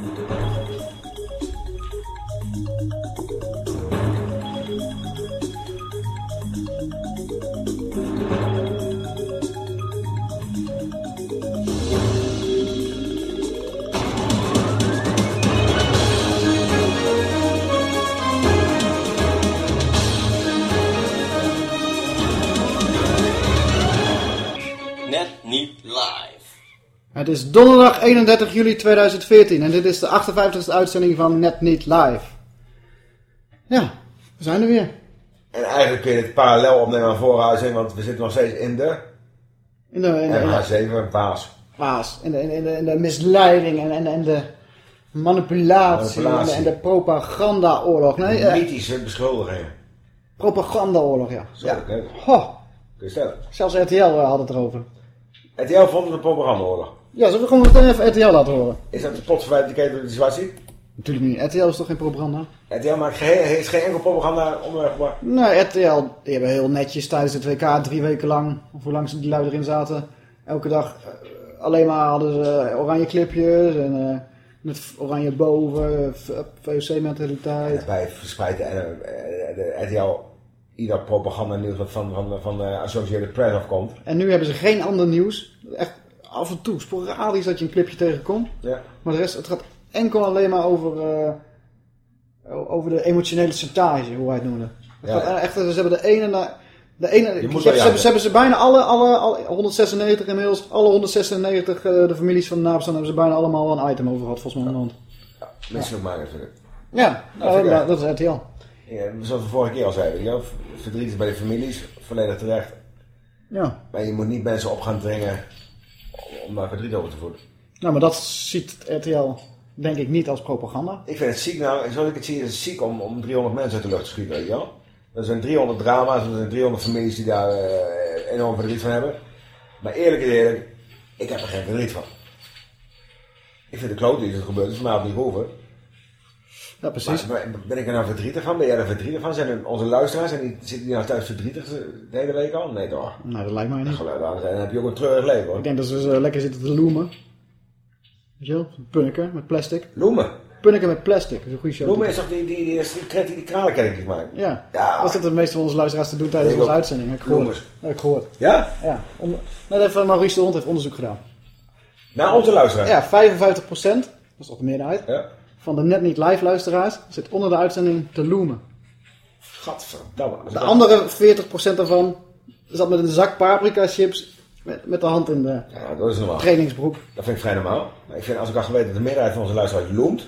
Net Het is donderdag 31 juli 2014 en dit is de 58e uitzending van Net Niet Live. Ja, we zijn er weer. En eigenlijk kun je het parallel opnemen aan vorige uitzending, want we zitten nog steeds in de In de, in de, in de MH7 Paas. paas, in de, in de, in de misleiding en, en, en de manipulatie, Manipulatie. En, de, en de propagandaoorlog. Nee, eh, Mythische beschuldigingen. propagandaoorlog, ja. Zo, ja. Ho, Kun je stellen. zelfs RTL eh, had het erover. RTL vond het een propagandaoorlog. Ja, zullen we gewoon meteen even RTL laten horen? Is dat de potverwijt die die zwart ziet? Natuurlijk niet. RTL is toch geen propaganda? RTL maakt geen, geen enkel propaganda onderweg gebracht. Nee, RTL, die hebben heel netjes tijdens het WK drie weken lang, of hoe lang ze die lui erin zaten, elke dag eh, alleen maar hadden ze eh, oranje clipjes en eh, met oranje boven, VOC-mentaliteit. De, eh, de RTL ieder propaganda nieuws wat van, van, van de Associated Press afkomt. En nu hebben ze geen ander nieuws. Echt af en toe, sporadisch dat je een clipje tegenkomt. Ja. Maar de rest, het gaat enkel alleen maar over, eh, over de emotionele chantage, hoe wij het noemen. Het Ja. gaat echt, ze hebben de ene na... De ene, Je wel ze, hebben, ze bijna alle, alle, alle 196 inmiddels, alle 196 eh, de families van de nabestaan hebben ze bijna allemaal een item over gehad, volgens mij. Ja, ja. Mensen ook maken natuurlijk. ja Nou, dat, echt. dat is RTL. Ja, zoals we vorige keer al zeiden, ja, verdriet is bij de families, volledig terecht. Ja. Maar je moet niet mensen op gaan dringen om daar verdriet over te voeden. Nou, maar dat ziet RTL denk ik niet als propaganda. Ik vind het ziek, nou, zoals ik het zie, is het ziek om, om 300 mensen uit de lucht te schieten, weet je wel. Er zijn 300 drama's, er zijn 300 families die daar eh, enorm verdriet van hebben. Maar eerlijk is eerlijk, ik heb er geen verdriet van. Ik vind de klote iets dat gebeurd is, het niet hoeven. Ja, precies. Maar, maar ben ik er nou verdrietig van? Ben jij er verdrietig van? Zijn er onze luisteraars, en die, zitten die nou thuis verdrietig de hele week al? Nee toch? Nou, dat lijkt mij niet. Geluid aan zijn, dan heb je ook een treurig leven hoor. Ik denk dat ze lekker zitten te loemen. Weet je wel? Punniken met plastic. Loemen. Punniken met plastic, dat is een goede show. Loemen is toch die, die, die, die, die, die, die kralenkerkjes maakt? Ja, Ja. dat zitten de meeste van onze luisteraars te doen tijdens onze uitzending. Heb ik gehoord. Heb ik gehoord. Ja? Ja. Om, net even Maurice de Hond heeft onderzoek gedaan. Naar onze luisteraars? Ja, 55%, dat is toch de meerderheid, Ja. Van de net niet live luisteraars zit onder de uitzending te loemen. Gadverdamme. De andere 40% daarvan zat met een zak paprika chips met, met de hand in de Ja, dat is normaal. trainingsbroek. Dat vind ik vrij normaal. Maar ik vind, als ik al geweten dat de meerderheid van onze luisteraars loemt,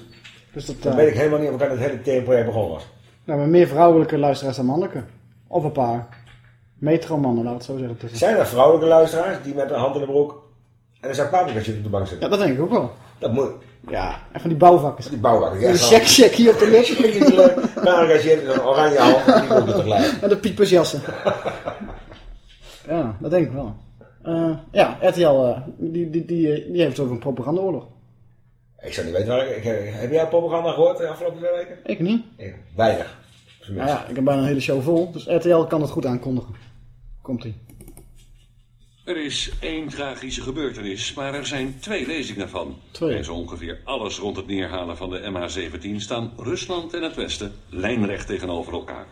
Dus dat, dan eh, weet ik helemaal niet of ik aan het hele themenproject begonnen was. nou, maar meer vrouwelijke luisteraars dan mannelijke. Of een paar metromannen, laat het zo zeggen. tussen. Zijn er vrouwelijke luisteraars die met een hand in de broek en een zak paprika chips op de bank zitten? Ja, dat denk ik ook wel. Dat moet. Ja, en van die bouwvakkers. Die bouwwagen. Een check, check hier op de lip. Paprika chips, een oranje hand en die er tegelijk. En de piepersjassen. ja, dat denk ik wel. Eh, ja, RTL, eh, die, die, die, eh, die heeft ook een propagandaoorlog. Ik zou niet weten waar ik... ik- Heb jij propaganda gehoord de afgelopen twee weken? Ik niet. Ik, weinig. Nou ja, ik heb bijna een hele show vol, dus RTL kan het goed aankondigen. Komt-ie. Er is één tragische gebeurtenis, maar er zijn twee lezingen van. Twee. Bij zo ongeveer alles rond het neerhalen van de MH17 staan Rusland en het Westen lijnrecht tegenover elkaar.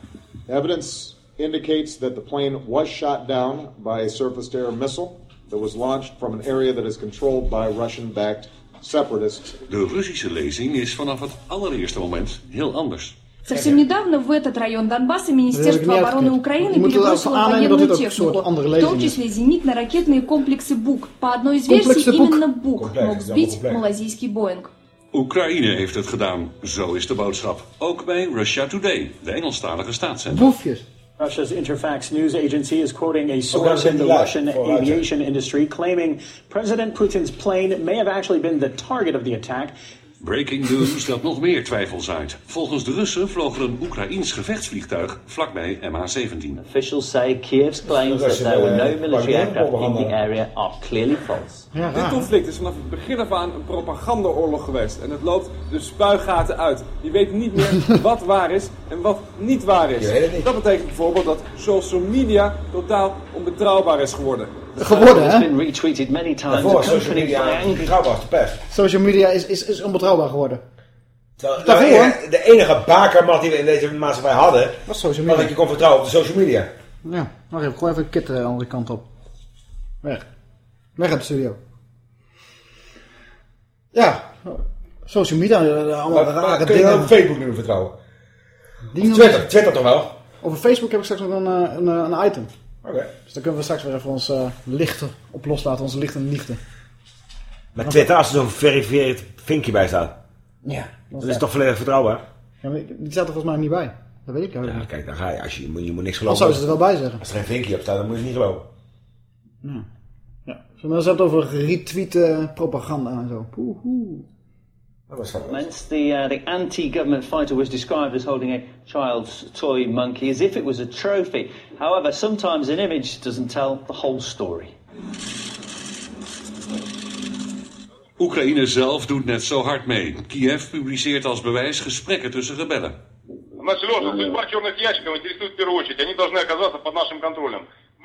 Evidence indicates that the plane was shot down by a surface-to-air missile that was launched from an area that is controlled by Russian-backed separatists. De Russische lezing is vanaf het allereerste moment heel anders. Совсем недавно в этот район Донбасса Министерство обороны. Украины перебросило военную технику, в том числе зенитно-ракетные комплексы БУК. По одной из версий, именно БУК мог сбить малазийский Боинг. Oekraïne heeft het gedaan, zo is de boodschap. Ook bij Russia Today, de Engelstalige staatszender. Boefjes. Russia's Interfax news agency is quoting a source in the Russian aviation industry claiming President Putin's plane may have actually been the target of the attack. Breaking news dat nog meer twijfel zaait. Volgens de Russen vloog er een Oekraïns gevechtsvliegtuig vlakbij MH17. Officials say Kiev's claims that there were no military aircraft in the area are clearly false. Ja, Dit conflict is vanaf het begin af aan een propagandaoorlog geweest. En het loopt de spuigaten uit. Je weet niet meer wat waar is en wat niet waar is. Dat betekent bijvoorbeeld dat social media totaal onbetrouwbaar is geworden. Geworden, hè? been retweeted many times, Daarvoor was social media als de pers. Social media is, is, is onbetrouwbaar geworden. Terwijl Daarvoor? de enige- de enige bakermat die we in deze maatschappij hadden, Was social was dat media. je kon vertrouwen op de social media. Ja, wacht even. Gooi even een kit de andere kant op. Weg. Weg uit de studio. Ja. Social media, eh, allemaal Maar, rare maar kun je nou op Facebook nu vertrouwen? Twitter, Twitter toch wel? Over Facebook heb ik straks nog een, eh, een, eh, een item. Oké. Dus daar kunnen we straks weer even ons eh, lichten op loslaten. Onze lichten lichten. Met Twitter, als er zo'n verifieerd vinkje bij staat, Ja. dan is het toch volledig vertrouwbaar? Ja, maar die staat er volgens mij niet bij. Dat weet ik Ja, niet. kijk, dan ga je. Als je, je, moet, je moet niks Dan geloven. zou ze er wel bij zeggen. Als er geen vinkje op staat, dan moet je het niet geloven. Ja. We eens hebben over retweeten propaganda en zo. Poehoe. Dat was van Comments. The, uh, the anti-government fighter was described as holding a child's toy monkey as if it was a trophy. However, sometimes an image doesn't tell the whole story. Oekraïne zelf doet net zo hard mee. Kiev publiceert als bewijs gesprekken tussen rebellen. Значит, Леша, судьба черных ящиков интересует в первую очередь. Они должны оказаться под нашим контролем.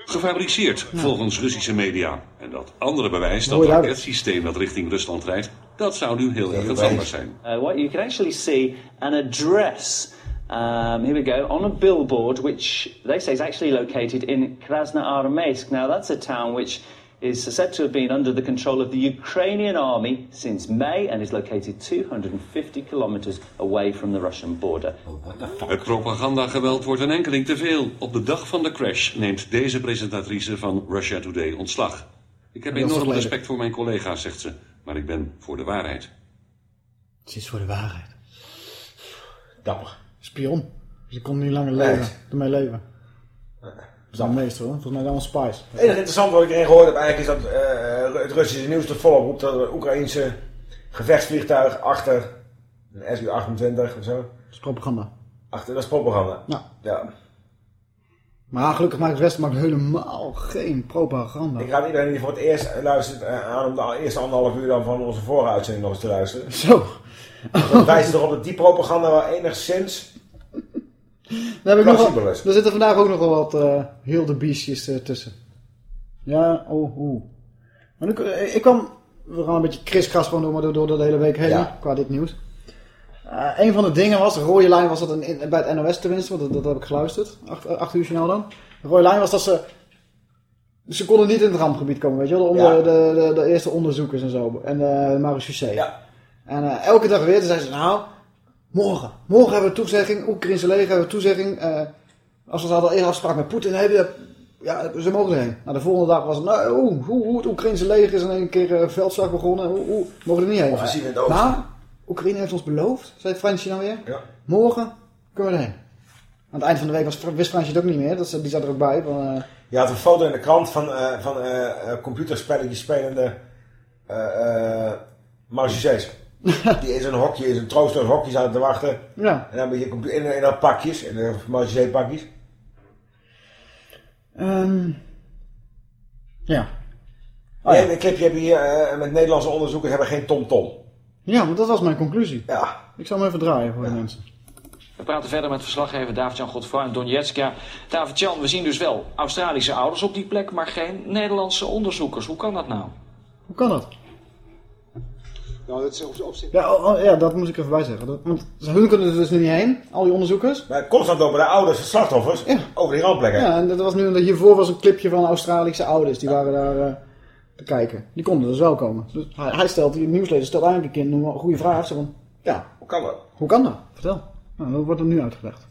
Gefabriceerd, volgens Russische media. En dat andere bewijs, dat Mooi duidelijk. raketsysteem dat richting Rusland rijdt, dat zou nu heel erg gevaarlijk zijn. Uh, what you can actually see an address. Um, here we go on a billboard, which they say is actually located in Krasnoarmeysk. Now that's a town which is said to have been under the control of the Ukrainian army since May and is located 250 kilometers away from the Russian border. Het propagandageweld wordt een enkeling te veel. Op de dag van de crash neemt deze presentatrice van Russia Today ontslag. Ik heb enorm respect voor mijn collega's, zegt ze. Maar ik ben voor de waarheid. Het is voor de waarheid. Dapper. Spion. Ik kon niet langer Nee. leven. Ermee leven. Dat is hoor. Volgens mij allemaal spies. Het enige interessante wat ik erin gehoord heb eigenlijk is dat eh, het Russische nieuws tot volop roept dat een Oekraïnse gevechtsvliegtuig achter een SU-28 of zo. Dat is propaganda. Achter, dat is propaganda. Ja. Ja. Maar gelukkig maakt het Westen helemaal geen propaganda. Ik raad iedereen die voor het eerst luistert eh, aan om de eerste anderhalf uur dan van onze vorige uitzending nog eens te luisteren. Zo. Dat wijst erop dat die propaganda wel enigszins Daar heb ik nog wel, er zitten vandaag ook nog wel wat eh heel de beestjes eh, tussen. Ja, oh. Maar nu, eh, ik kwam, we gaan een beetje kriskras gewoon door, maar door, door de hele week heen, Ja. qua dit nieuws. Eh, een van de dingen was, de rode lijn was dat in- bij het NOS tenminste, want dat, dat heb ik geluisterd, acht, eh, acht uur journaal dan. De rode lijn was dat ze, ze konden niet in het rampgebied komen, weet je wel, de, Ja. de, de, de eerste onderzoekers en zo, en eh, de marechaussee. Ja. En eh, elke dag weer, toen zeiden ze, nou, morgen, morgen hebben we toezegging, Oekraïnse leger hebben we toezegging, eh, als we hadden eerst afspraak met Poetin, hebben we, ja, ze mogen erheen. Nou, de volgende dag was het, nou, hoe, hoe, hoe het Oekraïnse leger is in één keer eh, veldslag begonnen, hoe, hoe, mogen er niet heen. Offensief in het oosten. Maar, Oekraïne heeft ons beloofd, zei Fransje dan weer, Ja. morgen kunnen we erheen. Aan het eind van de week was, wist Fransje het ook niet meer, dat, die zat er ook bij. Van, eh, Je had een foto in de krant van, eh van eh eh, computerspelletjes spelende marechaussées. Die in zo'n hokje, in zo'n troosteloos hokje zaten te wachten. ja. En dan ben je in, in dat pakjes, in de pakjes. Ehm, ja. Oh, ja. Een clipje heb je hier met Nederlandse onderzoekers hebben geen tom-tom. Ja, want dat was mijn conclusie. Ja. Ik zal hem even draaien voor de mensen. We praten verder met verslaggever David-Jan Godfroy in Donetsk. Ja, David-Jan, we zien dus wel Australische ouders op die plek, maar geen Nederlandse onderzoekers. Hoe kan dat nou? Hoe kan dat? Nou, dat is op, op zich... Ja, oh, oh, ja, dat moet ik even bij zeggen. Dat, want hun kunnen er dus nu niet heen, al die onderzoekers. Maar constant over de ouders en slachtoffers. Ja. Over die randplekken. Ja, en dat was nu, hiervoor was een clipje van Australische ouders. Die waren daar eh, te kijken. Die konden dus wel komen. Dus hij, hij stelt, die nieuwslezer stelt eigenlijk een kind een goede vraag. Zo van, ja, Hoe kan dat? hoe kan dat? Vertel. Nou, dat wordt er nu uitgelegd.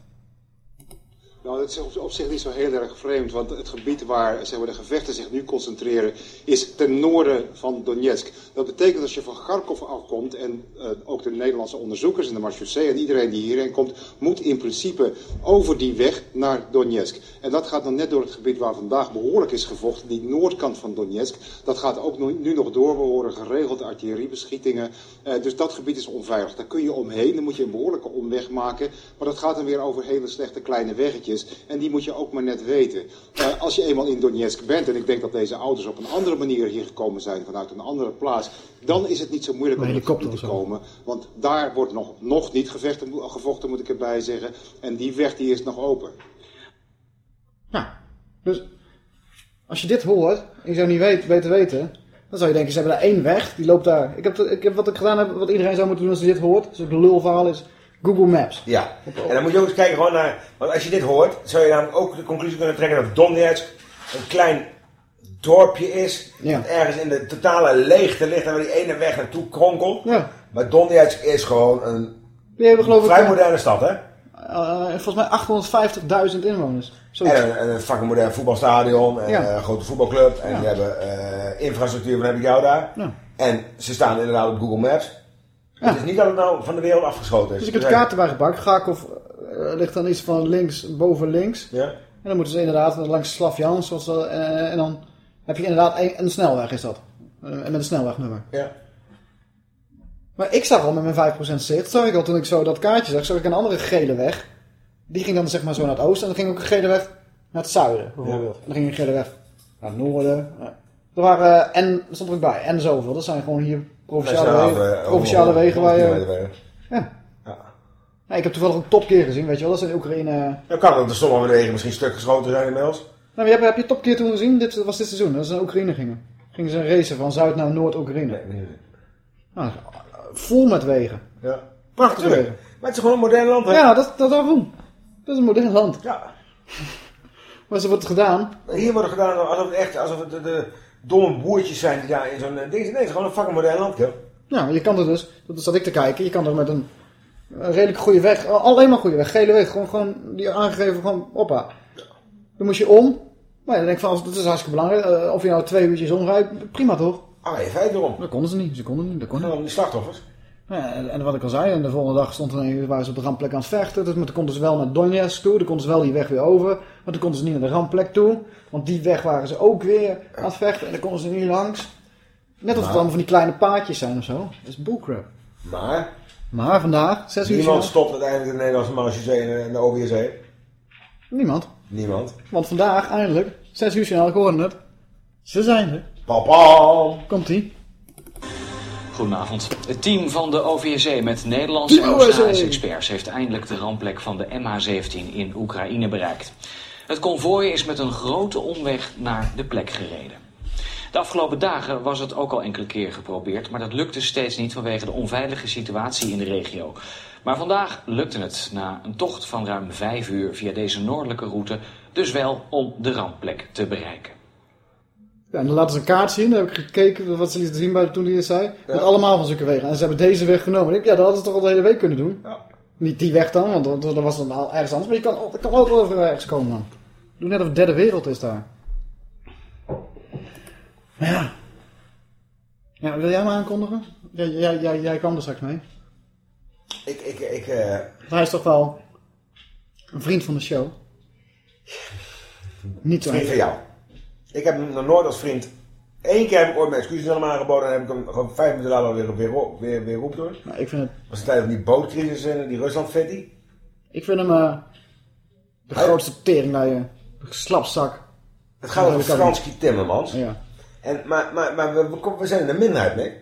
Nou, dat is op, zich niet zo heel erg vreemd, want het gebied waar zeg maar, de gevechten zich nu concentreren is ten noorden van Donetsk. Dat betekent als je van Kharkov afkomt en eh, ook de Nederlandse onderzoekers en de marechaussee en iedereen die hierheen komt, moet in principe over die weg naar Donetsk. En dat gaat dan net door het gebied waar vandaag behoorlijk is gevochten, die noordkant van Donetsk. Dat gaat ook nu, nu nog door, we horen geregeld artilleriebeschietingen. Eh, dus dat gebied is onveilig. Daar kun je omheen, dan moet je een behoorlijke omweg maken. Maar dat gaat dan weer over hele slechte kleine weggetjes. En die moet je ook maar net weten. Eh, als je eenmaal in Donetsk bent, en ik denk dat deze ouders op een andere manier hier gekomen zijn, vanuit een andere plaats, dan is het niet zo moeilijk om het gebied te komen. Want daar wordt nog, nog niet gevechten, gevochten, moet ik erbij zeggen. En die weg die is nog open. Ja, dus Als je dit hoort, en je zou niet weten, beter weten, dan zou je denken, ze hebben daar één weg, die loopt daar. Ik heb, ik heb wat ik gedaan heb, wat iedereen zou moeten doen als hij dit hoort, dus ook een lulverhaal is, Google Maps. Ja, en dan moet je ook eens kijken gewoon naar... Want als je dit hoort, zou je namelijk ook de conclusie kunnen trekken dat Donetsk een klein dorpje is. Ja. Dat ergens in de totale leegte ligt en waar die ene weg naartoe kronkelt. Ja. Maar Donetsk is gewoon een hebben geloof vrij eh, moderne stad, hè? eh, volgens mij 850.000 inwoners. Zoiets. En een, en een fucking modern voetbalstadion en Ja. een grote voetbalclub. En Ja. die hebben eh, infrastructuur van heb ik jou daar. Ja. En ze staan inderdaad op Google Maps. Het is niet dat het nou van de wereld afgeschoten is. Dus ik heb de kaarten bij gepakt. Garkov eh, ligt dan iets van links, boven links. Ja. En dan moeten ze inderdaad langs Slavjans. zoals dat, eh, en dan heb je inderdaad een, een snelweg is dat. Eh, met een snelwegnummer. Ja. Maar ik zag al met mijn 5% zicht, zag ik al toen ik zo dat kaartje zag, zag ik een andere gele weg. Die ging dan zeg maar zo naar het oosten en dan ging ook een gele weg naar het zuiden bijvoorbeeld. En dan ging een gele weg naar het noorden. Ja. Er waren, en, er stond er ook bij, en zoveel. Dat zijn gewoon hier provinciale wegen, eh, provinciale wegen waar je... Ja. Ja, ik heb toevallig een topkeer gezien, weet je wel. Dat is in Oekraïne... Dan kan het de sommige wegen misschien stuk geschoten zijn inmiddels. Nou, maar heb, heb je topkeer toen gezien? Dit was dit seizoen, dat ze naar Oekraïne gingen. Gingen ze racen van Zuid naar Noord-Oekraïne. Nou, vol met wegen. Ja. Prachtige wegen. Maar het is gewoon een modern land, hè? Ja, dat, dat daarom. Dat is een modern land. Ja. Maar zo wordt gedaan. Hier wordt het gedaan alsof het echt, alsof het de, de domme boertjes zijn die daar in zo'n eh, ding zitten. Nee, het is gewoon een fucking modern land, joh. Ja, je kan er dus, dat zat ik te kijken, je kan er met een, een redelijk goede weg, alleen maar goede weg, gele weg, gewoon, gewoon die aangegeven, gewoon, hoppa. Dan moest je om. Maar ja, dan denk ik van, als- dat is hartstikke belangrijk. Eh, of je nou twee uurtjes omrijdt, prima toch? Ah, je feit erom. Dat konden ze niet, ze konden niet, dat kon niet. Gewoon die slachtoffers. Ja, en, wat ik al zei, en de volgende dag stond er, waren ze op de rampplek aan het vechten. Dus, maar toen konden ze wel naar Donetsk toe, dan konden ze wel die weg weer over. Maar toen konden ze niet naar de rampplek toe. Want die weg waren ze ook weer aan het vechten en daar konden ze niet langs. Net of het allemaal van die kleine paadjes zijn of zo. Dat is bullcrap. Maar Maar vandaag, zes uur... niemand stopt uiteindelijk de Nederlandse marechaussee en de- en de OVSE. Niemand. Niemand. Want vandaag, eindelijk, zes uur snel, ik hoorde het. Ze zijn er. Papa. Komt-ie. Goedenavond. Het team van de OVSE met Nederlandse en Australische OVSE. experts heeft eindelijk de rampplek van de MH17 in Oekraïne bereikt. Het konvooi is met een grote omweg naar de plek gereden. De afgelopen dagen was het ook al enkele keer geprobeerd, maar dat lukte steeds niet vanwege de onveilige situatie in de regio. Maar vandaag lukte het na een tocht van ruim vijf uur via deze noordelijke route, dus wel om de rampplek te bereiken. Ja, en dan laten ze een kaart zien. Daar heb ik gekeken wat ze lieten zien bij, toen hij het zei. Met allemaal van zulke wegen. En ze hebben deze weg genomen. Ik ja, dat hadden ze toch al de hele week kunnen doen. Niet die weg dan, want dat was dan al ergens anders. Maar je kan, dat kan ook wel over ergens komen dan. Doe net of het derde wereld is daar. Maar ja. Ja, wil jij me aankondigen? Jij, jij, jij, jij kwam er straks mee. Ik, ik, ik, eh, hij is toch wel een vriend van de show. Niet zo vriend van jou. Ik heb hem nog nooit als vriend. Eén keer heb ik ooit mijn excuses aan hem aangeboden en heb ik hem gewoon vijf minuten later weer, weer, weer, weer, doen. Nou, ik vind het... Was de tijd van die bootcrisis en die Rusland fetty. Ik vind hem eh, de grootste teringleier. De slapzak. Het gaat over Franski Timmermans. Ja. En, maar maar, maar we, we, we zijn in de minderheid mee.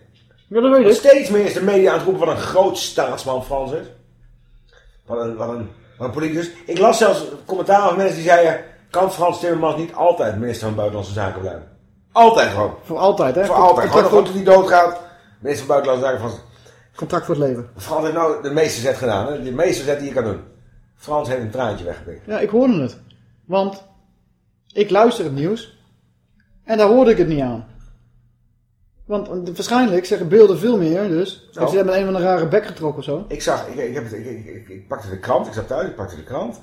Ja, dat weet ik. Steeds meer is de media aan het roepen wat een groot staatsman Frans is. Wat een, wat een, wat een politicus. Ik las zelfs commentaar van mensen die zeiden... kan Frans Timmermans niet altijd minister van Buitenlandse Zaken blijven? Altijd gewoon. Voor altijd, hè? Voor Con- altijd. Gewoon tot voor, hij doodgaat. Minister van Buitenlandse Zaken van... contract voor het leven. Frans heeft nou de meeste zet gedaan. Hè? De meeste zet die je kan doen. Frans heeft een traantje weggepikt. Ja, ik hoorde het. Want ik luister het nieuws. En daar hoorde ik het niet aan. Want waarschijnlijk zeggen beelden veel meer, dus. Nou. Ze hebben een van de rare bek getrokken of zo. Ik zag, ik, ik, heb het, ik, ik, ik, ik pakte de krant, ik zat thuis, ik pakte de krant.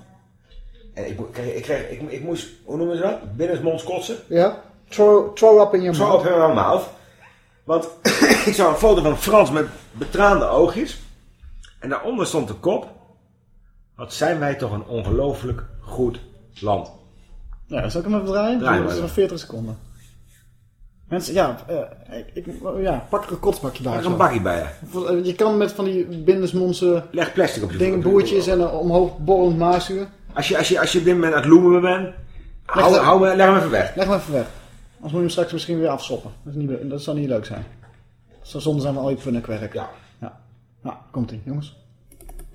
En ik, kreeg, ik, kreeg, ik, ik moest, hoe noemen ze dat? Binnensmonds kotsen. Ja? Throw, throw up in your mouth. op mijn mouth. Want ik zag een foto van Frans met betraande oogjes. En daaronder stond de kop. Wat zijn wij toch een ongelooflijk goed land. Ja, zal ik hem even draaien? Draai dat is nog 40 seconden. Mensen, ja, eh, ik, ik- ja pak er een kotsbakje bij. Daar is een bakje bij je. Eh, Je kan met van die bindensmondse Leg plastic op je dingen, boertjes en een omhoog borrelend maaszuur. Als je, als je, als je op dit moment aan het loemen bent. Hou, het- hou, me- leg hem even weg. Leg hem even weg. Anders moet je hem straks misschien weer afsoppen. Dat, is niet, dat zou niet leuk zijn. Dat zou zonde zijn van al je punnikwerk. Ja. Ja, nou, komt ie, jongens.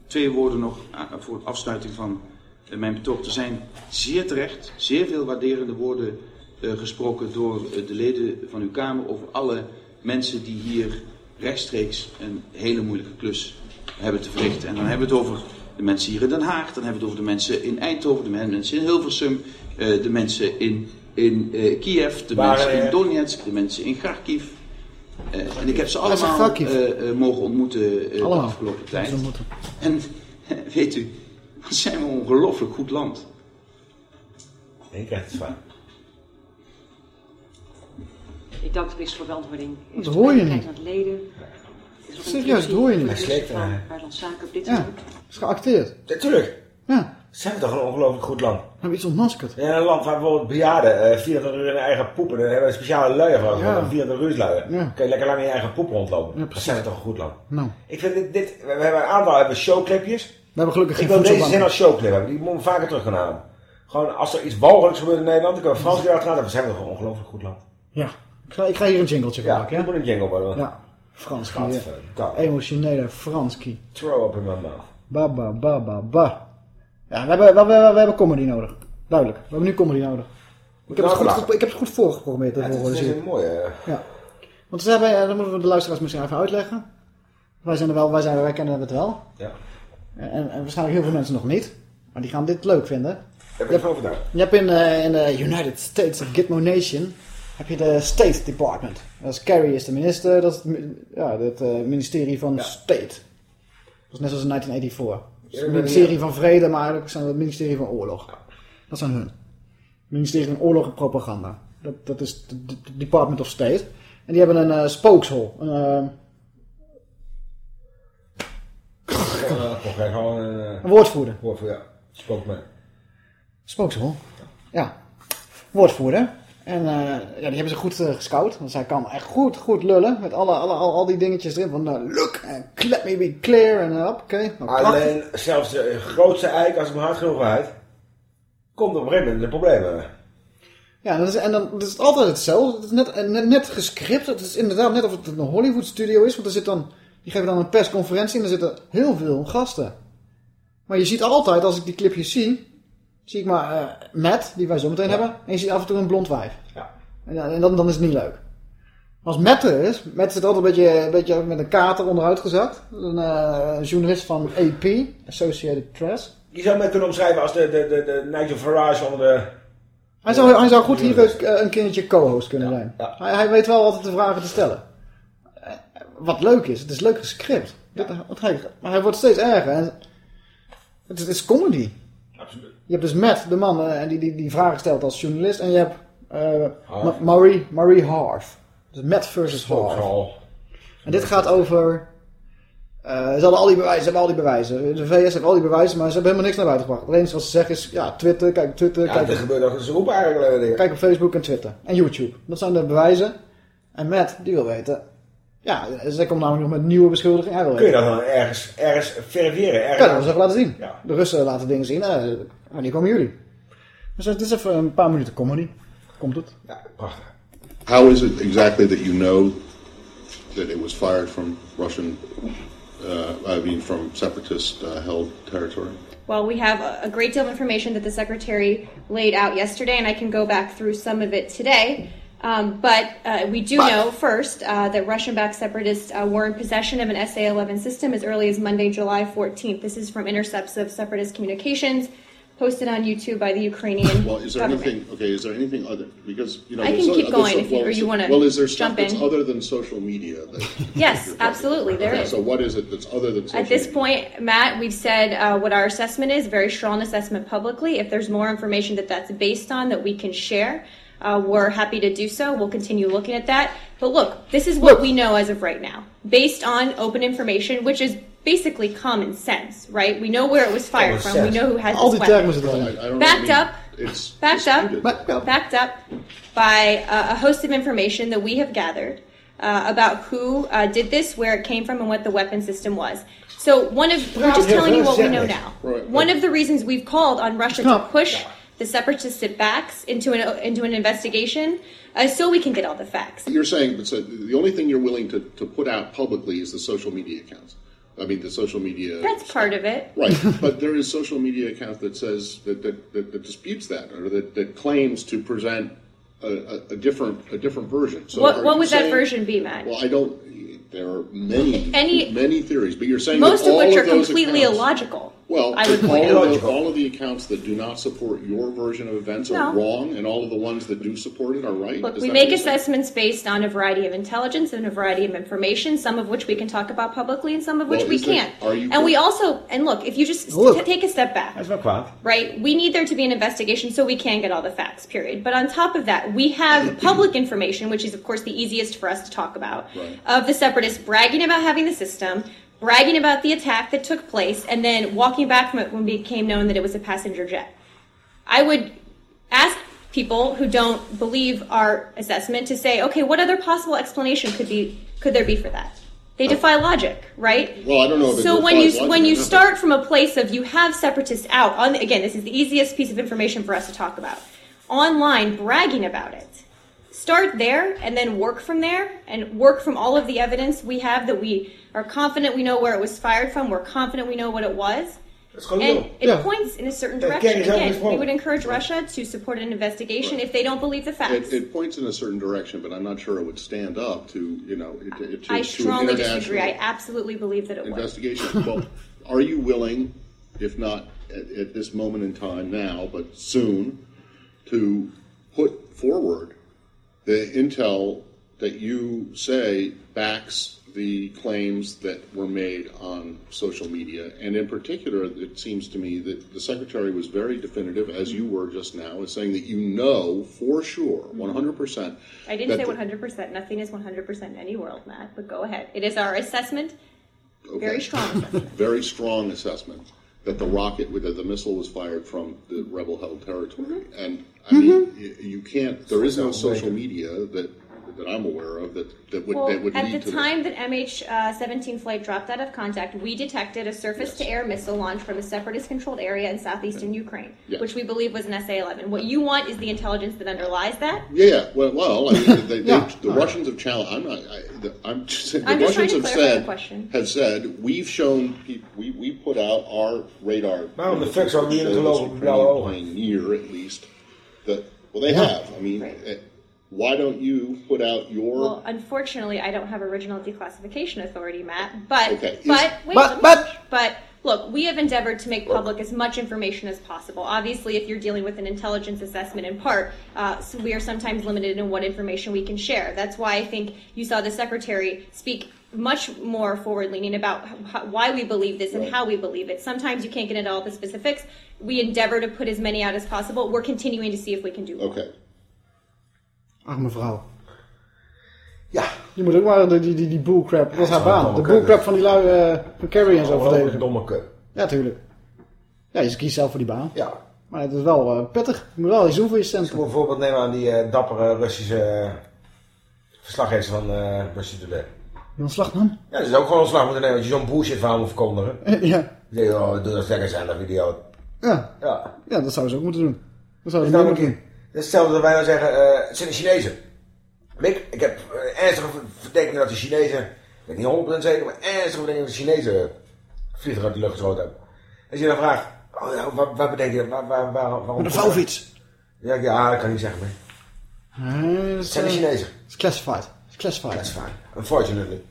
Twee woorden nog eh, voor het afsluiting van eh, mijn betoog. Er zijn zeer terecht, zeer veel waarderende woorden eh, gesproken door de leden van uw Kamer over alle mensen die hier rechtstreeks een hele moeilijke klus hebben te verrichten. En dan hebben we het over de mensen hier in Den Haag, dan hebben we het over de mensen in Eindhoven, de mensen in Hilversum, eh, de mensen in, in eh, Kiev, de Waar, mensen in eh, Donetsk, de mensen in Kharkiv. Eh, en ik heb ze allemaal eh, eh, mogen ontmoeten eh, de afgelopen tijd. En weet u, wat zijn we een ongelooflijk goed land. En je krijgt het zwaar. Ik dank de minister voor beantwoording. Dat hoor je niet. Naar het leden. Er Serieus, dat hoor je niet. Hij op dit Ja, is geacteerd. Natuurlijk. Ja, Zijn we toch een ongelooflijk goed land? we hebben iets ontmaskerd. Ja, een land waar bijvoorbeeld bejaarden eh 24 uur in hun eigen poepen. Dan hebben we een speciale luier van. Ja. Ja. 24 uur luier. Ja. Kun je lekker lang in je eigen poep rondlopen. Ja, dat precies. zijn we toch een goed land. Nou, Ik vind dit, dit we hebben een aantal hebben showclipjes. we hebben gelukkig Ik geen wil deze zin als showclip hebben. Die moeten we vaker terug gaan halen. Gewoon als er iets walgelijks gebeurt in Nederland, dan kunnen we Frans weer achteraan. Dan zijn we toch een ongelooflijk goed land. Ja, ik ga, ik ga hier een jingletje van Ja, maken. dat Ja, moet een jingle worden. ja. Franski. Gadverdamme. Emotionele Franski. Throw up in my mouth. Ba, ba, ba, ba, ba. Ja, we hebben, we, we, we hebben comedy nodig. Duidelijk. We hebben nu comedy nodig. Ik heb, het goed, ik heb het goed voorgeprogrammeerd. Ja, het is een mooie... eh, Ja. Want ze hebben, eh, dat moeten we de luisteraars misschien even uitleggen. Wij zijn er wel, wij, zijn er, wij kennen het wel. Ja. En, en waarschijnlijk heel veel mensen nog niet. Maar die gaan dit leuk vinden. Heb ik erover gedaan. Je hebt in, eh, in de United States of Gitmo Nation heb je de State Department. Dat is Kerry is de minister, dat is het, ja, het eh, ministerie van State. Dat is net zoals in 1984. Het is het ministerie van Vrede, maar eigenlijk zijn het ministerie van Oorlog. Dat zijn hun. Het ministerie van Oorlog en Propaganda. Dat, dat is het Department of State. En die hebben een. Een, eh, Ja, gewoon een... eh, een woordvoerder. woordvoerder, ja. Spokesman. Spokeshole. Ja. Woordvoerder. En eh, ja, die hebben ze goed eh, gescout. Want zij kan echt goed, goed lullen. Met alle, alle, al, al die dingetjes erin. Van eh, look and let me be clear. En uh, oké. Alleen zelfs de grootste eik, als het maar hard genoeg waait, komt op een gegeven moment de problemen. Ja, dat is, en dan dat is het altijd hetzelfde. Het is net, net, net gescript. Het is inderdaad net of het een Hollywood studio is. Want er zit dan, die geven dan een persconferentie en er zitten heel veel gasten. Maar je ziet altijd, als ik die clipjes zie, zie ik maar eh Matt, die wij zo meteen hebben. En je ziet af en toe een blond wijf. Ja. En, en dan, dan is het niet leuk. Als Matt er is, Matt zit altijd een beetje, een beetje met een kater onderuit gezakt. Een eh, journalist van AP, Associated Press. Je zou mij kunnen omschrijven als de, de, de, de Nigel Farage onder de... Hij zou, hij zou goed hier eh, een kindertje co-host kunnen zijn. Hij, hij weet wel altijd de vragen te stellen. Eh, Wat leuk is, het is leuk gescript. Want hij, maar hij wordt steeds erger. En het, is, het is comedy. Absoluut. Je hebt dus Matt, de man, eh, die, die die vragen stelt als journalist. En je hebt eh, Marie, Marie Harf. Dus Matt versus. Spokeshole. En dit gaat over... eh, ze hadden al die bewijzen, ze hebben al die bewijzen. De VS heeft al die bewijzen, maar ze hebben helemaal niks naar buiten gebracht. Het enige wat ze zeggen is, ja, Twitter, kijk op Twitter, Ja, kijk er gebeurt nog een roep eigenlijk. eh, dingen. kijk op Facebook en Twitter. En YouTube. Dat zijn de bewijzen. En Matt, die wil weten... Ja, zij komt namelijk nog met nieuwe beschuldigingen. Kun je weten. dat dan ergens, ergens verifiëren? Ergens Ja, dat ze even laten zien. Ja. De Russen laten dingen zien. Eh, wanneer komen jullie? Dus het is even een paar minuten comedy. Komt het? Ja, prachtig. How is it exactly that you know that it was fired from Russian, uh, I mean, from separatist uh, held territory? Well, we have a, a great deal of information that the Secretary laid out yesterday, and I can go back through some of it today. Um, but uh, we do know first uh, that Russian backed separatists uh, were in possession of an SA 11 system as early as Monday, July 14th. This is from intercepts of separatist communications posted on YouTube by the Ukrainian Well, is there government. anything? Okay, is there anything other because you know? I can keep going a- if you- well, or you wanna Well, is there stuff that's in? other than social media? That Yes, absolutely, there okay, is. So what is it that's other than social At this media? point, Matt, we've said uh, what our assessment is, very strong assessment publicly. If there's more information that that's based on that we can share, uh, we're happy to do so. We'll continue looking at that. But look, this is what we know as of right now, based on open information, which is basically common sense, right? We know where it was fired from. We know who has Al this die weapon. termen zitten. I, I don't Backed know, I mean, up, It's backed up, disputed. backed up by uh, a host of information that we have gathered uh, about who uh, did this, where it came from, and what the weapon system was. So one of we're just telling you what we know now. Right, One of the reasons we've called on Russia to push the separatistic backs into an into an investigation, uh, so we can get all the facts. You're saying but so the only thing you're willing to, to put out publicly is the social media accounts. I mean, the social media. That's part of it. Right, but there is social media account that says that that, that, that disputes that or that, that claims to present a, a, a different a different version. So what what would that version be, Matt? Well, I don't. There are many Any- many theories, but you're saying Most of which are completely accounts, illogical. Well, I would all, point of out. the, all of the accounts that do not support your version of events are No. wrong, and all of the ones that do support it are right. Look, Is we that make what you're saying? assessments based on a variety of intelligence and a variety of information, some of which we can talk about publicly and some of which Well, we is there- can't. are you- and we also, and look, if you just Look. t- take a step back, Dat is wel right? We need there to be an investigation so we can get all the facts, period. But on top of that, we have public information, which is, of course, the easiest for us to talk about, of the separatists bragging about having the system, bragging about the attack that took place, and then walking back from it when it became known that it was a passenger jet. I would ask people who don't believe our assessment to say, okay, what other possible explanation could be could there be for that? They defy logic, right? Well, I don't know So when you when you start from a place of you have separatists out on again, this is the easiest piece of information for us to talk about. Online bragging about it. Start there and then work from there and work from all of the evidence we have that we are confident we know where it was fired from. We're confident we know what it was. And it Ja. points in a certain direction. ken je zelf Again, we would encourage Russia to support an investigation if they don't believe the facts. It, it points in a certain direction, but I'm not sure it would stand up to you know it, it, to, I to an strongly international disagree. I absolutely believe that it would. investigation. well, are you willing, if not at, at this moment in time now, but soon, to put forward the intel that you say backs the claims that were made on social media? And in particular, it seems to me that the secretary was very definitive, as you were just now, in saying that you know for sure, 100%. I didn't say 100%. Nothing is 100% in any world, Matt, but go ahead. It is our assessment, Okay. very strong assessment. very strong assessment that the rocket, that the missile was fired from the rebel-held territory. Mm-hmm. And I mean, mm-hmm. you can't. There is no social media that that I'm aware of that that would Well, that would at lead the to time that MH17 uh, flight dropped out of contact, we detected a surface-to-air missile launch from a separatist-controlled area in southeastern Ukraine, Yes. which we believe was an SA-11. What you want is the intelligence that underlies that. Yeah, yeah. Well, well, I mean, they, they, Yeah. the Russians have challenged. I'm not. I, the, I'm just saying. The I'm just trying Russians to have clarify the said question. have said we've shown we we put out our radar. Waarom de fuck zou die shows geloven the blauwe ogen? Ukrainian Near at least that. Well, they Yeah. have. I mean, eh, why don't you put out your Well, unfortunately, I don't have original declassification authority, Matt. But Okay. but wait, But- but- but look, we have endeavored to make public as much information as possible. Obviously, if you're dealing with an intelligence assessment in part, uh, so we are sometimes limited in what information we can share. That's why I think you saw the secretary speak much more forward-leaning about h- why we believe this and Right. how we believe it. Sometimes you can't get into all the specifics. We endeavor to put as many out as possible. We're continuing to see if we can do more. Okay. Arme vrouw. Ja. Die moet ook maar die, die, die, die bullcrap. Dat is haar baan. De bullcrap van die lui eh, van Carrie en zo verdedigen. domme kut. Ja, tuurlijk. Ja, je kiest zelf voor die baan. Ja. Maar het is wel eh, pittig. Je moet wel iets doen voor je centen. Ik moet een voorbeeld nemen aan die eh, dappere Russische uh, verslaggever van uh, Russia Today. Je ontslag nam? Ja, dat is ook gewoon ontslag moeten nemen als je zo'n bullshit verhaal moet verkondigen. ja. Die zeggen, oh, doe dat lekker zijn, dat video. Ja. Ja. Ja, dat zou ze ook moeten doen. Dat zou Dat ze moeten doen. hetzelfde dat wij nou zeggen, eh, het zijn de Chinezen. Mick, ik heb eh, ernstige verdenking dat de Chinezen, ik weet niet 100% zeker, maar ernstige verdenking dat de Chinezen vliegtuig uit de lucht geschoten hebben. Als je dan vraagt, oh, ja, waar, waar bedenk je, waar, waar, waar, waarom... Met een vouwfiets. Ja, ik- ja, dat kan ik niet zeggen, maar... Nee, dat Het zijn de eh, Chinezen. Het is classified. Classified. Classified. Unfortunately.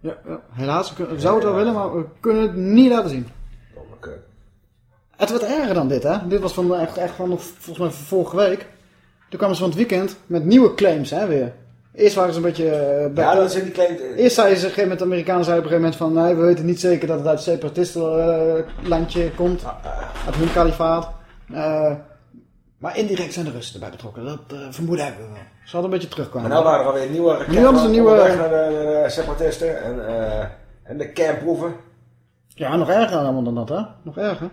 Ja, ja, helaas. We, kunnen- we zouden het wel willen, maar we kunnen het niet laten zien. Het wordt erger dan dit, hè? Dit was van, echt, echt van, volgens mij vorige week. Toen kwamen ze van het weekend met nieuwe claims, hè, weer. Eerst waren ze een beetje... eh, Ja, dat zijn die claims... Eerst zeiden ze, moment, de Amerikanen zeiden op een gegeven moment van... Nee, we weten niet zeker dat het uit het separatistenlandje komt. Uit hun kalifaat. Eh, maar indirect zijn de Russen erbij betrokken. Dat eh, vermoeden hebben we wel. Ze hadden een beetje terugkwamen. Maar nou waren er alweer nieuwe raketten Nu hadden ze nieuwe... naar de, separatisten en, eh, en de kernproeven. Ja, nog erger allemaal dan dat, hè? Nog erger.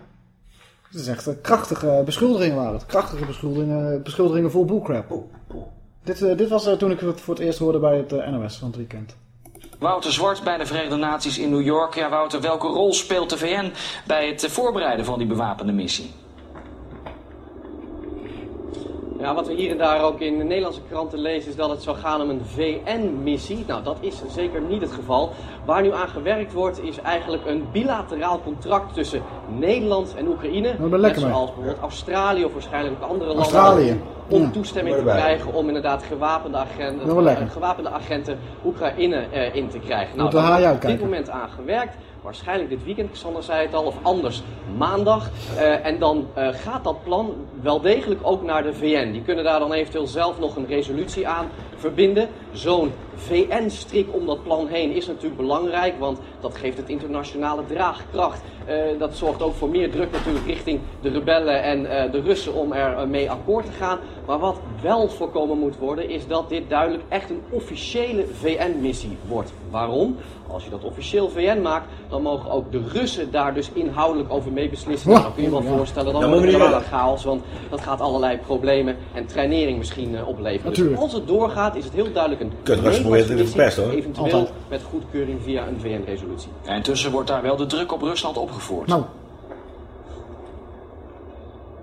Het is echt krachtige beschuldigingen waren het. Krachtige beschuldigingen, beschuldigingen vol bullcrap. Dit, eh, dit was eh, toen ik het voor het eerst hoorde bij het eh, NOS van het weekend. Wouter Zwart bij de Verenigde Naties in New York. Ja, Wouter, welke rol speelt de VN bij het voorbereiden van die bewapende missie? Ja, wat we hier en daar ook in de Nederlandse kranten lezen is dat het zou gaan om een VN-missie. Nou, dat is zeker niet het geval. Waar nu aan gewerkt wordt is eigenlijk een bilateraal contract tussen Nederland en Oekraïne. ben lekker Net zoals bijvoorbeeld Australië of waarschijnlijk ook andere landen. Australië. om Ja. toestemming te krijgen om inderdaad gewapende agenten, eh, gewapende agenten Oekraïne eh, in te krijgen. De daar wordt op dit moment aan gewerkt. Waarschijnlijk dit weekend, Xander zei het al, of anders maandag. Eh, en dan eh, gaat dat plan wel degelijk ook naar de VN. Die kunnen daar dan eventueel zelf nog een resolutie aan verbinden. Zo'n VN-strik om dat plan heen is natuurlijk belangrijk, want dat geeft het internationale draagkracht. Eh, dat zorgt ook voor meer druk natuurlijk richting de rebellen en eh, de Russen om er eh, mee akkoord te gaan. Maar wat wel voorkomen moet worden, is dat dit duidelijk echt een officiële VN-missie wordt. Waarom? Als je dat officieel VN maakt, dan mogen ook de Russen daar dus inhoudelijk over mee beslissen. Nou, dan kun je wel voorstellen, dan Dat wordt het helemaal chaos, want dat gaat allerlei problemen en trainering misschien opleveren. Natuurlijk. Dus als het doorgaat, is het heel duidelijk een Kunt Russen proberen het verpesten, hoor. eventueel Altijd. met goedkeuring via een VN-resolutie. En intussen wordt daar wel de druk op Rusland opgevoerd. Nou.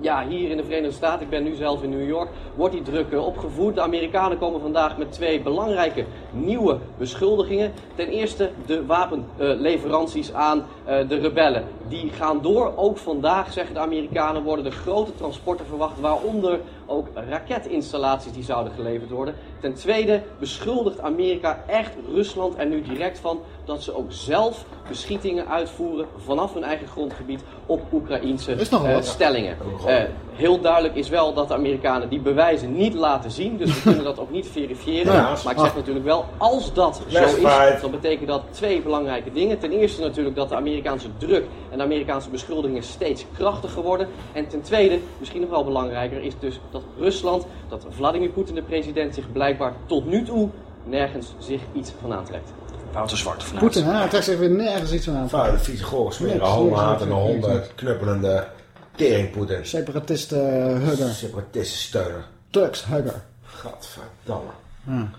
Ja, hier in de Verenigde Staten, ik ben nu zelf in New York, wordt die druk eh, opgevoerd. De Amerikanen komen vandaag met twee belangrijke nieuwe beschuldigingen. Ten eerste de wapenleveranties aan eh, de rebellen. Die gaan door. Ook vandaag, zeggen de Amerikanen, worden er grote transporten verwacht, waaronder ook raketinstallaties die zouden geleverd worden. Ten tweede beschuldigt Amerika echt Rusland er nu direct van dat ze ook zelf beschietingen uitvoeren vanaf hun eigen grondgebied op Oekraïnse eh, stellingen. Eh, heel duidelijk is wel dat de Amerikanen die bewijzen niet laten zien, dus we kunnen dat ook niet verifiëren. Ja. maar ik zeg Ah. natuurlijk wel, als dat zo is, dan betekent dat twee belangrijke dingen. Ten eerste natuurlijk dat de Amerikaanse druk en de Amerikaanse beschuldigingen steeds krachtiger worden. En ten tweede, misschien nog wel belangrijker, is dus dat Rusland, dat Vladimir Poetin de president zich blijkbaar tot nu toe nergens zich iets van aantrekt. Wouter Zwart vanuit. Poetin, hè? Hij trekt zich weer nergens iets van aan. Vuile, vieze, gore, smerige, Niks, homohaat en niks, een niks, honden, knuppelende teringpoetin. Separatist eh, hugger. Separatisten steunen. Turks hugger. Gadverdamme. Ja.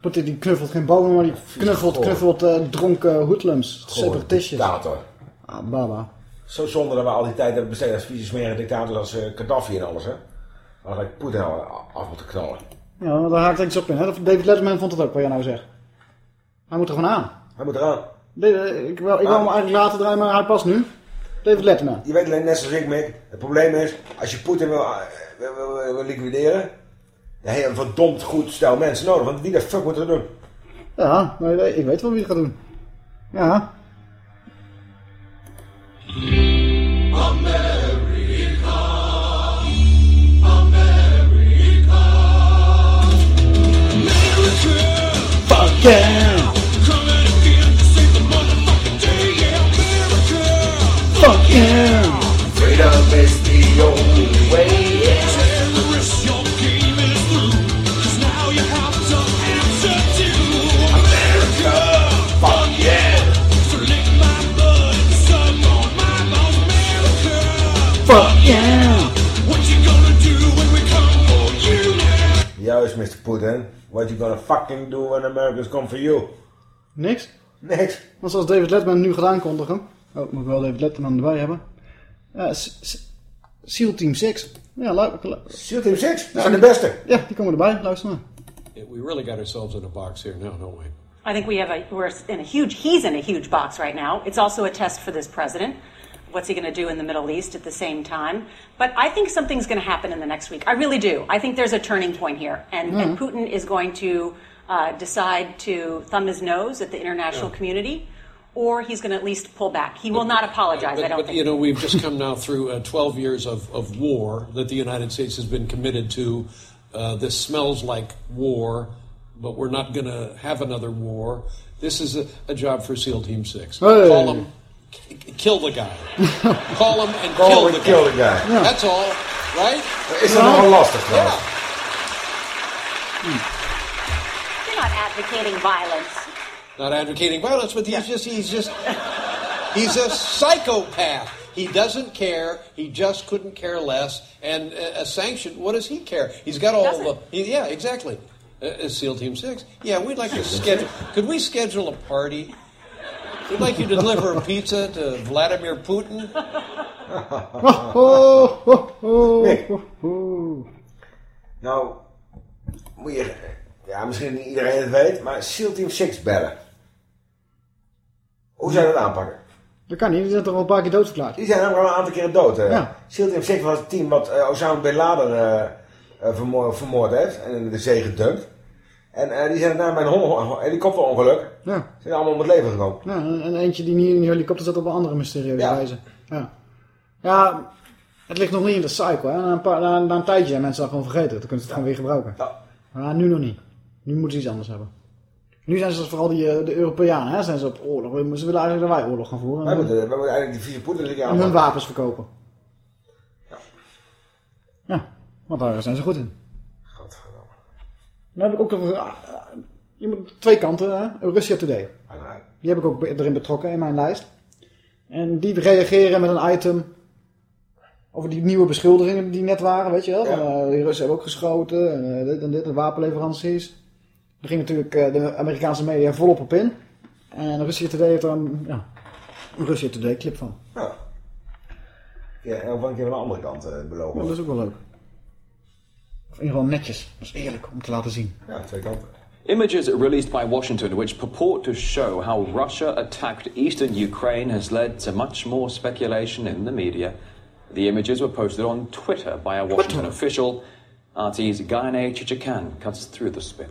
Poetin die knuffelt geen bomen, maar die knuffelt, knuffelt eh, dronken hoedlums. Separatistjes. dictator. Ah, baba. Zo zonde dat we al die tijd hebben besteed als vieze dictator als Gaddafi en alles, hè. Maar dan ik Poetin af moeten knallen. Ja, daar haakt ik iets op in. Hè? David Letterman vond het ook, wat jij nou zegt. Hij moet er gewoon aan. Hij moet eraan. De- ik wil, ik wil hem eigenlijk later draaien, maar hij past nu. David Letterman. Je weet alleen net zoals ik, Mick. Het probleem is, als je Poetin wil, eh, wil, wil, wil- wil liquideren, dan heb je een verdomd goed stel mensen nodig. Want wie de fuck moet dat doen? Ja, maar ik weet wel wie het gaat doen. Ja. Fuck yeah! Yeah! Freedom is the only way. America, fuck yeah. Fuck yeah! Juist, Mr. Putin. What you gonna fucking do when Americans come for you? Niks? Niks. Want zoals David Letterman nu gaat aankondigen. Oh, moet ik wel David Letterman erbij hebben. Ja, S- S- SEAL Team 6. Ja, lu- SEAL Team 6? Dat zijn de beste. Ja, die komen erbij. Luister maar. We really got ourselves in a box here now, don't we? I think we have a, we're in a huge, he's in a huge box right now. It's also a test for this president. What's he going to do in the Middle East at the same time? But I think something's going to happen in the next week. I really do. I think there's a turning point here. And, and Mhm. Putin is going to uh, decide to thumb his nose at the international Yeah. community, or he's going to at least pull back. He will not apologize, I don't but think. you know, we've just come now through uh, 12 years of, of war that the United States has been committed to. Uh, this smells like war, but we're not going to have another war. This is a, a job for SEAL Team 6. Hey. Call him, k- kill the guy. Call him and Call kill, him the, kill guy. the guy. Ja. That's all, right? Is dat nogal lastig trouwens? You're not advocating violence. Not advocating violence, but he's just he's just he's a psychopath. He doesn't care. He just couldn't care less. And uh, a sanction, what does he care? He's got all the he- yeah, exactly. Uh, uh, SEAL Team Six. Yeah, we'd like to schedule. Could we schedule a party? We'd like you to deliver a pizza to Vladimir Putin. Oh, oh, oh, oh, oh, oh. Nou, moet je, ja, misschien niet iedereen het weet, maar SEAL Team 6 bellen. Zou je dat aanpakken? Dat kan niet, die zijn toch al een paar keer doodverklaard. Die zijn ook al een aantal keren dood. hè? Ja. SEAL Team 6 was het team wat eh, Osama Bin Laden eh, vermoord, vermoord heeft en in de zee gedumpt. En die zijn daarna bij een helikopterongeluk. Ja. Zijn allemaal om het leven gekomen. Ja, en en eentje die niet in die helikopter zat op een andere mysterieuze Ja. wijze. Ja. ja, het ligt nog niet in de cycle. Hè. Na, een paar, na, na een tijdje zijn mensen dat gewoon vergeten. Dan kunnen ze het gewoon weer gebruiken. Maar nu nog niet. Nu moeten ze iets anders hebben. Nu zijn ze vooral die, eh, de Europeanen, hè, zijn ze op oorlog. Ze willen eigenlijk dat wij oorlog gaan voeren. We En, hebben, de, we hebben eigenlijk die vier die en hun wapens verkopen. Ja, want daar zijn ze goed in. Dan heb ik ook nog... ah, Je moet twee kanten, hè. Russia Today. Die heb ik ook erin betrokken in mijn lijst. En die reageren met een item over die nieuwe beschuldigingen die net waren, weet je wel. Van, eh, die Russen hebben ook geschoten en eh, dit en dit, en wapenleveranties. Daar ging natuurlijk eh, de Amerikaanse media volop op in. En Russia Today heeft er een, ja, een Russia Today clip van. Ja. Ja, en een keer van de andere kant eh belogen. Ja, dat is ook wel leuk. Of in ieder geval netjes. Dat is eerlijk om te laten zien. Ja, twee kanten. Images released by Washington, which purport to show how Russia attacked eastern Ukraine, has led to much more speculation in the media. The images were posted on Twitter by a Washington official. RT's Gayane Chichikan cuts through the spin.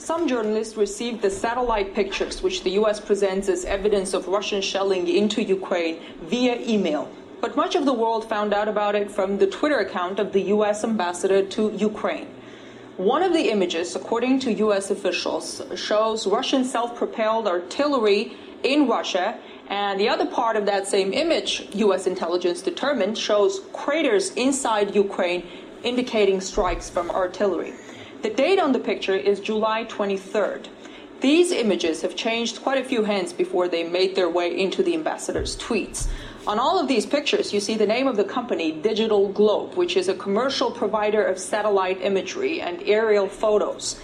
Some journalists received the satellite pictures, which the U.S. presents as evidence of Russian shelling into Ukraine, via email. But much of the world found out about it from the Twitter account of the U.S. ambassador to Ukraine. One of the images, according to U.S. officials, shows Russian self propelled artillery in Russia, and the other part of that same image, U.S. intelligence determined, shows craters inside Ukraine indicating strikes from artillery. The date on the picture is July 23rd. These images have changed quite a few hands before they made their way into the ambassador's tweets. On all of these pictures, you see the name of the company, Digital Globe, which is a commercial provider of satellite imagery and aerial photos.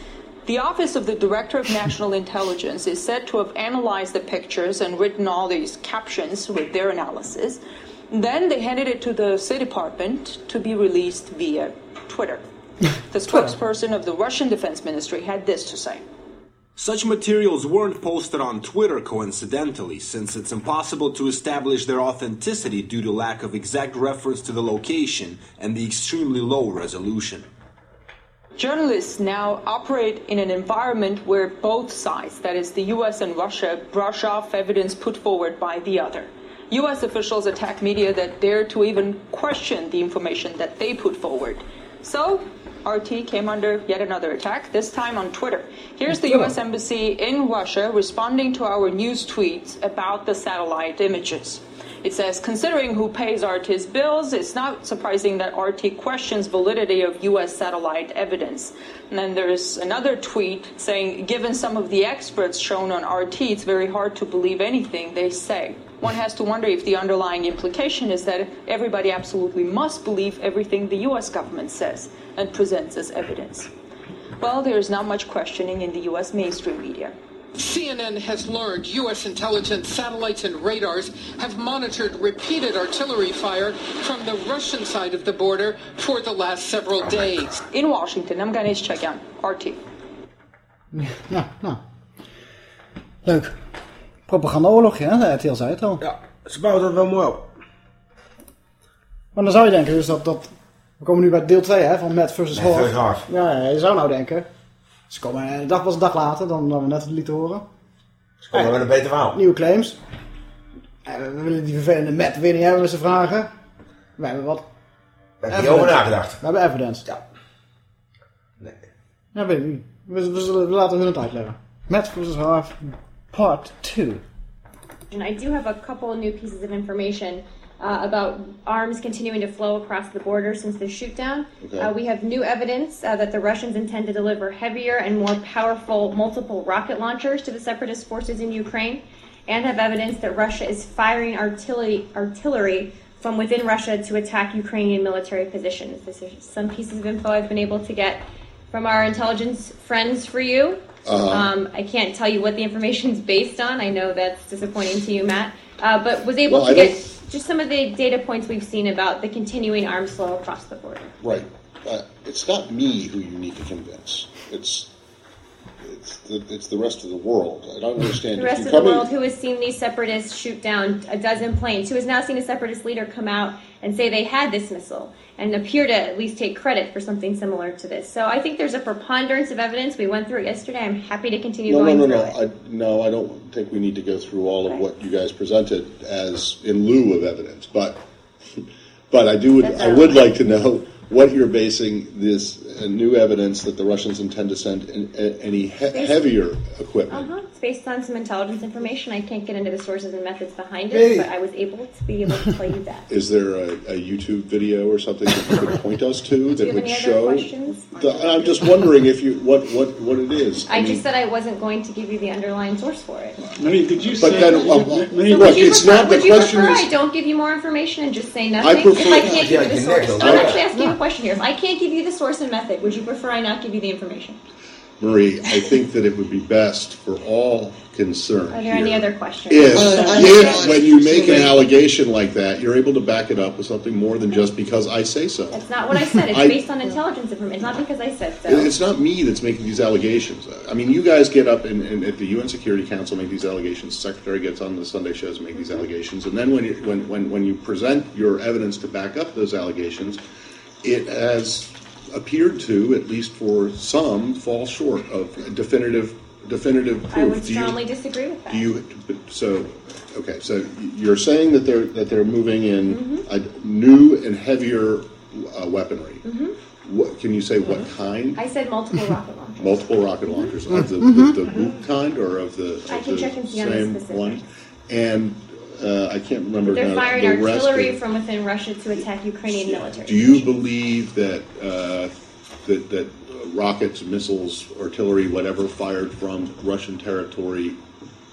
The Office of the Director of National Intelligence is said to have analyzed the pictures and written all these captions with their analysis. Then they handed it to the State Department to be released via Twitter. The spokesperson of the Russian Defense Ministry had this to say. Such materials weren't posted on Twitter coincidentally, since it's impossible to establish their authenticity due to lack of exact reference to the location and the extremely low resolution. Journalists now operate in an environment where both sides, that is, the US and Russia, brush off evidence put forward by the other. US officials attack media that dare to even question the information that they put forward. So, RT came under yet another attack, this time on Twitter. Here's the US Embassy in Russia responding to our news tweets about the satellite images. It says, considering who pays RT's bills, it's not surprising that RT questions validity of U.S. satellite evidence. And then there's another tweet saying, given some of the experts shown on RT, it's very hard to believe anything they say. One has to wonder if the underlying implication is that everybody absolutely must believe everything the U.S. government says and presents as evidence. Well, there's not much questioning in the U.S. mainstream media. CNN has learned U.S. intelligence satellites and radars have monitored repeated artillery fire from the Russian side of the border for the last several days. In Washington, I'm Ganesh Chagyan, RT. Ja, nou. Leuk. Propagandaoorlogje, hè? RTL zei het al. Ja, ze bouwen dat wel mooi op. Maar dan zou je denken dus dat... dat we komen nu bij deel 2 hè, van Matt versus Matt Hawk. versus Hawk. Ja, ja, je zou nou denken... Ze komen een dag was een dag later dan, dan we net het lieten horen. Ze komen met een beter verhaal. Nieuwe claims. Eh, we willen die vervelende Matt weer niet hebben met zijn vragen. We hebben wat... We hebben hierover evidence. nagedacht. We hebben evidence. Ja. Nee. Ja, weet ik niet. We, we, zullen- we laten hun het uitleggen. Matt versus Hawk, part 2. And I do have a couple new pieces of information uh, about arms continuing to flow across the border since the shootdown. Okay. Uh, we have new evidence uh, that the Russians intend to deliver heavier and more powerful multiple rocket launchers to the separatist forces in Ukraine, and have evidence that Russia is firing artillery, artillery from within Russia to attack Ukrainian military positions. This is some pieces of info I've been able to get from our intelligence friends for you. Uh-huh. Um, I can't tell you what the information is based on. I know that's disappointing to you, Matt. Uh, but was able Well, to I get just some of the data points we've seen about the continuing arms flow across the border. Right. Uh, it's not me who you need to convince. It's it's the, it's the rest of the world. I don't understand. The rest of the come in- world who has seen these separatists shoot down a dozen planes, who has now seen a separatist leader come out and say they had this missile and appear to at least take credit for something similar to this. So I think there's a preponderance of evidence. We went through it yesterday. I'm happy to continue No, no, going no, through no. I, no, I don't think we need to go through all of what you guys presented as in lieu of evidence. But, but I do. Would, I would like to know what you're basing this uh, new evidence that the Russians intend to send in, a- any he- heavier equipment. Uh-huh. It's based on some intelligence information. I can't get into the sources and methods behind it, Hey. but I was able to be able to tell you that. Is there a, a YouTube video or something that you could point us to Do you that have would any other show? questions? The- I'm just wondering if you what what what it is. I mean, just said I wasn't going to give you the underlying source for it. I mean, did you But say? then, But So look, you it's prefer, not the would you question. prefer Is, I don't give you more information and just say nothing? I prefer, if I can't give yeah, you the source. I'm actually up. asking you question here. If I can't give you the source and method, would you prefer I not give you the information? Marie, I think that it would be best for all concerned. Are there any other questions? If, Uh, if when you make an allegation like that, you're able to back it up with something more than just because I say so. That's not what I said. It's I- based on intelligence information. It's not because I said so. It's not me that's making these allegations. I mean, you guys get up and, and at the UN Security Council make these allegations. The Secretary gets on the Sunday shows and make these allegations, and then when you, when, when when you present your evidence to back up those allegations, it has appeared to, at least for some, fall short of definitive definitive proof. I would Do you- strongly disagree with that. do you so okay? So you're saying that they're that they're moving in Mm-hmm. a new and heavier uh, weaponry. hmm What can you say? What kind? I said multiple rocket launchers. Multiple rocket launchers of the, Mhm. the, the boot kind or of the, I of can the check and see on the same one? And uh, I can't remember They're now, firing the rest artillery of- from within Russia to attack Ukrainian military. Do you believe that uh, that that rockets, missiles, artillery, whatever fired from Russian territory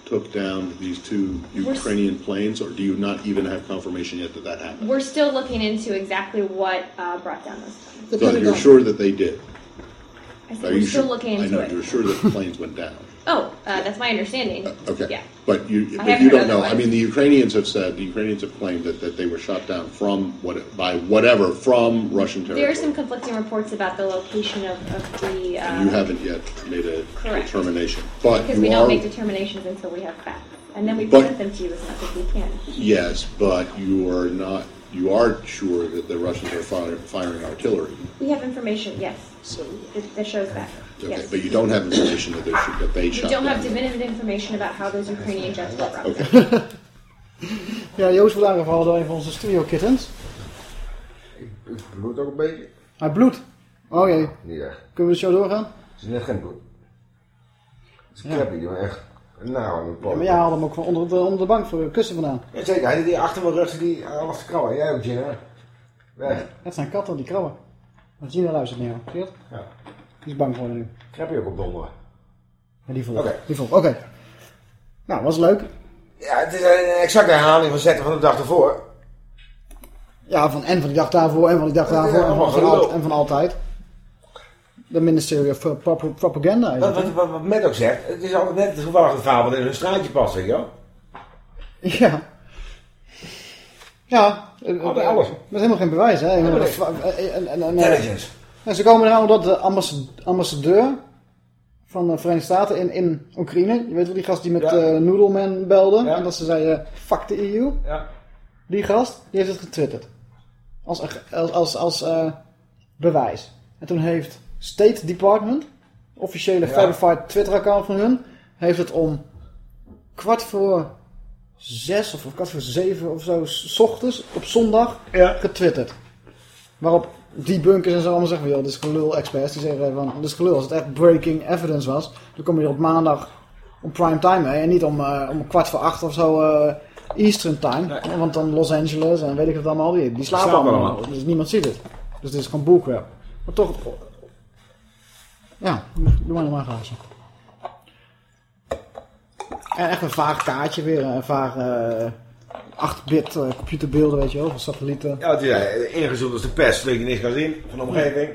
took down these two We're Ukrainian planes, or do you not even have confirmation yet that that happened? We're still looking into exactly what uh, brought down those planes. But you're sure that they did. I said Are we're you still sure? looking I know it. you're sure that the planes went down. Oh, uh, that's my understanding. Okay. Yeah. But you, I but haven't you don't know. I otherwise. mean, the Ukrainians have said, the Ukrainians have claimed that, that they were shot down from what, by whatever, from Russian territory. There are some conflicting reports about the location of, of the. Uh, And you haven't yet made a Correct. determination. But because you we are, don't make determinations until we have facts, and then we But- present them to you as much as we can. yes, but you are not, you are sure that the Russians are fire, firing artillery. We have information, yes, that, that shows that. Okay, yes. but you don't have information that, they're sh- that they We shot don't down. have definitive information about how those Ukrainian jets were routed. Okay. Ja, Joost wordt aangevallen door een van onze studio kittens. Het bloedt ook een beetje. Hij bloedt. Oh jee. Niet echt. Kunnen we zo doorgaan? Het is net geen bloed. Het is een Ja. die me echt nou aan het Ja, maar jij haalde hem ook van onder de, onder de bank voor de kussen vandaan. Ja, zeker. Hij die achter mijn rug die alles te krabben. Jij ook, Gina. Weg. Dat zijn katten die krabben. Want Gina luistert naar jou. Zie je dat? Ja. Die is bang voor nu. Krap je ook op donderen. Ja, die voelt. Oké. Die voelt. Oké. Nou, was leuk. Ja, het is een exacte herhaling van zetten van de dag ervoor. Ja, van en van die dag daarvoor en van die dag Ja, daarvoor en van, al- en van altijd. De Ministry of Prop- Propaganda. Wat, het, wat, wat, ook zegt, het is altijd net toevallig een verhaal wat in hun straatje past, weet je. Ja. Ja. eh, Altijd eh, alles. Met helemaal geen bewijs, hè? Helemaal en, Intelligence. En ze komen eraan omdat de ambassadeur, van de Verenigde Staten in, in Oekraïne, je weet wel die gast die met Ja. eh Noodleman belde, en dat ze zei, fuck de EU. Ja. Die gast, die heeft het getwitterd. Als, als, als, als eh, bewijs. En toen heeft State Department, officiële verified Twitter-account van hun, heeft het om kwart voor zes of kwart voor zeven of zo, s ochtends, op zondag, getwitterd. Waarop die bunkers en zo allemaal zeggen, joh, dit is gelul experts. Die zeggen van, dit is gelul. Als het echt breaking evidence was, dan kom je er op maandag om prime time mee. En niet om, eh, om kwart voor acht of zo eh, Eastern time. Want dan Los Angeles en weet ik het allemaal, die, die slapen allemaal. allemaal. Dus niemand ziet het. Dus dit is gewoon bullcrap. Maar toch, ja, doe maar nog maar een glaasje. En echt een vaag kaartje weer, een vaag eh 8-bit eh, computerbeelden, weet je wel, van satellieten. Ja, het is eh, ingezoomd als de pest, zodat je niks kan zien van de omgeving.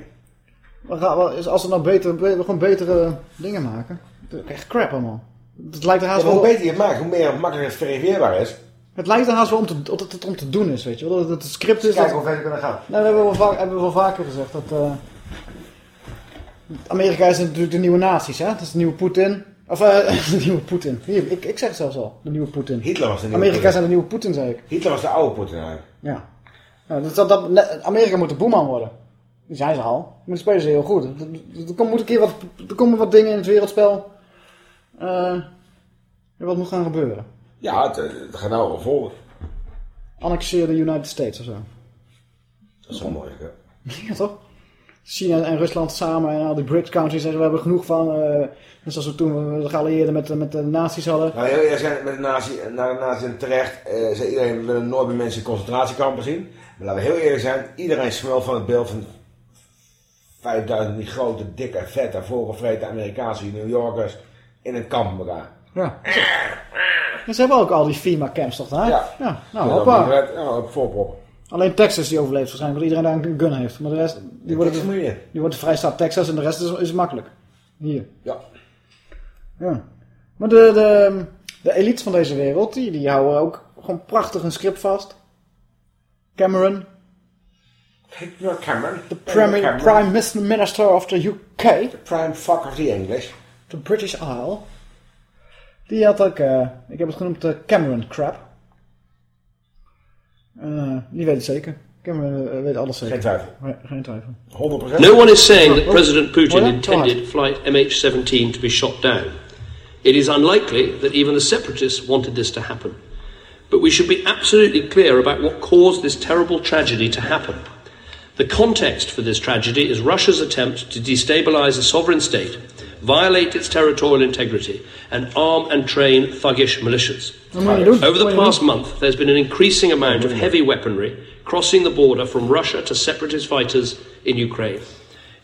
Maar ga- wel, is- als we nou beter, be- gewoon betere dingen maken. Is Echt crap allemaal. Het lijkt er haast Ja, hoe wel... beter je het maakt, hoe meer makkelijker het verifieerbaar is. Het lijkt er haast wel om te, dat het om te doen is, weet je wel. Dat het script is... Kijken dat- hoe ver we kunnen gaan. Nou, dat hebben we wel, vaak, hebben we wel vaker gezegd. Dat, eh, Amerika is natuurlijk de nieuwe nazi's, hè? Dat is de nieuwe Poetin. Of, eh, de nieuwe Poetin. Hier, ik, ik zeg het zelfs al. De nieuwe Poetin. Hitler was de nieuwe Amerika zijn de nieuwe Poetin, zei ik. Hitler was de oude Poetin eigenlijk. Ja. Nou, dat, dat, Amerika moet de boeman worden. Die zijn ze al. Maar die spelen ze heel goed. Er, er, komen moet een keer wat, er komen wat dingen in het wereldspel. eh, wat moet gaan gebeuren. Ja, het, het gaat nou wel volgen. Annexeer de United States of zo. Dat is wel mooi, hè? Ja, toch? China en Rusland samen en al die BRICS countries zeggen we hebben genoeg van. eh net zoals we toen we geallieerden met, met de nazi's hadden. Nou, heel eerlijk zijn met de nazi, naar de nazi terecht. eh zei iedereen, willen nooit meer mensen in concentratiekampen zien. Maar laten we heel eerlijk zijn, iedereen smelt van het beeld van 5000 die grote, dikke, vette, volgevreten Amerikaanse New Yorkers in een kamp met elkaar. Ja. Ze hebben ook al die FEMA-camps toch daar? Ja. ja nou, hoppa. Ja, voorprop. Alleen Texas die overleeft waarschijnlijk, want iedereen daar een gun heeft. Maar de rest, die wordt, in. die wordt de vrijstaat Texas en de rest is, is makkelijk. Hier. Ja. Ja. Maar de, de, de elites van deze wereld, die, die houden ook gewoon prachtig een script vast. Cameron, Cameron. the prime, prime minister of the UK. The prime fuck of the English. The British Isle. Die had ook, eh, ik heb het genoemd de Cameron crap. Eh, die weet het zeker. Cameron eh, weet alles zeker. Geen twijfel. Nee, geen twijfel. 100%. No one is saying that Oh, President Putin intended flight MH17 to be shot down. It is unlikely that even the separatists wanted this to happen. But we should be absolutely clear about what caused this terrible tragedy to happen. The context for this tragedy is Russia's attempt to destabilize a sovereign state, violate its territorial integrity, and arm and train thuggish militias. Wat moet je doen? Over the Wat moet je past month, there's been an increasing amount of heavy weaponry crossing the border from Russia to separatist fighters in Ukraine.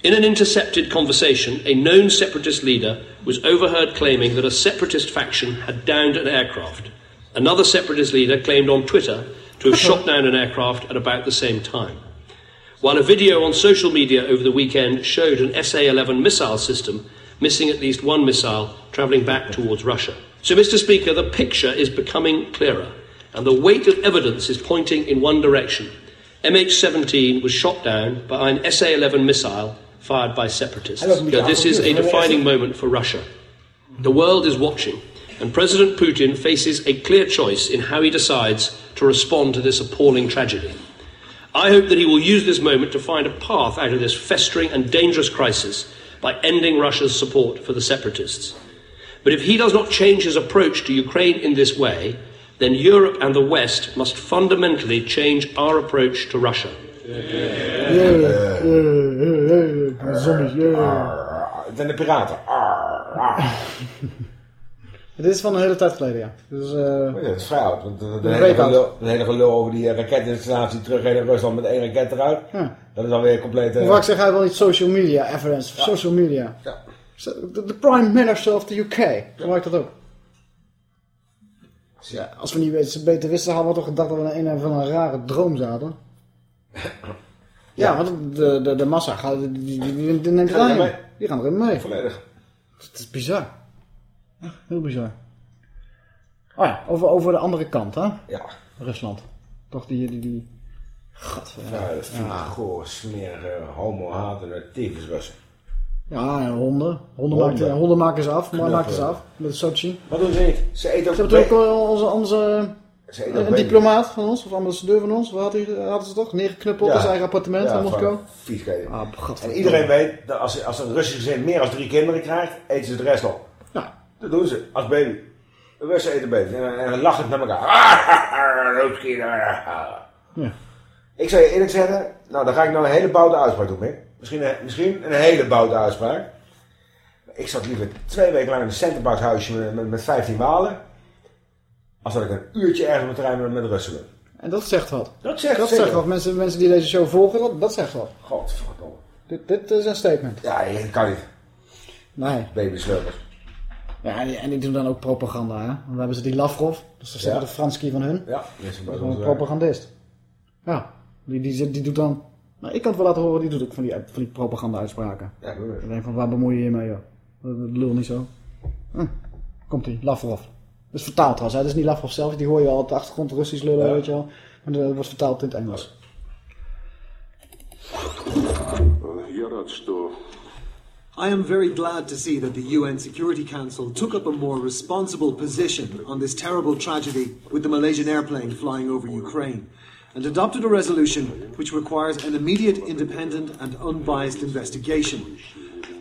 In an intercepted conversation, a known separatist leader was overheard claiming that a separatist faction had downed an aircraft. Another separatist leader claimed on Twitter to have shot down an aircraft at about the same time. While a video on social media over the weekend showed an SA 11 missile system missing at least one missile travelling back towards Russia. So, Mr. Speaker, the picture is becoming clearer, and the weight of evidence is pointing in one direction. MH17 was shot down by an SA 11 missile fired by separatists. Hij loopt een beetje Yeah, this is a defining moment for Russia. The world is watching, and President Putin faces a clear choice in how he decides to respond to this appalling tragedy. I hope that he will use this moment to find a path out of this festering and dangerous crisis by ending Russia's support for the separatists. But if he does not change his approach to Ukraine in this way, then Europe and the West must fundamentally change our approach to Russia. Yeah, yeah, yeah, yeah. Zombies, yeah. Het zijn de piraten. Arr, arr. Dit is van een hele tijd geleden, ja. Dus, eh Ja, dat is vrij oud. Want de, de, hele gelul, de hele gelul over die eh, raketinstallatie terug naar Rusland met één raket eruit. Ja. Dat is alweer compleet... eh, Hoe vaak zeg hij wel niet social media evidence? Social media. Ja. De, prime minister of the UK. Gebruikt dat ook. Ja, als we niet beter wisten, hadden we toch gedacht dat we in een van een rare droom zaten. Ja, want de, de, de massa gaat, die, die, die, die neemt Gaan erin erin. mee. Die gaan erin mee. Volledig. Het is bizar. Heel bizar. Oh ja, over, over de andere kant, hè? Ja. Rusland. Toch die, die, die... Gadver. Ja, dat vieze, goor, smerige, homo-hatende tyfusrussen. Ja, en honden. Honden, Honden. Maken, honden maken ze af, maar maken ze af. Met Sochi. Wat doen ze niet? Ze eten ook... Ze hebben ook wel onze, onze ook een diplomaat van ons, of ambassadeur van ons, wat hadden ze toch? Neergeknuppeld in zijn eigen appartement in Moskou. Vies. Ah, en iedereen weet dat als, als een Russisch gezin meer dan drie kinderen krijgt, eten ze de rest op. Ja. Dat doen ze, als baby. Russen eten baby. En, en lachend naar elkaar. Ja. Ik zou je eerlijk zeggen, nou dan ga ik nou een hele bouwde uitspraak doen, Mick. Misschien, een- misschien een hele bouwde uitspraak. Ik zat liever twee weken lang in een centerbouwhuisje met, met, met 15 walen. Als dat ik een uurtje ergens op het terrein met, met Russen. En dat zegt wat. Dat zegt dat zegt wat. Mensen, mensen die deze show volgen, dat, dat zegt wat. Godverdomme. Dit, dit is een statement. Ja, dat kan niet. Nee. Baby slurpers. Ja, en die doen dan ook propaganda. Hè? Want dan hebben ze die Lavrov, dat is de Franski van hun. Ja, dat is een, propagandist. Ja, die, die, die doet dan... Nou, ik kan het wel laten horen, die doet ook van die, propaganda-uitspraken. Ja, ik alleen van, waar bemoei je je mee, joh? Dat lul niet zo. Hm, komt die, Lavrov. Dat is vertaald trouwens, hè? dat is niet Lavrov zelf. Die hoor je al op de achtergrond Russisch lullen, weet je wel. Maar dat wordt vertaald in het Engels. Ja. I am very glad to see that the UN Security Council took up a more responsible position on this terrible tragedy with the Malaysian airplane flying over Ukraine and adopted a resolution which requires an immediate, independent, and unbiased investigation.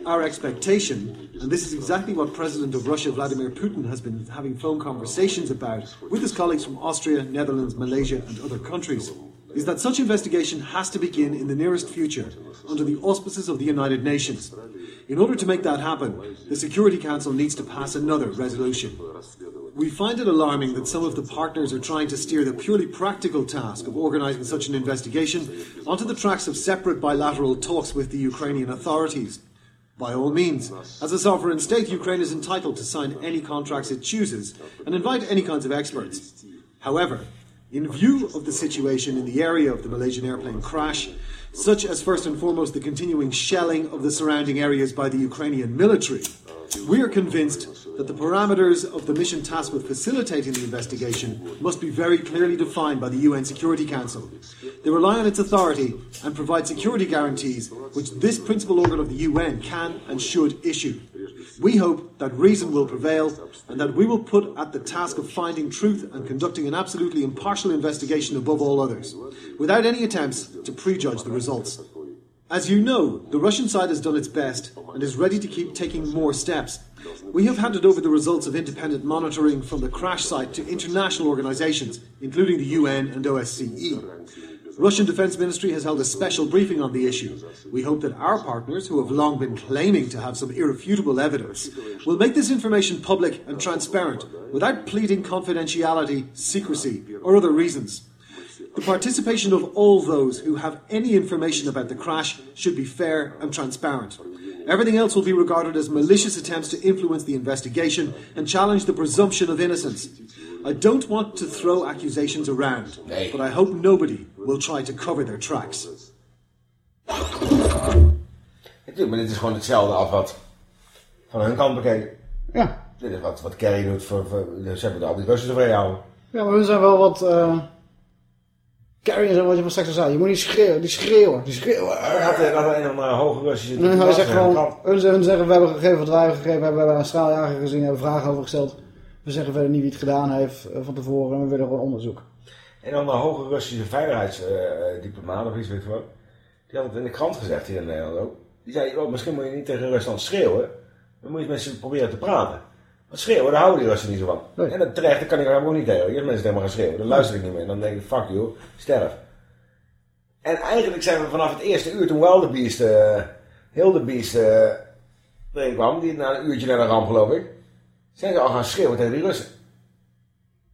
Our expectation, and this is exactly what President of Russia Vladimir Putin has been having phone conversations about with his colleagues from Austria, Netherlands, Malaysia, and other countries, is that such investigation has to begin in the nearest future under the auspices of the United Nations. In order to make that happen, the Security Council needs to pass another resolution. We find it alarming that some of the partners are trying to steer the purely practical task of organising such an investigation onto the tracks of separate bilateral talks with the Ukrainian authorities. By all means, as a sovereign state, Ukraine is entitled to sign any contracts it chooses and invite any kinds of experts. However, in view of the situation in the area of the Malaysian airplane crash, such as first and foremost the continuing shelling of the surrounding areas by the Ukrainian military, we are convinced that the parameters of the mission tasked with facilitating the investigation must be very clearly defined by the UN Security Council. They rely on its authority and provide security guarantees which this principal organ of the UN can and should issue. We hope that reason will prevail and that we will put at the task of finding truth and conducting an absolutely impartial investigation above all others, without any attempts to prejudge the results. As you know, the Russian side has done its best and is ready to keep taking more steps. We have handed over the results of independent monitoring from the crash site to international organisations, including the UN and OSCE. Russian Defence Ministry has held a special briefing on the issue. We hope that our partners, who have long been claiming to have some irrefutable evidence, will make this information public and transparent without pleading confidentiality, secrecy, or other reasons. The participation of all those who have any information about the crash should be fair and transparent. Everything else will be regarded as malicious attempts to influence the investigation and challenge the presumption of innocence. I don't want to throw accusations around, but I hope nobody will try to cover their tracks. Natuurlijk, maar dit is gewoon hetzelfde als wat van hun kant bekeken. Ja. Dit is wat, wat Kerry doet voor, voor ze hebben al die Russen tevreden houden. Ja, maar we zijn wel wat... eh Carrie zo, wat je van straks al zei. Je moet niet schreeuwen, die schreeuwen, die schreeuwen. Hij had, had er een andere hoge Russische... Nee, hij zegt gewoon, hun zeggen, hun zeggen, we hebben gegeven wat wij hebben gegeven hebben, we hebben een straaljager gezien, hebben vragen over gesteld. We zeggen verder niet wie het gedaan heeft eh, van tevoren en we willen gewoon onderzoek. En dan een hoge Russische veiligheidsdiplomaat of iets weet ik wat. Die had het in de krant gezegd hier in Nederland ook. Die zei, oh, misschien moet je niet tegen Rusland schreeuwen. Dan moet je met ze proberen te praten. Want schreeuwen, daar houden die Russen niet zo van. En dat terecht, dat kan ik er ook niet tegen. Je hebt mensen helemaal gaan schreeuwen. Dan luister ik niet meer. Dan denk ik, fuck you, sterf. En eigenlijk zijn we vanaf het eerste uur, toen Wildebeest, uh, Hildebeest uh, erin kwam, die na een uurtje naar de ramp geloof ik, zijn ze al gaan schreeuwen tegen die Russen.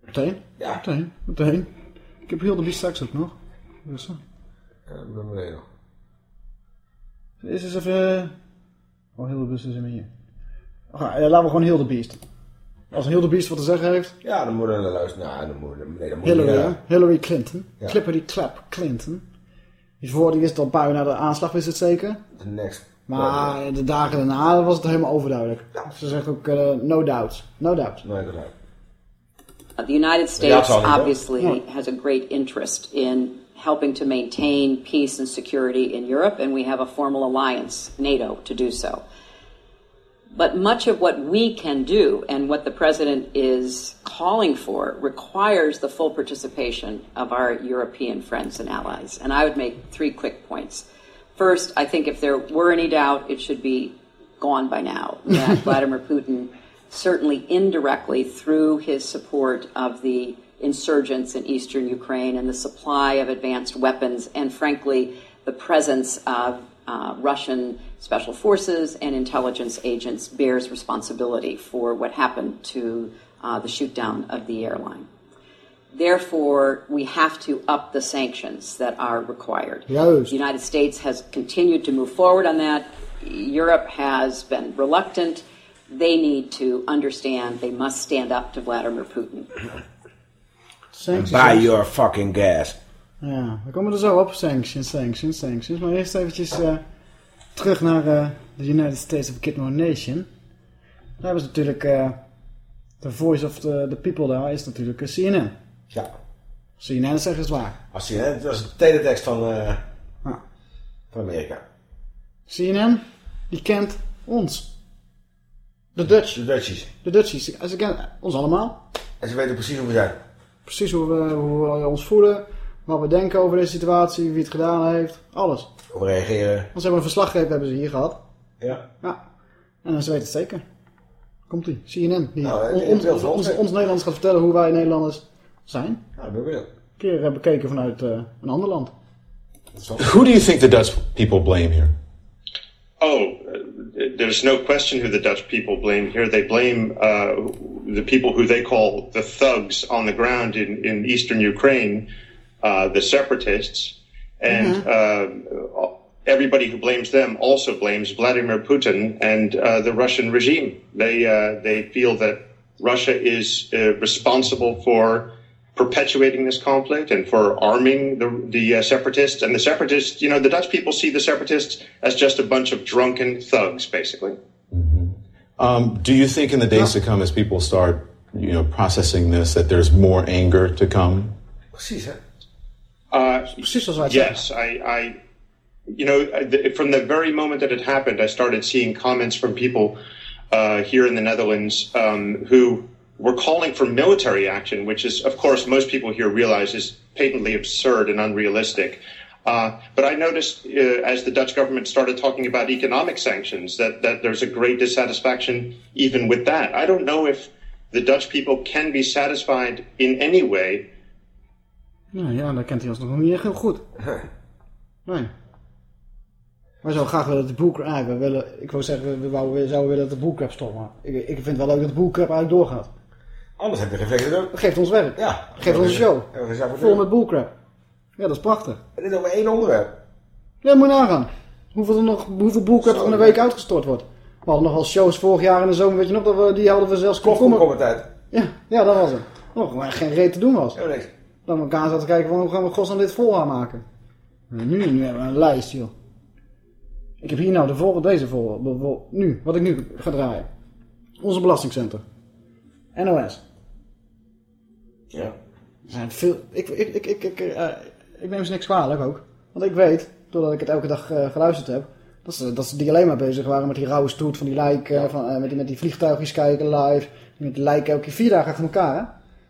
Meteen? Ja. Meteen, meteen. Ik heb heel de biest straks ook nog. Dus, uh. Ja, dat ben beneden nog. Is eens even... Oh, heel de bus is in hier. Oh, ja, laten we gewoon heel de beest. Als een heel de beest wat te zeggen heeft. Ja, dan moeten we luisteren. Nou, dan moet, nee, dan moet Hillary, Clinton. Ja. Clippity Clap Clinton. Die voor die is het al paar uur na de aanslag, is het zeker? De next. Maar de dagen daarna was het helemaal overduidelijk. Ze zegt ook uh, no doubt. No doubt. No doubt. The United States obviously has a great interest in helping to maintain peace and security in Europe, and we have a formal alliance, NATO, to do so. But much of what we can do and what the president is calling for requires the full participation of our European friends and allies. And I would make three quick points. First, I think if there were any doubt, it should be gone by now that Vladimir Putin, certainly indirectly through his support of the insurgents in eastern Ukraine and the supply of advanced weapons, and frankly, the presence of uh, Russian special forces and intelligence agents bears responsibility for what happened to uh, the shootdown of the airline. Therefore, we have to up the sanctions that are required. Juist. The United States has continued to move forward on that. Europe has been reluctant. They need to understand they must stand up to Vladimir Putin. Sanctions. Buy your fucking gas. Ja, we komen er zo op. Sanctions, sanctions, sanctions. Maar eerst eventjes uh, terug naar uh, de United States of Kidno Nation. Daar hebben ze natuurlijk... Uh, de voice of the, the people daar is natuurlijk CNN. Ja. CNN zeggen is waar. Als CNN, dat is de teletext van, ah. van Amerika. CNN, die kent Ons. De Dutch. De Dutchies. De Dutchies. Ze kennen ons allemaal. En ze weten precies hoe we zijn. Precies hoe we, hoe we ons voelen. Wat we denken over deze situatie. Wie het gedaan heeft. Alles. Hoe we reageren. Want ze hebben een verslaggever hebben ze hier gehad. Ja. Ja. En dan ze weten het zeker. Komt-ie. CNN. Die Nou, on- het- ons, ons, Nederlanders gaat vertellen hoe wij Nederlanders zijn. Ja, dat ben ik benieuwd. Een keer hebben bekeken vanuit eh, een ander land. Who do you think the Dutch people blame here? Oh, there's no question who the Dutch people blame here. They blame uh, the people who they call the thugs on the ground in, in eastern Ukraine, uh, the separatists. And uh, everybody who blames them also blames Vladimir Putin and uh, the Russian regime. They, uh, they feel that Russia is uh, responsible for perpetuating this conflict and for arming the, the uh, separatists. And the separatists, you know, the Dutch people see the separatists as just a bunch of drunken thugs, basically. Um, do you think in the days to come, as people start, you know, processing this, that there's more anger to come? Precies. Uh, Precies als wij het yes, I, I, you know, uh, from the very moment that it happened, I started seeing comments from people uh, here in the Netherlands um, who were calling for military action, which is, of course, most people here realize is patently absurd and unrealistic. Uh, but I noticed uh, as the Dutch government started talking about economic sanctions that, that there's a great dissatisfaction even with that. I don't know if the Dutch people can be satisfied in any way Nou ja, dat kent hij ons nog niet echt heel goed. Nee. Wij zouden graag willen dat de boek... Ah, we willen, ik wou zeggen, we, wouden- we zouden willen dat de boelcrap stopt. Maar ik, ik vind het wel leuk dat de boelcrap eigenlijk doorgaat. Anders heb je geen ook. Dat geeft ons werk. Ja. Geeft ons een show. Vol met bullcrap. Ja, dat is prachtig. En dit is over één onderwerp. Ja, moet je nagaan. Hoeveel, er nog, hoeveel bullcrap er in een week uitgestort wordt. We hadden nog wel shows vorig jaar in de zomer. Weet je nog, dat we, die hadden we zelfs... Komkommertijd. Ja, ja, dat was het. Nog maar geen reet te doen was. Ja, niks. Dat we elkaar zaten te kijken van hoe gaan we godsnaam dit vol gaan maken. En nu, nu hebben we een lijst, joh. Ik heb hier nou de volgende, deze voor, de vol- nu, wat ik nu ga draaien. Onze belastingcentrum. NOS. Ja. Er zijn veel, ik, ik, ik, ik, ik, eh, ik neem ze niks kwalijk ook. Want ik weet, doordat ik het elke dag eh, geluisterd heb, dat ze, dat ze die alleen maar bezig waren met die rauwe stoet van die lijken, van, eh, met, die, met die vliegtuigjes kijken live, met lijken elke vier dagen achter elkaar, hè?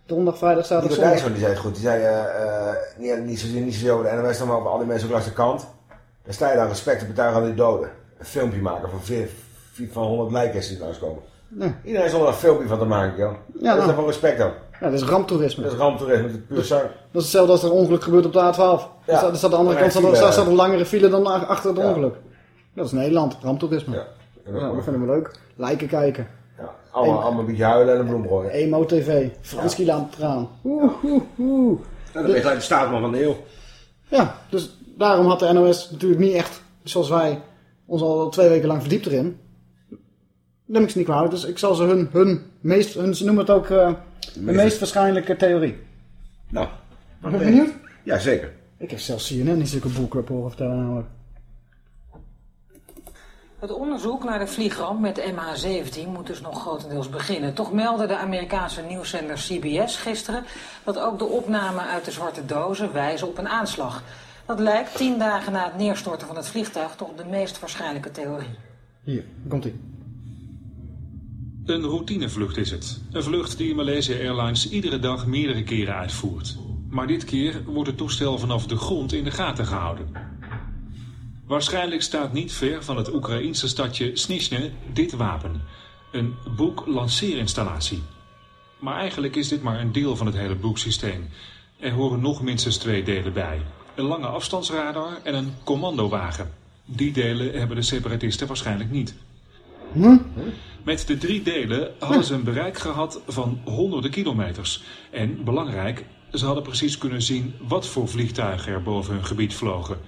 Donderdag, vrijdag, zaterdag, zondag. Die zei het goed. Die zei, niet, niet, zozeer, niet zozeer over de NOS, maar over al die mensen ook langs de kant. Dan sta je daar respect te betuigen aan die doden. Een filmpje maken van, vier, vier- van 100 lijken die langskomen. Ja. Iedereen zal er een filmpje van te maken, joh. Ja, dat is dan van respect dan. Ja, dat is ramptoerisme. Dat is ramptoerisme, dat is puur zang. Dat is hetzelfde als er een ongeluk gebeurt op de A12. Ja. Er staat, de andere kant file, staat, eh. staat een langere file dan achter het Ja. ongeluk. Dat is Nederland, ramptoerisme. Ja. dat vinden we leuk. Lijken kijken. Ja, allemaal, allemaal een beetje huilen en een bloem gooien. Emo TV, Franski laat traan. Oeh, oeh, oeh. dat ben je gelijk de staatman van de eeuw. Ja, dus daarom had de NOS natuurlijk niet echt, zoals wij, ons al twee weken lang verdiept erin. Neem ik ze niet kwalijk, dus ik zal ze hun, hun meest, hun, ze noemen het ook eh, de Meest- waarschijnlijke theorie. Nou. Ben je benieuwd? Ja, zeker. Ik heb zelfs CNN niet zulke boelkrap horen vertellen namelijk. Het onderzoek naar de vliegramp met MH17 moet dus nog grotendeels beginnen. Toch meldde de Amerikaanse nieuwszender CBS gisteren dat ook de opnamen uit de zwarte dozen wijzen op een aanslag. Dat lijkt tien dagen na het neerstorten van het vliegtuig toch de meest waarschijnlijke theorie. Hier, komt ie. Een routinevlucht is het. Een vlucht die Malaysia Airlines iedere dag meerdere keren uitvoert. Maar dit keer wordt het toestel vanaf de grond in de gaten gehouden. Waarschijnlijk staat niet ver van het Oekraïense stadje Snizhne dit wapen. Een boek-lanceerinstallatie. Maar eigenlijk is dit maar een deel van het hele boeksysteem. Er horen nog minstens twee delen bij. Een lange afstandsradar en een commandowagen. Die delen hebben de separatisten waarschijnlijk niet. Met de drie delen hadden ze een bereik gehad van honderden kilometers. En, belangrijk, ze hadden precies kunnen zien wat voor vliegtuigen er boven hun gebied vlogen.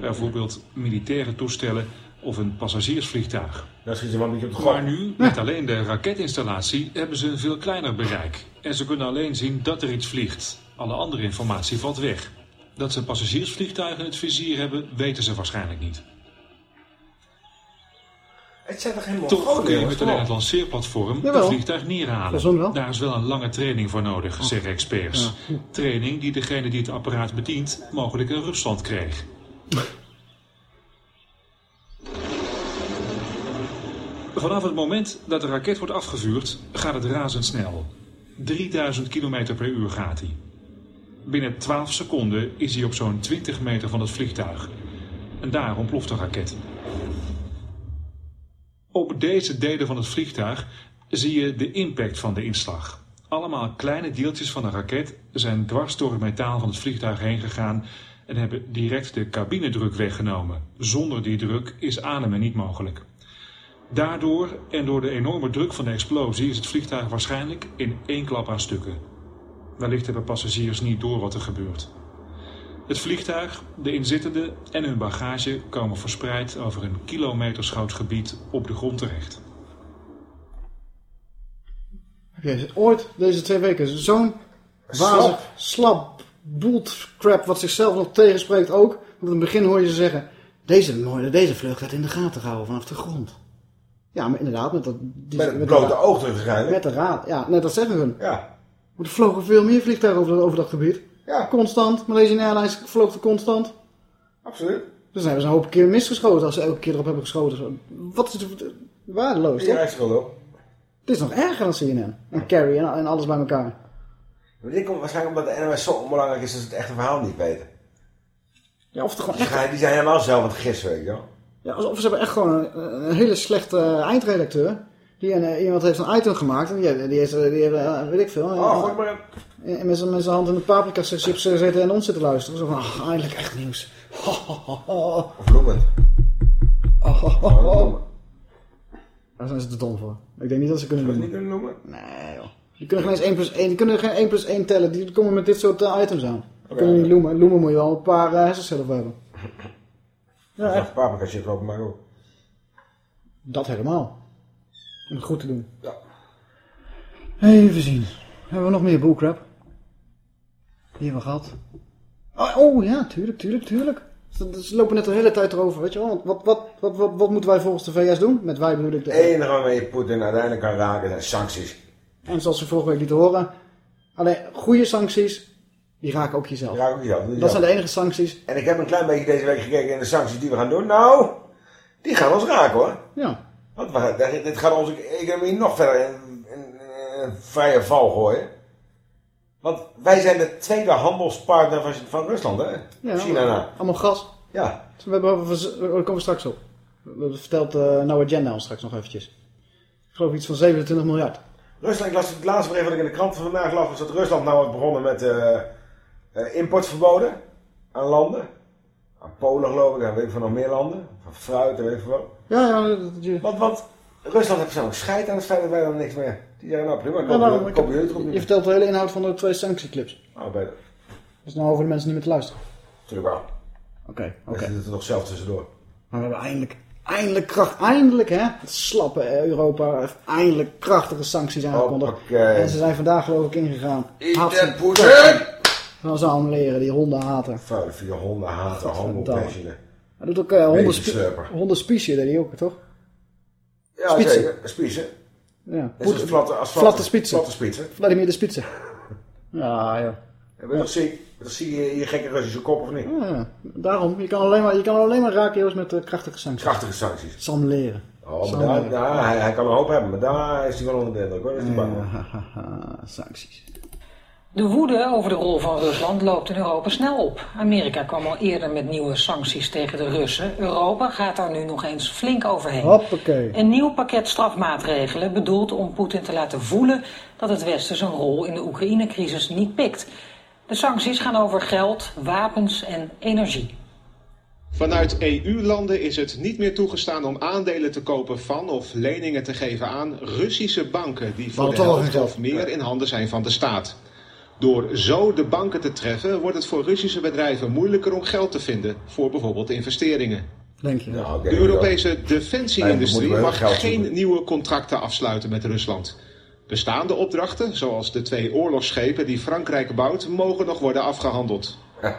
Bijvoorbeeld militaire toestellen of een passagiersvliegtuig. Dat schiet ze wel een beetje op de grond. Maar nu, met alleen de raketinstallatie, hebben ze een veel kleiner bereik. En ze kunnen alleen zien dat er iets vliegt. Alle andere informatie valt weg. Dat ze passagiersvliegtuigen in het vizier hebben, weten ze waarschijnlijk niet. Het zijn toch helemaal Toch grote je met alleen het lanceerplatform Jawel. het vliegtuig neerhalen. Daar is wel een lange training voor nodig, zeggen experts. Training die degene die het apparaat bedient mogelijk in Rusland kreeg. Vanaf het moment dat de raket wordt afgevuurd, gaat het razendsnel. 3000 km per uur gaat hij. Binnen 12 seconden is hij op zo'n 20 meter van het vliegtuig. En daar ontploft de raket. Op deze delen van het vliegtuig zie je de impact van de inslag. Allemaal kleine deeltjes van de raket zijn dwars door het metaal van het vliegtuig heen gegaan en hebben direct de cabinedruk weggenomen. Zonder die druk is ademen niet mogelijk. Daardoor en door de enorme druk van de explosie is het vliegtuig waarschijnlijk in één klap aan stukken. Wellicht hebben passagiers niet door wat er gebeurt. Het vliegtuig, de inzittenden en hun bagage komen verspreid over een kilometersgroot gebied op de grond terecht. Heb jij ooit deze twee weken zo'n wazig, slap, bullcrap wat zichzelf nog tegenspreekt ook? Want in het begin hoor je ze zeggen, deze, deze vlucht werd in de gaten gehouden vanaf de grond. Ja, maar inderdaad, met dat... Die, met het blote oog waarschijnlijk. Met de raad, ja, net dat zeggen hun. Ja. Maar er vlogen veel meer vliegtuigen over dat, over dat gebied. Ja. Constant. Malaysian Airlines vloog er constant. Absoluut. Dus hebben ze een hoop keer misgeschoten als ze elke keer erop hebben geschoten. Wat is het waardeloos, Die reist wel op. Het is nog erger dan CNN. En Carrie en, en alles bij elkaar. Maar dit komt waarschijnlijk omdat de NOS zo onbelangrijk is dat ze het echte verhaal niet weten. Ja, of het gewoon Die echt... zijn- Die zijn helemaal zelf aan het gissen, weet je wel. Ja, alsof ze hebben echt gewoon een, een hele slechte eindredacteur. Die een, eh, iemand heeft een item gemaakt. En die, die heeft, die heeft eh, weet ik veel. Oh, gooi maar in. En met zijn hand in de paprika chips zitten en ons zitten luisteren. Zo van, ach, eindelijk echt nieuws. Of bloemend. Daar zijn ze te dom voor. Ik denk niet dat ze kunnen doen. niet kunnen noemen? Nee joh. Die kunnen geen eens 1 plus 1, die kunnen geen 1 plus 1 tellen. Die komen met dit soort eh, items aan. Die kunnen niet loemen. Loemen moet je wel een paar uh, hersencellen voor hebben. Ja, echt. Paprika chip lopen maar ook. Dat helemaal. Om het goed te doen. Ja. Even zien. Hebben we nog meer bullcrap? Die hebben we gehad. Oh, oh ja, tuurlijk, tuurlijk, tuurlijk. Ze, ze lopen net de hele tijd erover, weet je wel. Want wat, wat, wat, wat, wat moeten wij volgens de VS doen? Met wij bedoel ik de... Het enige waarmee je Poetin uiteindelijk kan raken zijn sancties. En zoals we vorige week lieten horen. Alleen goede sancties, die raken ook jezelf. Raken ook jezelf. Dat zijn de enige sancties. En ik heb een klein beetje deze week gekeken in de sancties die we gaan doen. Nou, die gaan ons raken hoor. Ja. Want we, dit gaat onze economie nog verder in, in, in een vrije val gooien. Want wij zijn de tweede handelspartner van, van Rusland, hè? Ja, China na. Allemaal gas. Ja. Dus we hebben, over- daar komen we straks op. Dat vertelt uh, No Agenda ons straks nog eventjes. Ik geloof iets van 27 miljard. Rusland, ik las het laatste bericht wat ik in de krant vandaag las, was dat Rusland nou was begonnen met eh, eh, importverboden aan landen. Aan Polen geloof ik, en weet ik van nog meer landen. Van fruit en weet ik wat. Ja, ja. Dat, dat, Want, want Rusland heeft zo'n scheid aan het feit dat wij dan niks meer. Die zeggen nou prima, Ja, koop daarom, je- vertelt de hele inhoud van de twee sanctieclips. Oh, beter. Dat is nou over de mensen niet meer te luisteren. Natuurlijk wel. Oké, Oké. oké. We zitten er nog zelf tussendoor. Maar we hebben eindelijk, eindelijk kracht, eindelijk hè. Het slappe Europa heeft eindelijk krachtige sancties aangekondigd. Hoppakee. En ze zijn vandaag geloof ik ingegaan. Zou hem leren, die hondenhater. Vuile vier honden haten, homo-passionen. Hij doet ook uh, honden, hondenspiesje, deed hij ook, toch? Ja, Spitsen. zeker. Spiezen. Ja. Net zoals platte, als Vlatte spitsen. Platte spitsen. Vladimir de Spitsen. Ja, ja. Ja, ben je nog ziek? Dat zie je je gekke Russische kop of niet? Ja, daarom. Je kan alleen maar, je kan alleen maar raken Joost, met uh, krachtige sancties. Krachtige sancties. Sam leren. Oh, Sam maar daar, daar- hij, hij kan een hoop hebben, maar daar is hij wel onder de indruk hoor. Dat is hij bang. Sancties. De woede over de rol van Rusland loopt in Europa snel op. Amerika kwam al eerder met nieuwe sancties tegen de Russen. Europa gaat daar nu nog eens flink overheen. Hoppakee. Een nieuw pakket strafmaatregelen bedoeld om Poetin te laten voelen dat het Westen zijn rol in de Oekraïne-crisis niet pikt. De sancties gaan over geld, wapens en energie. Vanuit EU-landen is het niet meer toegestaan om aandelen te kopen van of leningen te geven aan Russische banken die voor de helft of meer in handen zijn van de staat. Door zo de banken te treffen wordt het voor Russische bedrijven moeilijker om geld te vinden voor bijvoorbeeld investeringen. Denk je? De Europese defensieindustrie mag geen nieuwe contracten afsluiten met Rusland. Bestaande opdrachten, zoals de twee oorlogsschepen die Frankrijk bouwt, mogen nog worden afgehandeld.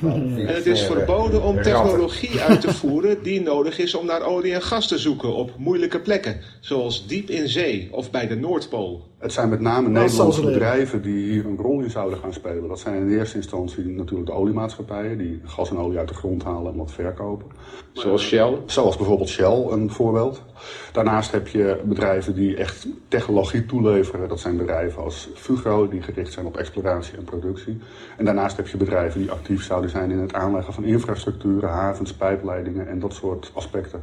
En het is verboden om technologie uit te voeren die nodig is om naar olie en gas te zoeken op moeilijke plekken, zoals diep in zee of bij de Noordpool. Het zijn met name Nederlandse bedrijven die hier een rol in zouden gaan spelen. Dat zijn in eerste instantie natuurlijk de oliemaatschappijen die gas en olie uit de grond halen en wat verkopen. Zoals Shell? Zoals bijvoorbeeld Shell, een voorbeeld. Daarnaast heb je bedrijven die echt technologie toeleveren. Dat zijn bedrijven als Fugro, die gericht zijn op exploratie en productie. En daarnaast heb je bedrijven die actief zouden zijn in het aanleggen van infrastructuren, havens, pijpleidingen en dat soort aspecten.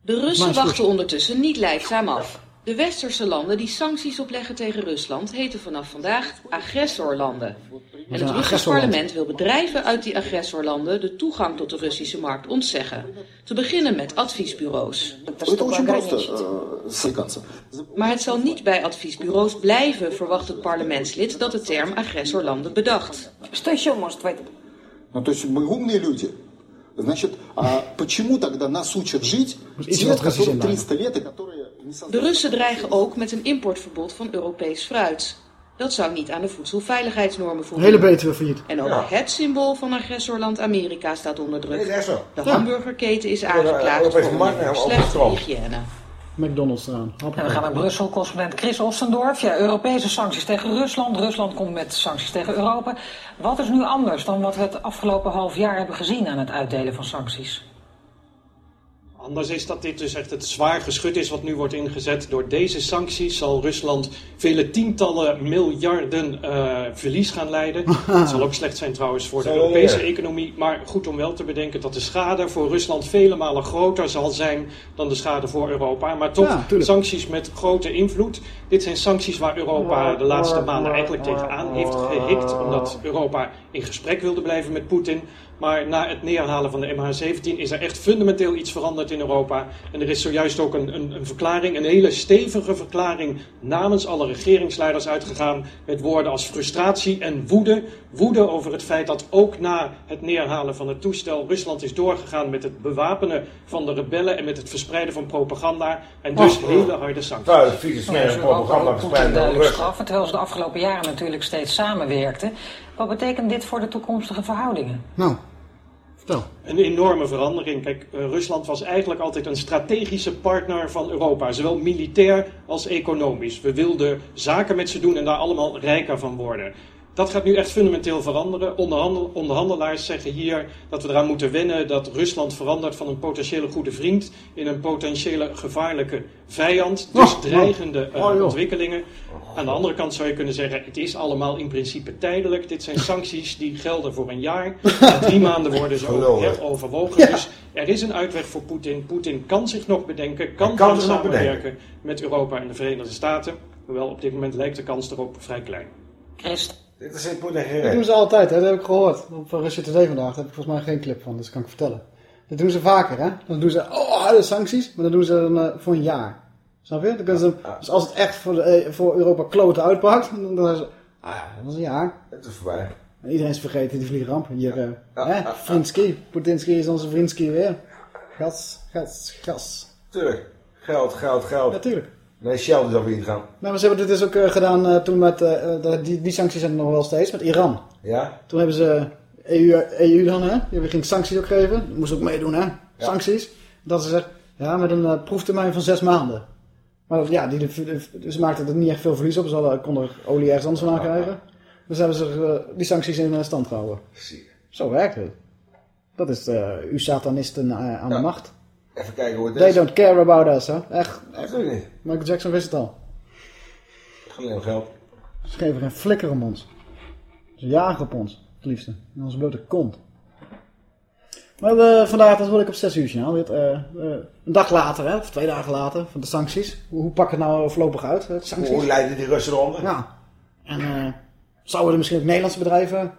De Russen wachten ondertussen niet leidzaam af. De westerse landen die sancties opleggen tegen Rusland heten vanaf vandaag agressorlanden. En het een Russisch agressorland? parlement wil bedrijven uit die agressorlanden de toegang tot de Russische markt ontzeggen. Te beginnen met adviesbureaus. Это очень просто э, свыкаться. Maar het zal niet bij adviesbureaus blijven, verwacht het parlementslid dat de term agressorlanden bedacht. Что еще может в этом? Ну, то есть мы умные люди. Значит, а почему тогда нас учат жить iets те, wat racistisch которым inbouwen. 300 лет и которые не De Russen dreigen ook met een importverbod van Europees fruit. Dat zou niet aan de voedselveiligheidsnormen voldoen. hele betere failliet. En ook Ja. het symbool van agressorland Amerika staat onder druk. Is echt zo. De Ja. hamburgerketen is aangeklaagd voor slechte hygiëne. McDonald's eraan. En we gaan naar Brussel, correspondent Chris Ostendorf. Ja, Europese sancties tegen Rusland. Rusland komt met sancties tegen Europa. Wat is nu anders dan wat we het afgelopen half jaar hebben gezien aan het uitdelen van sancties? Anders is dat dit dus echt het zwaar geschut is wat nu wordt ingezet. Door deze sancties zal Rusland vele tientallen miljarden eh, verlies gaan leiden. Het zal ook slecht zijn trouwens voor de Zal Europese weer. economie. Maar goed om wel te bedenken dat de schade voor Rusland vele malen groter zal zijn dan de schade voor Europa. Maar toch, Ja, sancties met grote invloed. Dit zijn sancties waar Europa de laatste maanden eigenlijk tegenaan heeft gehikt. Omdat Europa in gesprek wilde blijven met Poetin. Maar na het neerhalen van de MH17 is er echt fundamenteel iets veranderd in Europa. En er is zojuist ook een, een, een verklaring, een hele stevige verklaring namens alle regeringsleiders uitgegaan. Met woorden als frustratie en woede. Woede over het feit dat ook na het neerhalen van het toestel Rusland is doorgegaan met het bewapenen van de rebellen en met het verspreiden van propaganda. En dus Oh. hele harde sancties. Smerige Ze Europa propaganda verspreiden terwijl ze de afgelopen jaren natuurlijk steeds samenwerkten. Wat betekent dit voor de toekomstige verhoudingen? Nou, vertel. Een enorme verandering. Kijk, eh, Rusland was eigenlijk altijd een strategische partner van Europa, zowel militair als economisch. We wilden zaken met ze doen en daar allemaal rijker van worden. Dat gaat nu echt fundamenteel veranderen. Onderhandel, onderhandelaars zeggen hier dat we eraan moeten wennen dat Rusland verandert van een potentiële goede vriend in een potentiële gevaarlijke vijand. Dus Oh, dreigende eh, oh, joh. ontwikkelingen. Aan de andere kant zou je kunnen zeggen, het is allemaal in principe tijdelijk. Dit zijn sancties die gelden voor een jaar. Na drie maanden worden ze ook. Ja. Dus er is een uitweg voor Poetin. Poetin kan zich nog bedenken, kan, kan samenwerken met Europa en de Verenigde Staten. Hoewel op dit moment lijkt de kans erop vrij klein. Christ. Dit is geen Dat doen ze altijd, hè? dat heb ik gehoord. Op Russia Today vandaag, daar heb ik volgens mij geen clip van, dus dat kan ik vertellen. Dat doen ze vaker, hè? Dan doen ze, oh, de sancties, maar dan doen ze dan eh, voor een jaar. Snap je? Dan kunnen ze, dus als het echt voor, de, eh, voor Europa kloten uitpakt, dan, dan is het, ah ja, dat was een jaar. Het is voorbij. En iedereen is vergeten die vliegramp. Hier, eh hè? Vriendski, Poetinski is onze vriendski weer. Gas, gas, gas. Tuurlijk. Geld, geld, geld. Natuurlijk. Nee, Shell is over hier gaan. Nou, maar ze hebben dit dus ook eh, gedaan eh, toen met, eh, de- die, die sancties zijn er nog wel steeds, met Iran. Ja? Toen hebben ze EU, EU dan, hè? Die ging sancties ook geven. Moest ook meedoen, hè? Sancties. Dat ze zegt, ja, met een proeftermijn van zes maanden. Maar ja, die, ze maakten er niet echt veel verlies op. Ze hadden, konden olie ergens anders vandaan krijgen. Dus hebben ze die sancties in stand gehouden. Zo werkt het. Dat is eh, uw satanisten eh, aan de macht. Even kijken hoe het They is. don't care about us, hè? Echt. echt. Niet. Michael Jackson wist het al. Het gaat alleen om geld. Ze geven geen flikker om ons. Ze jagen op ons, het liefste. In onze blote kont. Maar eh, vandaag, dat hoorde ik op 6 uur, eh, eh, een dag later, hè, of twee dagen later, van de sancties. Hoe, hoe pakt het nou voorlopig uit, hè, de sancties? Hoe leiden die Russen eronder? Ja. En eh, zouden er misschien ook Nederlandse bedrijven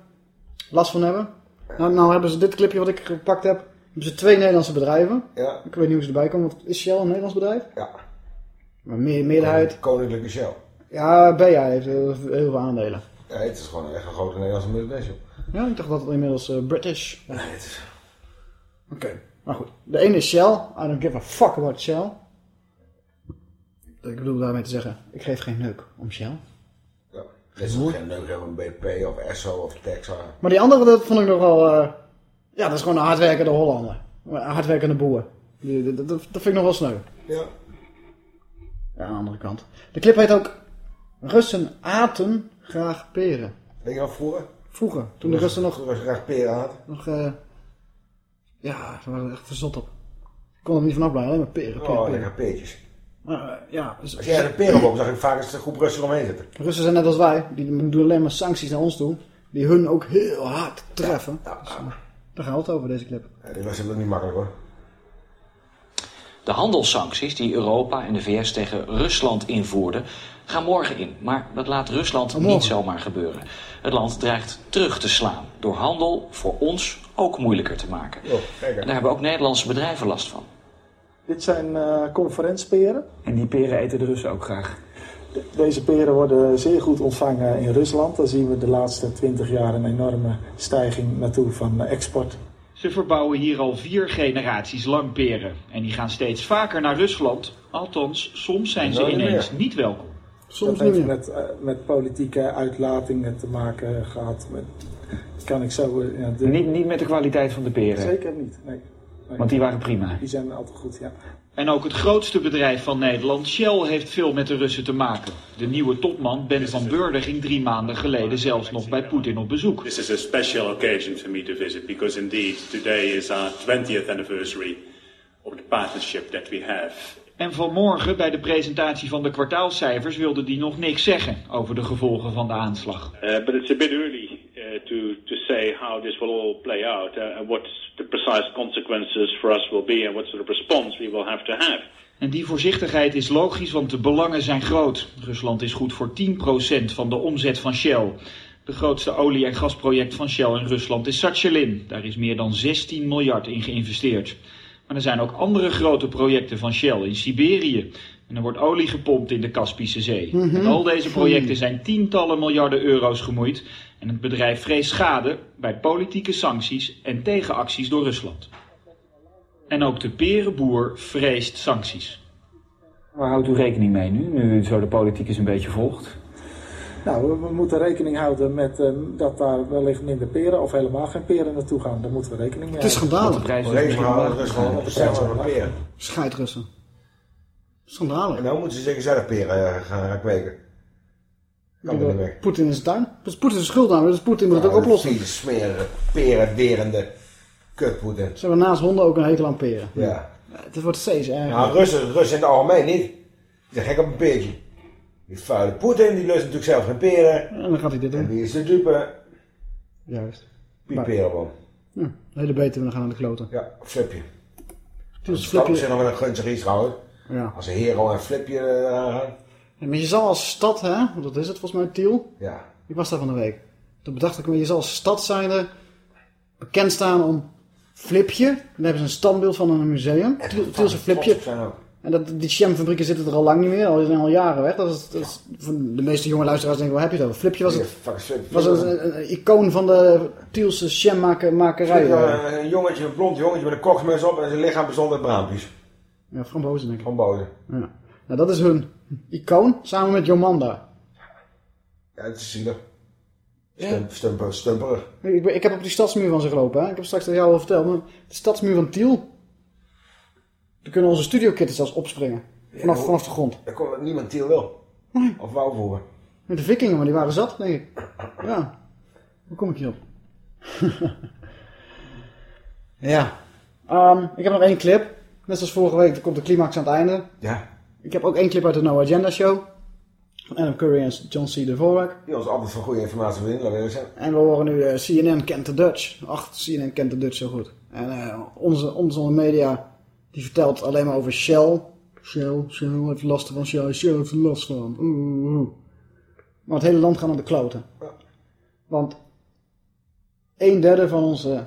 last van hebben? Nou, nou hebben ze dit clipje wat ik gepakt heb, hebben ze twee Nederlandse bedrijven. Ja. Ik weet niet hoe ze erbij komen, want is Shell een Nederlands bedrijf? Ja. Maar meer, meerderheid... Koninklijke Shell. Ja, BA heeft heel, heel veel aandelen. Ja, het is gewoon echt een grote Nederlandse multinational. Ja, ik dacht dat het inmiddels eh, British. Nee, het is... Oké, maar goed. De ene is Shell. I don't give a fuck about Shell. Ik bedoel daarmee te zeggen, ik geef geen neuk om Shell. Ja. Dit is geen neuk hebben een BP of Esso of Texar. Maar die andere, dat vond ik nog wel... ja, dat is gewoon een hardwerkende Hollander. Een hardwerkende boer. Dat, dat, dat vind ik nog wel sneu. Ja. Ja, aan de andere kant. De clip heet ook Russen aten graag peren. Weet je nog vroeger? Vroeger, toen de Russen nog... Russen graag peren hadden. Nog, eh ja, ze waren er echt verzot op. Ik kon er niet vanaf blijven, alleen maar peren, peren, Oh, lekker peertjes. Maar, eh, ja, dus- Als jij een peren op, zag ik vaak eens een groep Russen omheen zitten. Russen zijn net als wij, die doen alleen maar sancties naar ons toe, die hun ook heel hard treffen. Dus, eh, daar gaat het over, deze clip. Ja, die hebben het niet makkelijk hoor. De handelssancties die Europa en de VS tegen Rusland invoerden, gaan morgen in. Maar dat laat Rusland niet zomaar gebeuren. Het land dreigt terug te slaan door handel voor ons ook moeilijker te maken. En daar hebben ook Nederlandse bedrijven last van. Dit zijn eh conferensperen. En die peren eten de Russen ook graag. De- Deze peren worden zeer goed ontvangen in Rusland. Daar zien we de laatste 20 jaar een enorme stijging naartoe van export. Ze verbouwen hier al vier generaties lang peren. En die gaan steeds vaker naar Rusland. Althans, soms zijn ze ineens meer. niet welkom. dat heeft met, eh, met politieke uitlatingen te maken gehad. Met, kan ik zo... eh, ja, de- Niet, niet met de kwaliteit van de peren. Zeker niet, nee. Nee. Want die waren prima. Die zijn altijd goed, ja. En ook het grootste bedrijf van Nederland, Shell, heeft veel met de Russen te maken. De nieuwe topman, Ben van Beurden, ging drie maanden geleden zelfs nog bij Poetin op bezoek. This is a special occasion for me to visit because indeed today is our 20th anniversary of the partnership that we have. En vanmorgen bij de presentatie van de kwartaalcijfers wilde die nog niks zeggen over de gevolgen van de aanslag. Uh, but it's a bit early uh, to, to say how this will all play out uh, and what the precise consequences for us will be and what sort of response we will have to have. En die voorzichtigheid is logisch, want de belangen zijn groot. Rusland is goed voor 10% van de omzet van Shell. De grootste olie- en gasproject van Shell in Rusland is Sakhalin. Daar is meer dan 16 miljard in geïnvesteerd. Maar er zijn ook andere grote projecten van Shell in Siberië. En er wordt olie gepompt in de Kaspische Zee. Mhm. En al deze projecten zijn tientallen miljarden euro's gemoeid. En het bedrijf vreest schade bij politieke sancties en tegenacties door Rusland. En ook de perenboer vreest sancties. Waar houdt u rekening mee nu, nu zo de politiek eens een beetje volgt? Nou, we, we moeten rekening houden met eh, dat daar wellicht minder peren of helemaal geen peren naartoe gaan. Daar moeten we rekening mee Het is houden. schandalig. De prijs is houden, dus gewoon op de peren. Scheid Russen. Schandalig. En nou moeten ze zeker zelf peren gaan, kweken. Kan niet meer. Poetin is het tuin. Dus Poetin is de schuld aan, dus Poetin moet het ook oplossen. Vieze, smerige, perenwerende kutpoeten. Ze hebben naast honden ook een hekel aan peren. Ja. Het wordt steeds erger. Nou, Russen, Russen in het algemeen niet. Die zijn gek op een peertje. Die vuile Poetin, die lust natuurlijk zelf geen peren. En dan gaat hij dit doen. En wie is de dupe? Juist. Piet Perenboom. Ja, hele beter, we gaan naar de kloten. Ja, flipje. Dus Dat flipje. flipje. nog wel een gunstig iets trouwens. Ja. Als een hero en flipje. Ja, maar je zal als stad, hè, want dat is het volgens mij, Tiel. Ja. Ik was daar van de week. Toen bedacht ik me, je zal als stad zijnde bekend staan om Flipje. Dan hebben ze een standbeeld van een museum. Tiel- Tielse Flipje. En dat, die jamfabrieken zitten er al lang niet meer, al zijn al jaren weg. Dat is, dat de meeste jonge luisteraars denken, waar heb je het over? Flipje was, het, was een, een, een icoon van de Tielse jammakerij. Flipje, Ja, een, een jongetje, een blond jongetje met een koksmuts op en zijn lichaam bestond uit braampjes. ja, frambozen denk ik. Frambozen. Ja. Nou, dat is hun icoon, samen met Jomanda. Ja, dat is zielig. Stump, stumper, stumperig. Ik, ben- ik heb op die stadsmuur van ze gelopen. Hè? Ik heb straks tegen jou al verteld. Maar de stadsmuur van Tiel. Daar kunnen onze studiokitten zelfs opspringen. Vanaf, Ja, vanaf de grond. Daar kon niemand Tiel wil. Of wou voeren. Met de vikingen, maar die waren zat, denk ik. Ja. Hoe kom ik hierop? ja. Ehm, ik heb nog één clip. Net zoals vorige week, er komt de climax aan het einde. Ja. Ik heb ook één clip uit de No Agenda Show. Van Adam Curry en John C. Dvorak. Die ons altijd van goede informatie voorzien, zijn. En we horen nu eh, CNN kent de Dutch. Ach, CNN kent de Dutch zo goed. En eh, onze, onze media, die vertelt alleen maar over Shell. Shell, Shell heeft last van Shell, Shell heeft last van. Oeh, oeh. Maar het hele land gaat naar de kloten. Want een derde van onze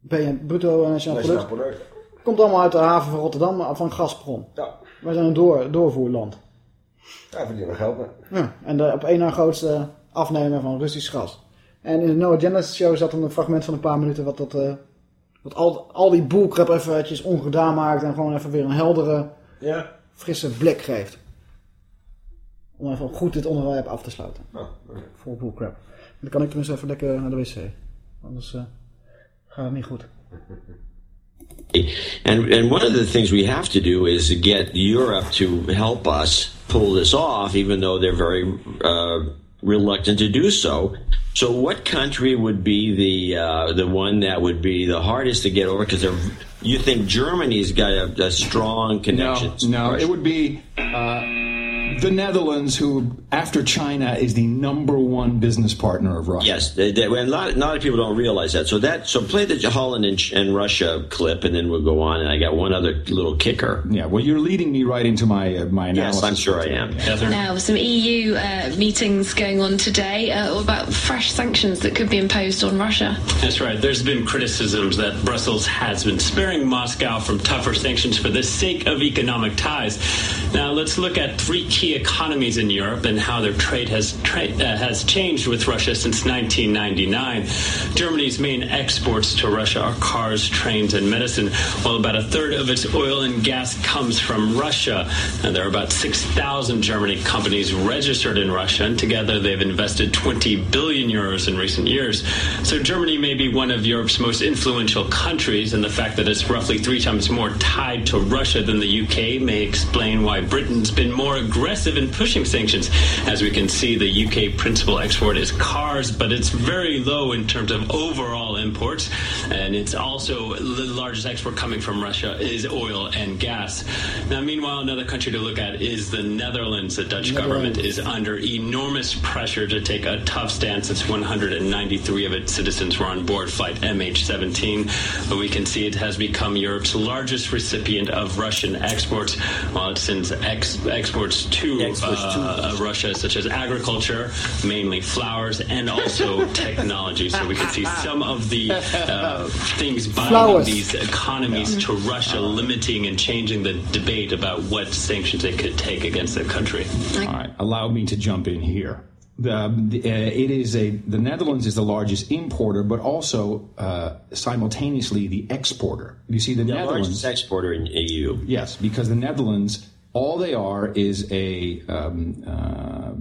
BN, bruto nationaal Nationaal product product. komt allemaal uit de haven van Rotterdam, van Gazprom. Ja. Wij zijn een door, doorvoerland. Daar verdienen we geld mee. Ja, en de op één na grootste afnemer van Russisch gas. En in de No Agenda Show zat een fragment van een paar minuten wat, dat, eh, wat al, al die boelkrap eventjes ongedaan maakt en gewoon even weer een heldere, Ja. frisse blik geeft. Om even goed dit onderwerp af te sluiten. Nou, oké. Vol bullcrap. Dan kan ik tenminste even lekker naar de wc. Anders eh, gaat het niet goed. And and one of the things we have to do is get Europe to help us pull this off, even though they're very uh, reluctant to do so. So, what country would be the uh, the one that would be the hardest to get over? Because you think Germany's got a, a strong connection? No, no, it would be. Uh, the Netherlands, who after China is the number one business partner of Russia. Yes, they, they, a, lot, a lot of people don't realize that. So that so play the Holland and, and, Russia clip, and then we'll go on. And I got one other little kicker. Yeah, well, you're leading me right into my uh, my analysis. Yes, I'm sure I am. Now, some EU uh, meetings going on today uh, about fresh sanctions that could be imposed on Russia. That's right. There's been criticisms that Brussels has been sparing Moscow from tougher sanctions for the sake of economic ties. Now, let's look at three key economies in Europe and how their trade has tra- uh, has changed with Russia since 1999. Germany's main exports to Russia are cars, trains, and medicine, while about a third of its oil and gas comes from Russia. And there are about 6,000 Germany companies registered in Russia, and together they've invested 20 billion euros in recent years. So Germany may be one of Europe's most influential countries, and the fact that it's roughly three times more tied to Russia than the UK may explain why Britain's been more aggressive aggressive in pushing sanctions. As we can see, the UK principal export is cars, but it's very low in terms of overall imports. And it's also the largest export coming from Russia is oil and gas. Now, meanwhile, another country to look at is the Netherlands. The Dutch government is under enormous pressure to take a tough stance It's 193 of its citizens were on board flight MH17. But we can see it has become Europe's largest recipient of Russian exports, while it sends ex- exports to to uh, Russia, such as agriculture, mainly flowers, and also technology. So we can see some of the uh, things binding these economies to Russia, limiting and changing the debate about what sanctions they could take against their country. All right, allow me to jump in here. The, the, uh, it is a the Netherlands is the largest importer, but also uh, simultaneously the exporter. You see, the, the Netherlands largest exporter in EU. Yes, because the Netherlands all they are is a um, uh,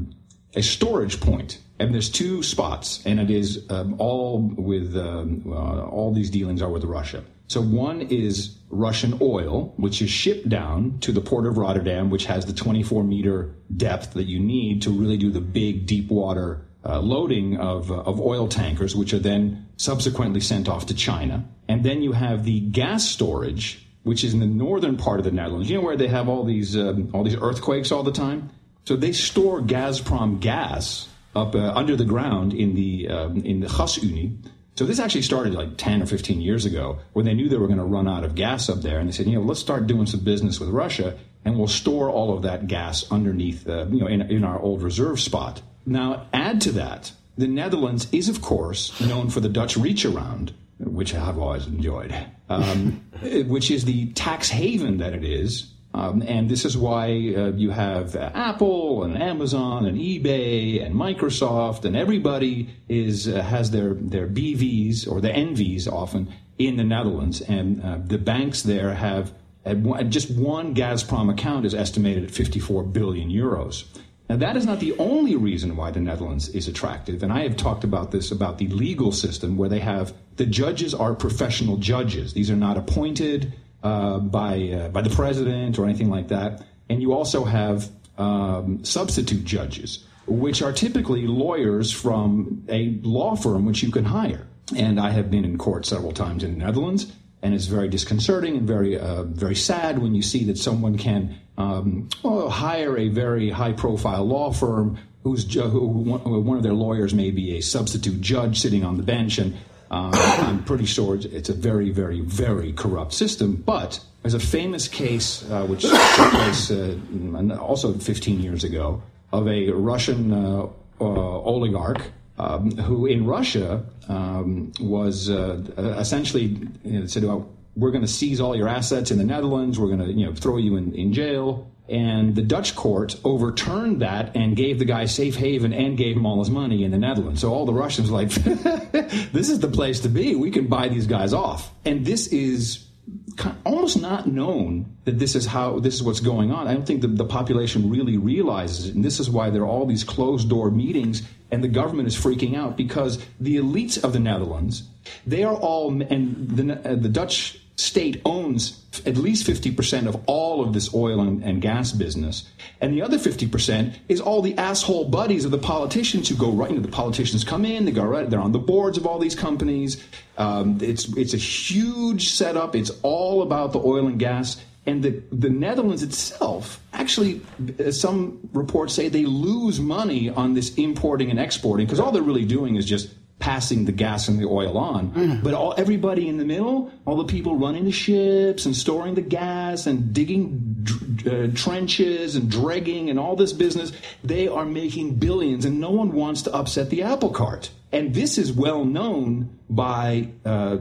a storage point, and there's two spots, and it is um, all with um, uh, all these dealings are with Russia. So one is Russian oil, which is shipped down to the port of Rotterdam, which has the 24 meter depth that you need to really do the big deep water uh, loading of, uh, of oil tankers, which are then subsequently sent off to China. And then you have the gas storage, which is in the northern part of the Netherlands. You know where they have all these um, all these earthquakes all the time. So they store Gazprom gas up uh, under the ground in the um, in the Gasunie. So this actually started like 10 or 15 years ago when they knew they were going to run out of gas up there, and they said, you know, let's start doing some business with Russia, and we'll store all of that gas underneath, uh, you know, in, in our old reserve spot. Now, add to that, the Netherlands is, of course, known for the Dutch reach around, which I've always enjoyed, um, which is the tax haven that it is. Um, and this is why uh, you have Apple and Amazon and eBay and Microsoft and everybody is uh, has their their BVs or the NVs often in the Netherlands, and uh, the banks there have one, just one Gazprom account is estimated at 54 billion euros. Now, that is not the only reason why the Netherlands is attractive. And I have talked about this about the legal system where they have the judges are professional judges. These are not appointed uh, by, uh, by the president or anything like that. And you also have um, substitute judges, which are typically lawyers from a law firm which you can hire. And I have been in court several times in the Netherlands and it's very disconcerting and very uh, very sad when you see that someone can um, hire a very high profile law firm who's ju- who one of their lawyers may be a substitute judge sitting on the bench and um, I'm pretty sure it's a very very very corrupt system. But there's a famous case uh, which took place uh, also 15 years ago of a Russian uh, uh, oligarch um, who in Russia um, was uh, essentially you know, said, well, we're going to seize all your assets in the Netherlands. We're going to you know, throw you in, in jail. And the Dutch court overturned that and gave the guy safe haven and gave him all his money in the Netherlands. So all the Russians were like, this is the place to be. We can buy these guys off. And this is almost not known that this is how this is what's going on. I don't think the, the population really realizes it, and this is why there are all these closed door meetings, and the government is freaking out because the elites of the Netherlands, they are all, and the, uh, the Dutch state owns at least 50% of all of this oil and, and gas business. And the other 50% is all the asshole buddies of the politicians who go right into the politicians come in, they go right, they're on the boards of all these companies. Um, it's, it's a huge setup. It's all about the oil and gas. And the, the Netherlands itself, actually, uh, some reports say they lose money on this importing and exporting because all they're really doing is just passing the gas and the oil on. But all, everybody in the middle, all the people running the ships and storing the gas and digging dr- uh, trenches and dredging and all this business, they are making billions and no one wants to upset the apple cart. And this is well known by, uh, uh,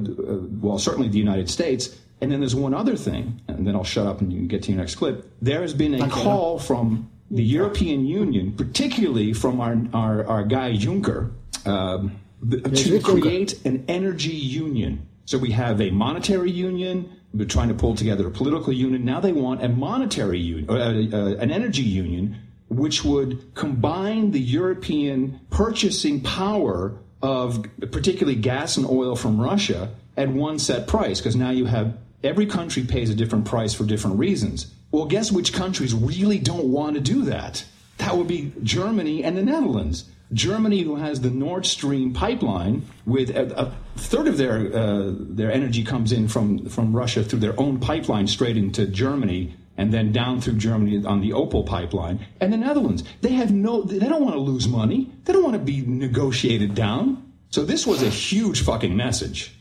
well, certainly the United States. And then there's one other thing, and then I'll shut up and you can get to your next clip. There has been a Okay. call from the European Union, particularly from our, our, our guy Juncker, um, to create an energy union. So we have a monetary union. We're trying to pull together a political union. Now they want a monetary union, uh, uh, an energy union, which would combine the European purchasing power of particularly gas and oil from Russia at one set price. Because now you have every country pays a different price for different reasons. Well, guess which countries really don't want to do that? That would be Germany and the Netherlands. Germany, who has the Nord Stream pipeline, with a, a third of their uh, their energy comes in from from Russia through their own pipeline straight into Germany, and then down through Germany on the Opal pipeline. And the Netherlands, they have no, they don't want to lose money. They don't want to be negotiated down. So this was a huge fucking message.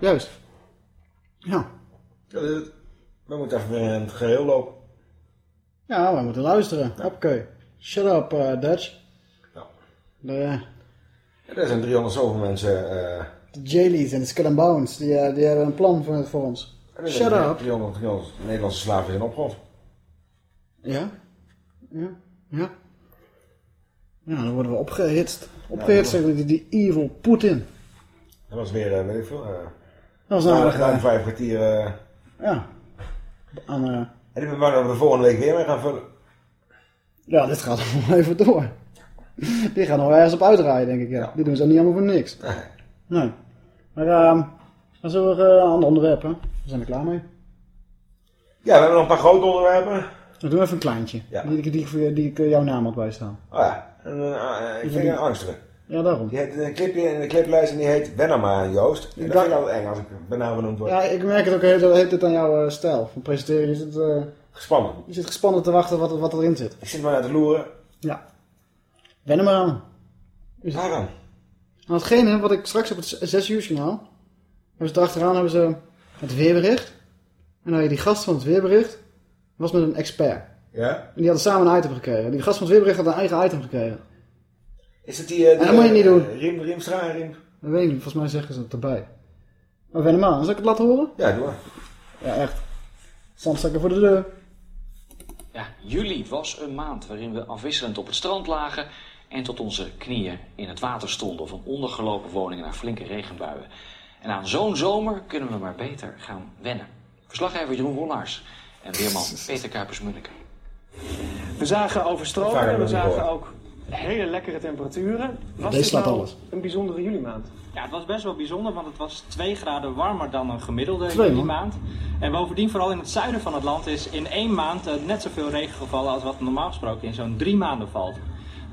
Juist. Ja. Dat is. We moeten even weer in het geheel lopen. Ja, we moeten luisteren. Hoppakee. Shut up, uh, Dutch. Ja. De, Er zijn 300 zoveel mensen. eh de Jaylees en de Skull and Bones, die, eh, die hebben een plan voor, voor ons. Shut up. 300, 300 Nederlandse slaven zijn opgerold. Ja? Ja? Ja? Ja, dan worden we opgehitst. Opgehitst Ja, tegen die, die evil Poetin. Dat was weer, eh, weet ik veel. eh Dat was na eh, vijf kwartier. Ja. Aan, eh, en ik ben bang dat we de volgende week weer mee gaan vullen. ja, dit gaat nog even door. Die gaan nog ergens op uitdraaien, denk ik. Ja. Die doen ze niet allemaal voor niks. Nee. Maar ehm dan zullen we eh, een ander onderwerp, hè? We zijn er klaar mee. Ja, we hebben nog een paar grote onderwerpen. Dan doen we even een kleintje. Ja. Die, die, die, ik eh, jouw naam had bijstaan. Oh ja, en, eh, eh, ik vind een angstige. Ja, daarom. Die heeft een clipje in de cliplijst en die heet Wen maar Joost. En dat dacht- vind ik altijd eng als ik benauwd genoemd word. Ja, ik merk het ook heel, dat heet het aan jouw eh, stijl van presenteren. Je zit, eh, Gespannen. je zit gespannen te wachten wat, wat erin zit. Ik zit maar naar te loeren. Ja. Wen er maar aan. Waaraan? Aan hetgene wat ik straks op het 6 uur kanaal. Hebben ze erachteraan hebben ze het weerbericht. En dan had je die gast van het weerbericht. was met een expert. Ja? En die hadden samen een item gekregen. Die gast van het weerbericht had een eigen item gekregen. Is het die... eh, die En dat moet je niet eh, doen. Riem, Riemstra en Riem? Dat weet ik niet. Volgens mij zeggen ze het erbij. Maar wen hem aan. Zal ik het laten horen? Ja, doe maar. Ja, echt. Zandzakken voor de deur. Ja, juli was een maand waarin we afwisselend op het strand lagen en tot onze knieën in het water stonden van ondergelopen woningen naar flinke regenbuien. En aan zo'n zomer kunnen we maar beter gaan wennen. Verslaggever Jeroen Wollaars en weerman Peter Kuipers-Munneke. We zagen overstromingen, we zagen ook hele lekkere temperaturen. Was Deze slaat nou alles. een bijzondere julimaand? Ja, het was best wel bijzonder, want het was 2 graden warmer dan een gemiddelde Twee, juli maand. En bovendien, vooral in het zuiden van het land, is in één maand eh, net zoveel regen gevallen als wat normaal gesproken in zo'n drie maanden valt.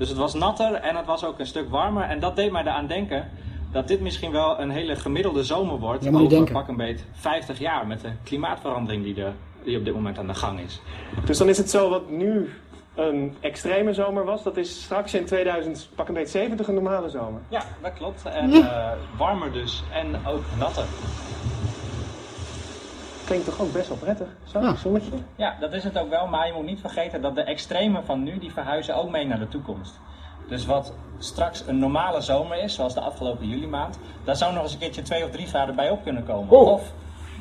Dus het was natter en het was ook een stuk warmer. En dat deed mij eraan denken dat dit misschien wel een hele gemiddelde zomer wordt. Ja, over denken. pak een beet 50 jaar met de klimaatverandering die, de, die op dit moment aan de gang is. Dus dan is het zo wat nu een extreme zomer was, dat is straks in 2000 pak een beetje 70 een normale zomer. Ja, dat klopt. En Ja. eh, warmer dus. En ook natter. Klinkt toch ook best wel prettig, zo, zonnetje? Ja, dat is het ook wel, maar je moet niet vergeten dat de extremen van nu, die verhuizen ook mee naar de toekomst. Dus wat straks een normale zomer is, zoals de afgelopen juli maand, daar zou nog eens een keertje 2 of 3 graden bij op kunnen komen. Oh. Of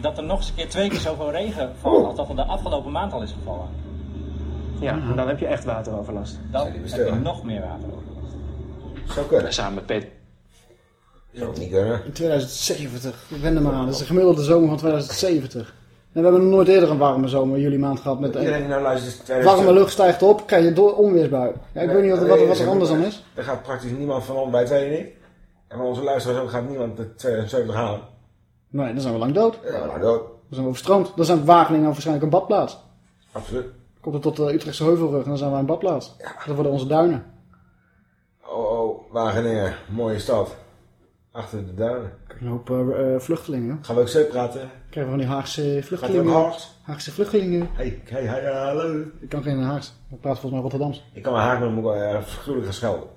dat er nog eens een keer twee keer zoveel regen valt als dat er de afgelopen maand al is gevallen. Ja, en dan heb je echt wateroverlast. Dan heb je nog meer water over. Zou kunnen. Samen met Peter. Zou ook niet kunnen. In 2070. Wend er maar aan. Dat is de gemiddelde zomer van 2070. En we hebben nog nooit eerder een warme zomer, juli maand gehad. Met Iedereen die nou luistert is 2000 warme lucht stijgt op, krijg je door onweersbui. Ja, ik weet niet wat, wat, wat er anders dan is. Er gaat praktisch niemand van ons bij tweeën niet. En van onze luisteraars ook gaat niemand de 2070 halen. Nee, dan zijn we lang dood. Ja, lang dood. Dan zijn we overstroomd. Dan zijn Wageningen waarschijnlijk een badplaats. Absoluut. Komt het tot de Utrechtse Heuvelrug en dan zijn we een badplaats. Dat worden onze duinen. Oh, oh, Wageningen. Mooie stad. Achter de duinen. Een hoop eh, eh, vluchtelingen. Gaan we ook zo praten? Krijgen we van die Haagse vluchtelingen. Haags? Haagse vluchtelingen. Hey, hey, hey, hallo. Ik kan geen Haags. Ik praat volgens mij Rotterdams. Ik kan mijn haak met moet ik uh, gaan schelden.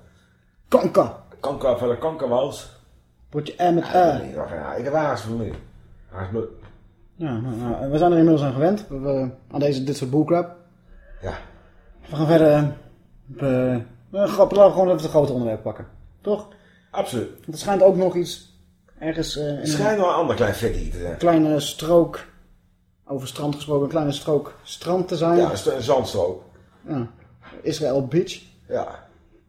Kanka. Kanker van de kankerwals. Potje M met Ja, A. nee, wacht, ja, ik heb een Haagse familie. Haagse bloed. Ja, nou, nou, we zijn er inmiddels aan gewend. We, we- aan deze, dit soort bullcrap. Ja. We gaan verder. eh, eh, we gewoon even het grote onderwerp pakken. Toch? Absoluut. Want er schijnt ook nog iets ergens eh, in Het schijnt wel een ander klein vetie te zijn. een kleine strook, over strand gesproken, een kleine strook strand te zijn. Ja, een, st- een zandstrook. Ja. Israël Beach, Ja.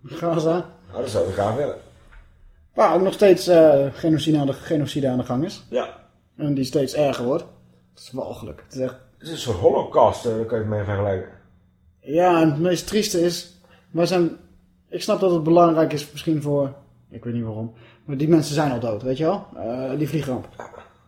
Gaza. Nou, dat zou ik graag willen. Waar ook nog steeds eh, genocide, aan de, genocide aan de gang is. Ja. En die steeds erger wordt. Dat is walgelijk. Het is echt... Het is een soort holocaust, eh, daar kan je het mee vergelijken. Ja, en het meest trieste is, wij zijn, ik snap dat het belangrijk is misschien voor, ik weet niet waarom, maar die mensen zijn al dood, weet je wel? Eh, die vliegramp.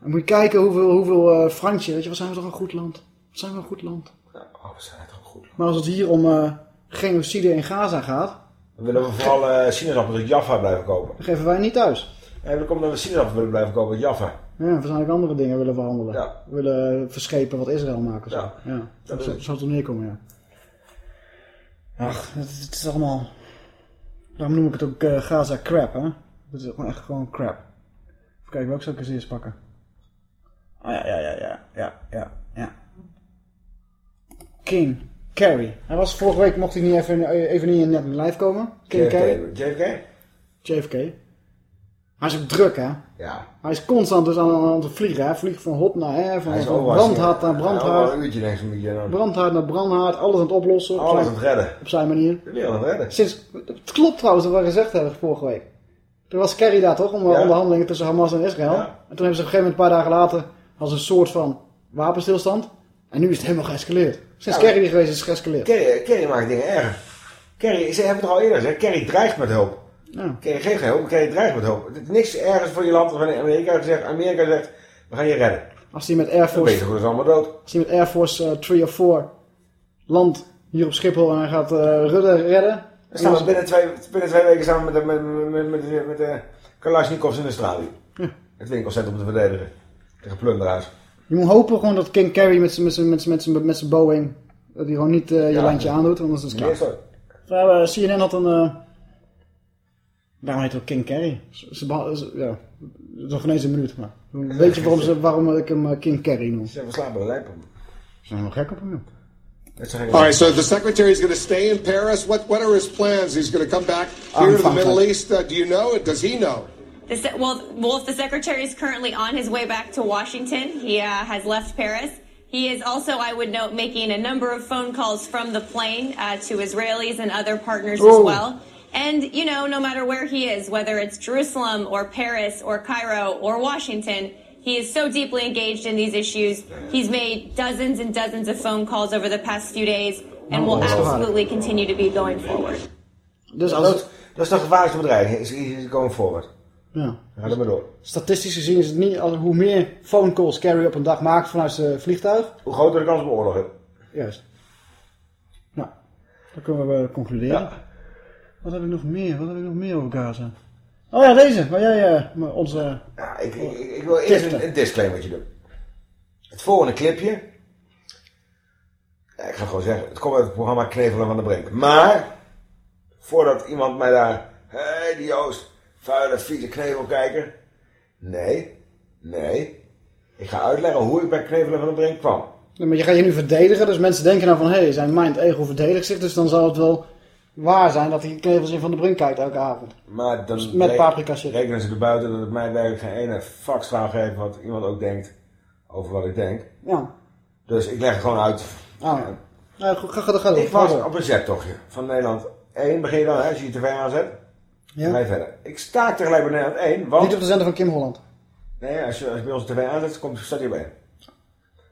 Dan moet je kijken hoeveel, hoeveel Fransje, weet je, wat zijn we toch een goed land? Wat zijn we een goed land? Oh, we zijn toch een goed land. Maar als het hier om eh, genocide in Gaza gaat, Dan willen we vooral sinaasappels uit Jaffa blijven kopen. dan geven wij niet thuis. En dan komt dat we sinaasappels willen blijven kopen uit Jaffa. Ja, waarschijnlijk andere dingen willen verhandelen. Ja. We willen verschepen wat Israël maken. Zo. Ja. ja. Dat zou het er neerkomen, ja. Ach, het, het is allemaal... Daarom noem ik het ook eh, Gaza crap, hè. Het is gewoon echt gewoon crap. Even kijken, welke zou ik eens eerst pakken? Ah ja, ja, ja, ja, ja, ja, ja. King Carey. Hij was vorige week, mocht hij niet even, even niet in net live komen. King JFK. JFK? JFK. Hij is ook druk, hè. Ja. Hij is constant dus aan, aan het vliegen. Hij vliegt van hot naar her, van, van brandhaard naar brandhaard. een uurtje denk ik dan. Brandhaard naar brandhaard, alles aan het oplossen. op Alles zijn- aan het redden. Op zijn manier. De wereld aan het redden. Sinds, het klopt trouwens wat we gezegd hebben vorige week. Toen was Kerry daar toch, om de Ja. onderhandelingen tussen Hamas en Israël. Ja. En toen hebben ze op een gegeven moment, een paar dagen later, als een soort van wapenstilstand. En nu is het helemaal geëscaleerd. Sinds Ja. Kerry er geweest is het geëscaleerd. Kerry, Kerry maakt dingen erger. Kerry, ze hebben het al eerder gezegd, Kerry dreigt met hulp. Ja. Kerry geeft geen hulp, Kerry met hulp. Het is niks ergens voor je land wanneer Amerika zegt, Amerika zegt, we gaan je redden. Als hij met Air Force, je gewoon allemaal dood. als hij met Air Force 3 of 4 landt hier op Schiphol en hij gaat eh Rudde redden. Dan staan we binnen twee, binnen twee weken samen met de, met, met, met, met, de Kalashnikovs in Australië. Ja. Het winkelcentrum te verdedigen. Tegen plunderaars. Je moet hopen gewoon dat King Carry met zijn met zijn- met zijn- met zijn- met zijn Boeing, dat hij gewoon niet eh, je Ja. landje aandoet, want anders is het Nee, klaar. sorry. Ja, eh, CNN had een. Daarom heet het ook King Carry. Ze, ze, ze- ja, nog geen eens een minuut. Maar. Weet je waarom, ze, waarom ik hem eh, King Carry noem? Ze zijn verslapen lijp op hem. Ze zijn wel gek op hem. joh. All right, so the secretary is going to stay in Paris. What what are his plans? He's going to come back here to the Middle. East. Uh, do you know it? Does he know? The se- well, well, the secretary is currently on his way back to Washington, he uh, has left Paris. He is also, I would note, making a number of phone calls from the plane uh, to Israelis and other partners as Oh. well. And, you know, no matter where he is, whether it's Jerusalem or Paris or Cairo or Washington, he is so deeply engaged in these issues. He's made dozens and dozens of phone calls over the past few days and will that's hard. absolutely continue to be going forward. Dus dat, als, is- dat is de gevaarlijkste bedreiging. Is, is going forward. ja. Ga er maar door. Statistisch gezien is het niet, als, hoe meer phone calls Carry op een dag maakt vanuit zijn vliegtuig. Hoe groter de kans op oorlog is. Juist. Nou, dan kunnen we eh, concluderen. Wat heb ik nog meer? Wat heb ik nog meer over Gaza? Oh ja, deze. Waar jij eh, onze... Ja, ik, ik, ik wil eerst een, een disclaimertje doen. Het volgende clipje. Ja, ik ga gewoon zeggen, het komt uit het programma Knevelen van de Brink. Maar, voordat iemand mij daar, hé hey, die Joost, vuile, vieze knevelkijker. Nee, nee. Ik ga uitleggen hoe ik bij Knevelen van de Brink kwam. Maar je gaat je nu verdedigen, dus mensen denken nou van... Hé, hey, zijn mind ego verdedigt zich, dus dan zal het wel waar zijn dat hij knevels in Van de Brink kijkt elke avond. Maar dan Dus met paprika shit. rekenen ze erbuiten dat het mij werkelijk geen ene vakstraal geeft wat iemand ook denkt over wat ik denk. Ja. Dus ik leg het gewoon uit. Ah, ja. Nou, ga, ga, ga, ga, Ik was op een zettochtje van Nederland 1. Begin je dan, hè, als je je tv aanzet. Ja. Je verder. Ik staak tegelijk bij Nederland 1, want... Niet op de zender van Kim Holland. Nee, als je, als je bij onze tv aanzet, komt, staat hij bij.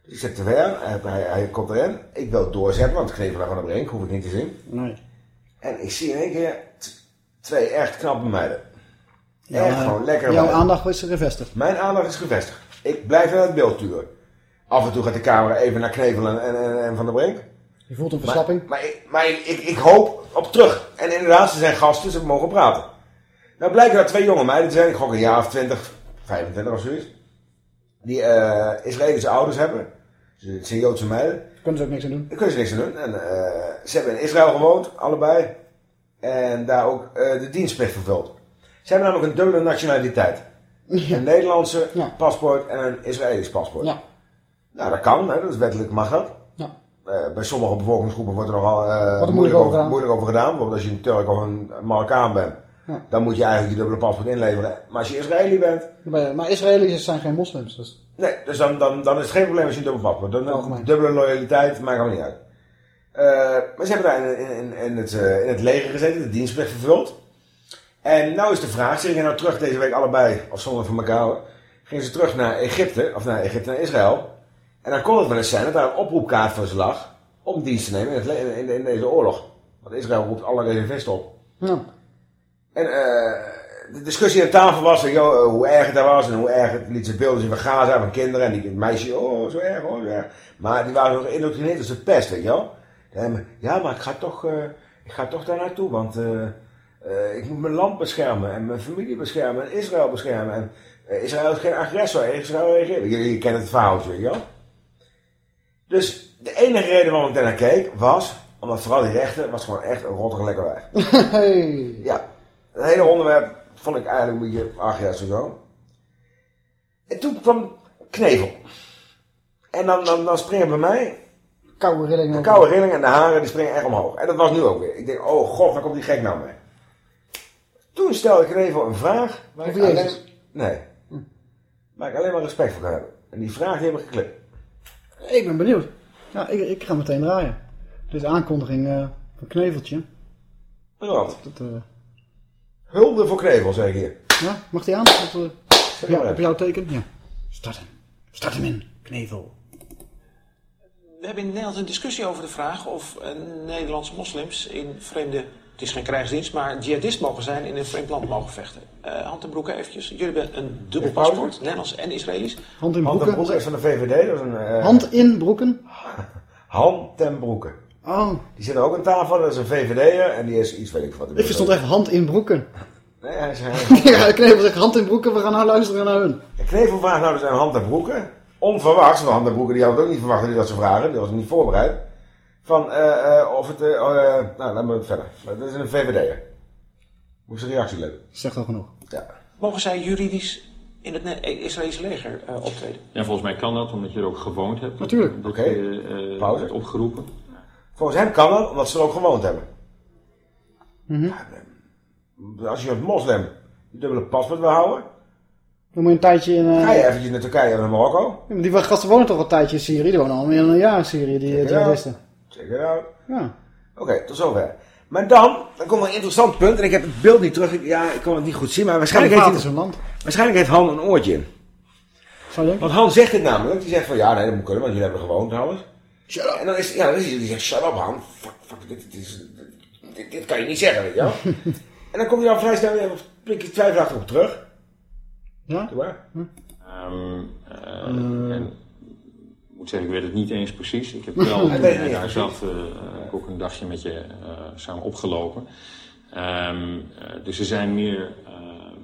Dus ik zet tv aan, hij, hij, hij komt erin. Ik wil doorzetten, want Knevelaar van de Brink hoef ik niet te zien. Nee. En ik zie in één keer twee echt knappe meiden. Ja, Echt gewoon lekker. Jouw aandacht is gevestigd. Mijn aandacht is gevestigd. Ik blijf in het beeld turen. Af en toe gaat de camera even naar Knevelen en, en, en Van der Brink. Je voelt een verslapping. Maar, maar, ik, maar ik, ik, ik hoop op terug. En inderdaad, ze zijn gasten, ze mogen praten. Nou blijken dat twee jonge meiden te zijn, ik gok een jaar of 20, 25 of zoiets. Die eh, Israëlische ouders hebben. Ze- Het zijn Joodse meiden. Kunnen ze ook niks aan doen. Daar kunnen ze niks aan doen. En, eh, ze hebben in Israël gewoond, allebei. En daar ook eh, de dienstplicht vervuld. Ze hebben namelijk een dubbele nationaliteit. Een Nederlandse paspoort en een Israëlisch paspoort. Ja. Nou, dat kan, hè, dat is wettelijk mag dat. Ja. Eh, bij sommige bevolkingsgroepen wordt er nogal moeilijk over, gedaan. moeilijk over gedaan. Bijvoorbeeld als je een Turk of een Marokkaan bent. Ja. Dan moet je eigenlijk je dubbele paspoort inleveren. Maar als je Israëli bent, Maar Israëli's zijn geen moslims. Dus. Nee, dus dan, dan, dan is het geen probleem als je een dubbel paspoort hebt. Dan, Algemeen. dubbele loyaliteit, maakt allemaal niet uit. Eh, maar ze hebben daar in, in, in, het, eh, in het leger gezeten, de dienstplicht vervuld. En nou is de vraag, ze gingen nou terug deze week allebei, of zonder van elkaar houden, gingen ze terug naar Egypte, of naar Egypte, naar Israël. En dan kon het wel eens zijn dat daar een oproepkaart voor ze lag om dienst te nemen in, het, le- in, in deze oorlog. Want Israël roept alle reservisten op. Ja. En eh, de discussie aan tafel was joh, eh, hoe erg het daar was en hoe erg het liet ze beelden zien van Gaza, van kinderen. En die meisje, oh, zo erg, oh, zo erg. Maar die waren nog geïndoctrineerd als de pest, weet je wel. Ja, maar ik ga toch, eh, ik ga toch daar naartoe, want ik moet mijn land beschermen en mijn familie beschermen en Israël beschermen. En Israël is geen agressor, Israël reageert. Je, je kent het verhaal, weet je wel. Dus de enige reden waarom ik daar naar keek was, omdat vooral die rechten was gewoon echt een rottig lekker wijf. hey. Ja, het hele onderwerp vond ik eigenlijk een beetje, ach ja, zo. En toen kwam knevel. En dan, dan, dan springen bij mij Koude rillingen. de koude rillingen en de haren die springen echt omhoog. En dat was nu ook weer. Ik denk, oh god, waar komt die gek nou mee? Toen stelde ik Knevel een vraag waar ik, alleen, nee, waar ik alleen maar respect voor kan hebben. En die vraag die heb ik geklikt. Ik ben benieuwd. Ja, ik, ik ga meteen draaien. Dit is aankondiging eh, van Kneveltje. Wat? Dat, Hulde voor Knevel, zeg ik hier. ja, mag die aan? Op, eh, ja, op even. jouw teken? Ja. Start hem. Start hem in. Knevel. We hebben in Nederland een discussie over de vraag of Nederlandse moslims in vreemde, het is geen krijgsdienst, maar jihadist mogen zijn in een vreemd land mogen vechten. Eh hand en broeken eventjes. Jullie hebben een dubbel paspoort, Nederlands en Israëlisch. Hand in Hand broeken. ten Broeke is van de VVD. Dat is een, eh, Hand in broeken. Han ten Broeke. Oh, Die zit er ook aan tafel. Dat is een VVD'er en die is iets, weet ik wat. ik verstond echt hand in broeken. Nee, hij is, hij- ja, Knevel zegt hand in broeken, we gaan nou luisteren naar hun. De Knevel vraagt nou dus aan Hand en Broeke. Onverwachts, want Hand en Broeke die had het ook niet verwacht dat hij dat zou vragen. Die was niet voorbereid. Van eh, eh, of het... eh, eh, nou, laten we verder. Maar Dat is een VVD'er. Moet zijn reactie letten. Zegt al genoeg. Ja. Mogen zij juridisch in het Israëlische leger eh, optreden? Ja, volgens mij kan dat, omdat je er ook gewoond hebt. Natuurlijk. Oké. eh, Pauze. opgeroepen. Volgens hem kan dat, omdat ze er ook gewoond hebben. Mhm. Als je als moslim je dubbele paspoort wil houden, Dan moet je een tijdje in... eh, ga je eventjes naar Turkije of naar Marokko. ja, die gasten wonen toch al een tijdje in Syrië? Die wonen al meer dan een jaar in Syrië, die Check it out. jihadisten. Check it out. Ja. Oké, tot zover. Maar dan, dan komt er een interessant punt. En ik heb het beeld niet terug. Ja, ik kon het niet goed zien. Maar waarschijnlijk heeft, hij, land. waarschijnlijk heeft Han een oortje in. Want Han zegt dit namelijk. Die zegt van ja, nee, dat moet kunnen. Want jullie hebben gewoond trouwens. Shut up. En dan is, ja, dan is hij, die zegt shut up Han. Fuck, fuck, dit, dit, is, dit, dit kan je niet zeggen, weet je wel. en dan komt hij dan vrij snel weer een blikje twijfelachtig op terug. Ja? Doe maar. Ehm, eh, en ik moet zeggen, ik weet het niet eens precies. Ik heb wel niet ik daar zat, eh, ook een dagje met je eh, samen opgelopen. Ehm, eh, dus er zijn meer eh,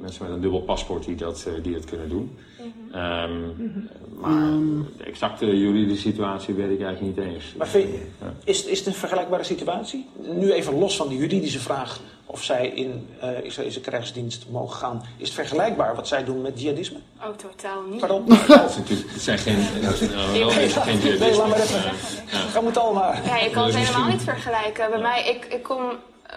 mensen met een dubbel paspoort die dat, eh, die dat kunnen doen. Ehm, Maar de exacte juridische situatie weet ik eigenlijk niet eens. Maar vind is, is het een vergelijkbare situatie? Nu even los van de juridische vraag of zij in eh Israëlische krijgsdienst mogen gaan. Is het vergelijkbaar wat zij doen met jihadisme? Oh, totaal niet. Pardon? Het, is natuurlijk- het zijn geen, het is, nou, wel geen nee, laat maar even. Ga het al maar. Ja, ik kan het helemaal niet vergelijken. Bij mij, ik, ik kom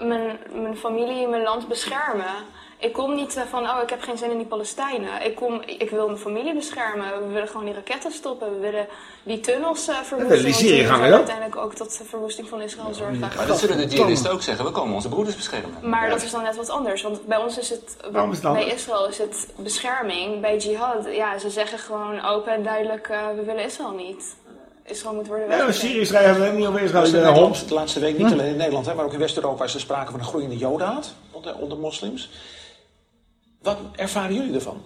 mijn, mijn familie, mijn land beschermen. Ik kom niet eh, van, oh, ik heb geen zin in die Palestijnen. Ik, kom, ik wil mijn familie beschermen. We willen gewoon die raketten stoppen. We willen die tunnels eh verwoesten. willen die gaan ook. uiteindelijk ook tot de verwoesting van Israël zorgen. Maar dat zullen de jihadisten ook zeggen. We komen onze broeders beschermen. Maar dat is dan net wat anders. Want bij ons is het, Waarom is het bij? Israël is het bescherming. Bij jihad, ja, ze zeggen gewoon open en duidelijk, eh, we willen Israël niet. Israël moet worden Ja, maar weggezet. Syrië schrijven we helemaal niet over Israël. Nederland hond. de laatste week niet alleen in Nederland, hè, maar ook in West-Europa is er sprake van een groeiende jodenhaat onder, onder moslims. Wat ervaren jullie ervan?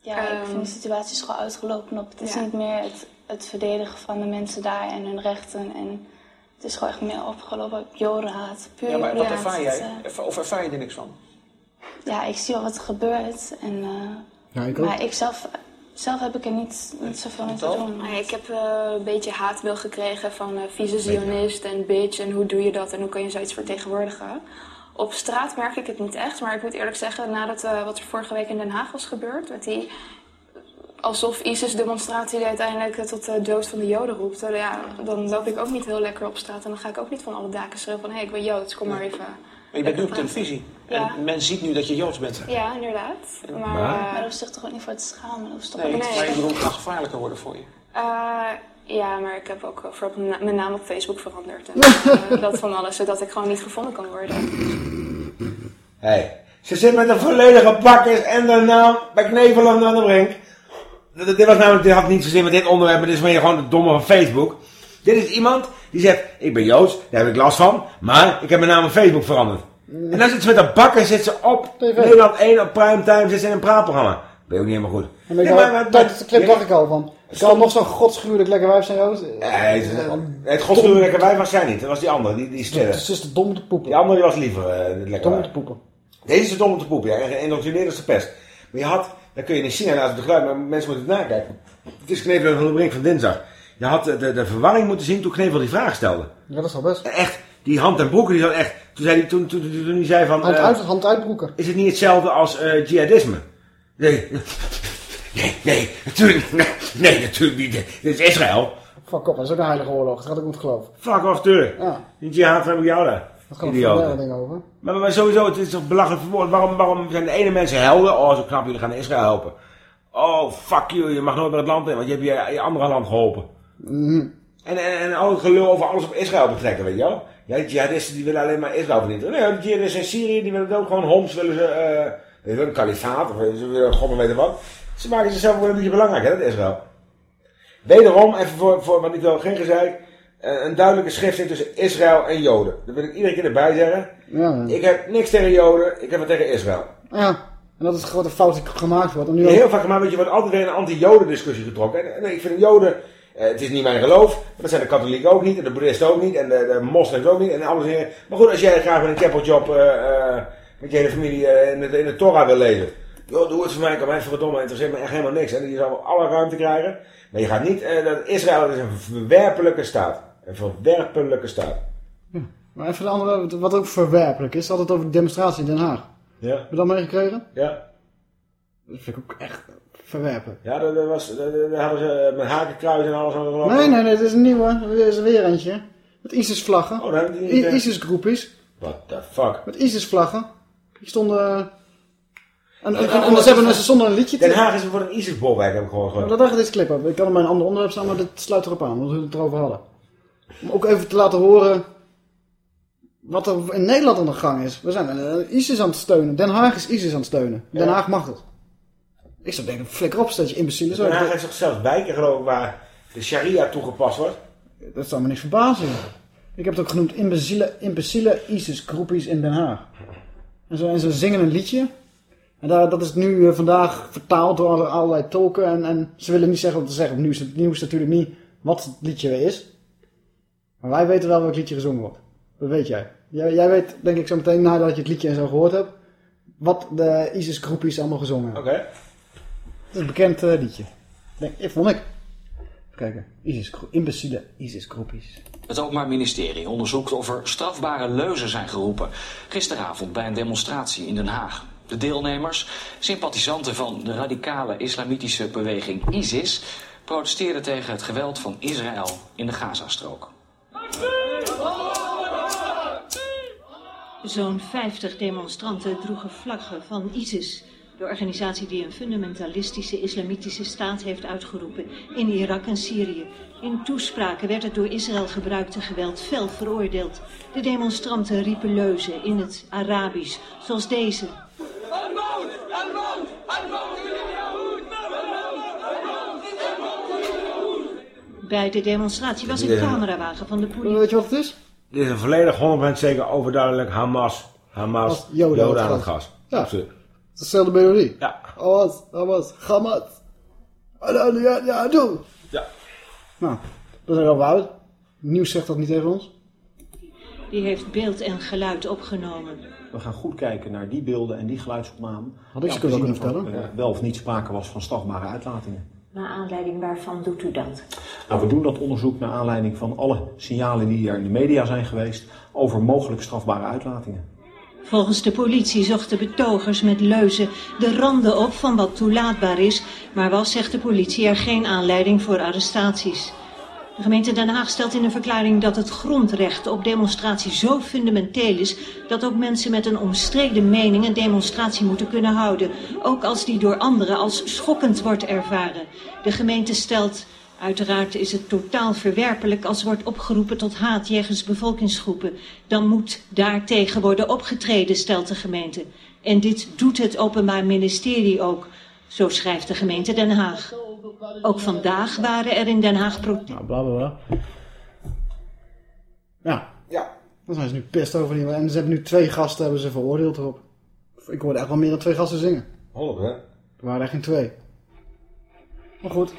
Ja, ik vind de situatie is gewoon uitgelopen op. Het is ja. niet meer het, het verdedigen van de mensen daar en hun rechten. En het is gewoon echt meer opgelopen op jodenhaat. Puur Ja, maar wat ervaar jij? eh, Of ervaar je er niks van? ja, ik zie wel wat er gebeurt. En, eh, Ja, ik ook. maar ik zelf, zelf heb ik er niet, niet zoveel mee te doen. Nee, ik heb eh, een beetje haatmail gekregen van eh vieze zionist en bitch en hoe doe je dat en hoe kan je zoiets vertegenwoordigen. Op straat merk ik het niet echt, maar ik moet eerlijk zeggen, nadat eh, wat er vorige week in Den Haag was gebeurd, met die alsof ISIS-demonstratie die uiteindelijk eh, tot de dood van de Joden roept, eh, ja, dan loop ik ook niet heel lekker op straat en dan ga ik ook niet van alle daken schreeuwen van hé, ik ben Joods, kom maar even. Maar je bent nu op televisie. Ja. En men ziet nu dat je Joods bent. Ja, inderdaad. Maar, Maar? Maar daar hoeft zich toch ook niet voor te schamen. Dat hoeft toch Nee, ook maar ik bedoel, het kan gevaarlijker worden voor je. Eh, ja, maar ik heb ook bijvoorbeeld na- mijn naam op Facebook veranderd. En eh, dat van alles, zodat ik gewoon niet gevonden kan worden. Hey, ze zit met een volledige bakkers en de naam bij Kneveland aan de brink. Dit dit was namelijk, dit had niet zozeer met dit onderwerp, maar dit is meer gewoon het domme van Facebook. Dit is iemand die zegt, ik ben Joods, daar heb ik last van, maar ik heb mijn naam op Facebook veranderd. En dan zit ze met een bakker, zit ze op Nederland 1 op primetime, zit ze in een praatprogramma. Ben je ook niet helemaal goed. Nee, maar- maar- dat clip dacht ik al van. Het kan nog zo'n godschuwelijk lekker wijf zijn, Joost. Nee, het, het godschuwelijke wij was zij niet, dat was die andere, die, die stille. Het is de dom te poepen. Die andere die was liever eh lekker Dom wijf. te poepen. Deze is dom om te poepen, ja. En geïndoctrineerd als de pest. Maar je had, dat kun je niet zien op de geluid, maar mensen moeten het nakijken. Het is Knevel van de Brink van dinsdag. Je had de, de, de verwarring moeten zien toen Knevel die vraag stelde. Ja, dat is wel best. Echt, die hand en broeken, die zat echt... Toen, zei hij, toen, toen, toen, zei van... Hand eh, uit, hand uitbroeken. Is het niet hetzelfde als eh, jihadisme? Nee. Nee, nee, natuurlijk, nee, nee, natuurlijk niet. Dit is Israël. Fuck op, dat is ook een heilige oorlog. Dat gaat ik niet geloven. Fuck off, tuurlijk. Ja. Die jihad heb ik jou daar. Dat gaat er dingen over. Maar, maar sowieso, het is toch belachelijk verwoord. Waarom, waarom zijn de ene mensen helden? Oh, zo knap, jullie gaan Israël helpen. Oh, fuck you, je mag nooit meer het land in, want je hebt je, je andere land geholpen. Mhm. En, en, en al het gelul over alles op Israël betrekken, weet je wel? Ja, die jihadisten die willen alleen maar Israël vernietigen. Nee, de jihadisten in Syrië, die willen het ook gewoon Homs, willen ze, wel, een kalifaat, of ze willen god maar weten wat. Ze maken zichzelf wel een beetje belangrijk, hè, dat Israël. Wederom, even voor, voor want ik wil geen gezeik, eh, een duidelijke schrift tussen Israël en Joden. Dat wil ik iedere keer erbij zeggen. Ja. Ik heb niks tegen Joden, ik heb het tegen Israël. Ja. En dat is de grote fout die gemaakt wordt. En nu ook- Heel vaak gemaakt, want je wordt altijd weer in een anti-Joden discussie getrokken. En, ik vind Joden, eh, het is niet mijn geloof, maar dat zijn de katholieken ook niet, en de boeddhisten ook niet, en de, de moslims ook niet, en alles meer. Maar goed, als jij graag met een keppeljob eh, met je hele familie in, de, in de Torah wil leven. Joh, doe het voor mij, kan mij verdomme, interesseert me echt helemaal niks. En je zal alle ruimte krijgen. Maar je gaat niet, eh, dat Israël is een verwerpelijke staat. Een verwerpelijke staat. Maar even de andere, wat ook verwerpelijk is, altijd over de demonstratie in Den Haag. Ja. Heb je dat meegekregen? Ja. Dat vind ik ook echt verwerpelijk. Ja, dat, dat was, dat, dat hadden ze eh, met hakenkruis en alles aan. Nee, nee, nee, dit is een nieuwe. Dit is er weer eentje. Met ISIS-vlaggen. Oh, dat hebben die niet, eh. ISIS-groepjes. What the fuck? Met ISIS-vlaggen. Die stonden... En, en, en, en ze, hebben, ze stonden een liedje Den Haag is voor een ISIS-bolwerk, heb ik gehoord. dat dacht ik deze clip op. Ik kan er bij een ander onderwerp staan, maar dit sluit erop aan, omdat we het erover hadden. Om ook even te laten horen wat er in Nederland aan de gang is. We zijn eh, ISIS aan het steunen. Den Haag is ISIS aan het steunen. Den Ja. Haag mag het. Ik zou denken, flikker op, stel je imbecielen. Den Haag heeft zichzelf wijken geloof ik waar de sharia toegepast wordt. dat zou me niet verbazen. Ik heb het ook genoemd imbeciele, imbeciele ISIS-groepies in Den Haag. En, zo, en ze zingen een liedje. En daar, dat is nu eh, vandaag vertaald door alle- allerlei tolken. En, en ze willen niet zeggen wat ze zeggen. Nu is het nieuws natuurlijk niet wat het liedje is. Maar wij weten wel welk liedje gezongen wordt. Dat weet jij. Jij, jij weet, denk ik zo meteen nadat je het liedje en zo gehoord hebt. Wat de ISIS-groepies allemaal gezongen hebben. Oké. Het is een bekend eh, liedje. Denk, ik vond ik. Even kijken. ISIS, imbeciele ISIS-groepies. Het Openbaar Ministerie onderzoekt of er strafbare leuzen zijn geroepen. Gisteravond bij een demonstratie in Den Haag. De deelnemers, sympathisanten van de radicale islamitische beweging ISIS, protesteerden tegen het geweld van Israël in de Gazastrook. Zo'n 50 demonstranten droegen vlaggen van ISIS, de organisatie die een fundamentalistische islamitische staat heeft uitgeroepen in Irak en Syrië. In toespraken werd het door Israël gebruikte geweld fel veroordeeld. De demonstranten riepen leuzen in het Arabisch, zoals deze. Bij de demonstratie was een Ja. camerawagen van de politie. Weet je wat het is? Dit is een volledig 100% zeker overduidelijk Hamas. Hamas, Als Joden Joden aan het gas. Ja. Absoluut. Het is dezelfde melodie. Ja. Hamas, Hamas, Hamas. Ja, doe. Ja. Nou, dat is wel oud. Nieuws zegt dat niet tegen ons. Die heeft beeld en geluid opgenomen. We gaan goed kijken naar die beelden en die geluidsopnamen. Had ik ze kunnen of er, vertellen. eh, wel of niet sprake was van strafbare uitlatingen. Naar aanleiding waarvan doet u dat? Nou, we doen dat onderzoek naar aanleiding van alle signalen die er in de media zijn geweest over mogelijk strafbare uitlatingen. Volgens de politie zochten betogers met leuzen de randen op van wat toelaatbaar is, maar was, zegt de politie, er geen aanleiding voor arrestaties. De gemeente Den Haag stelt in een verklaring dat het grondrecht op demonstratie zo fundamenteel is dat ook mensen met een omstreden mening een demonstratie moeten kunnen houden, ook als die door anderen als schokkend wordt ervaren. De gemeente stelt Uiteraard is het totaal verwerpelijk als wordt opgeroepen tot haat jegens bevolkingsgroepen. Dan moet daartegen worden opgetreden, stelt de gemeente. En dit doet het Openbaar Ministerie ook, zo schrijft de gemeente Den Haag. Ook vandaag waren er in Den Haag protesten. Nou, bla bla bla. Ja. Ja. Dan zijn ze nu pist over die. En ze hebben nu twee gasten hebben ze veroordeeld erop. Ik hoorde echt wel meer dan twee gasten zingen. 100 hè? Er waren er geen twee. Maar goed,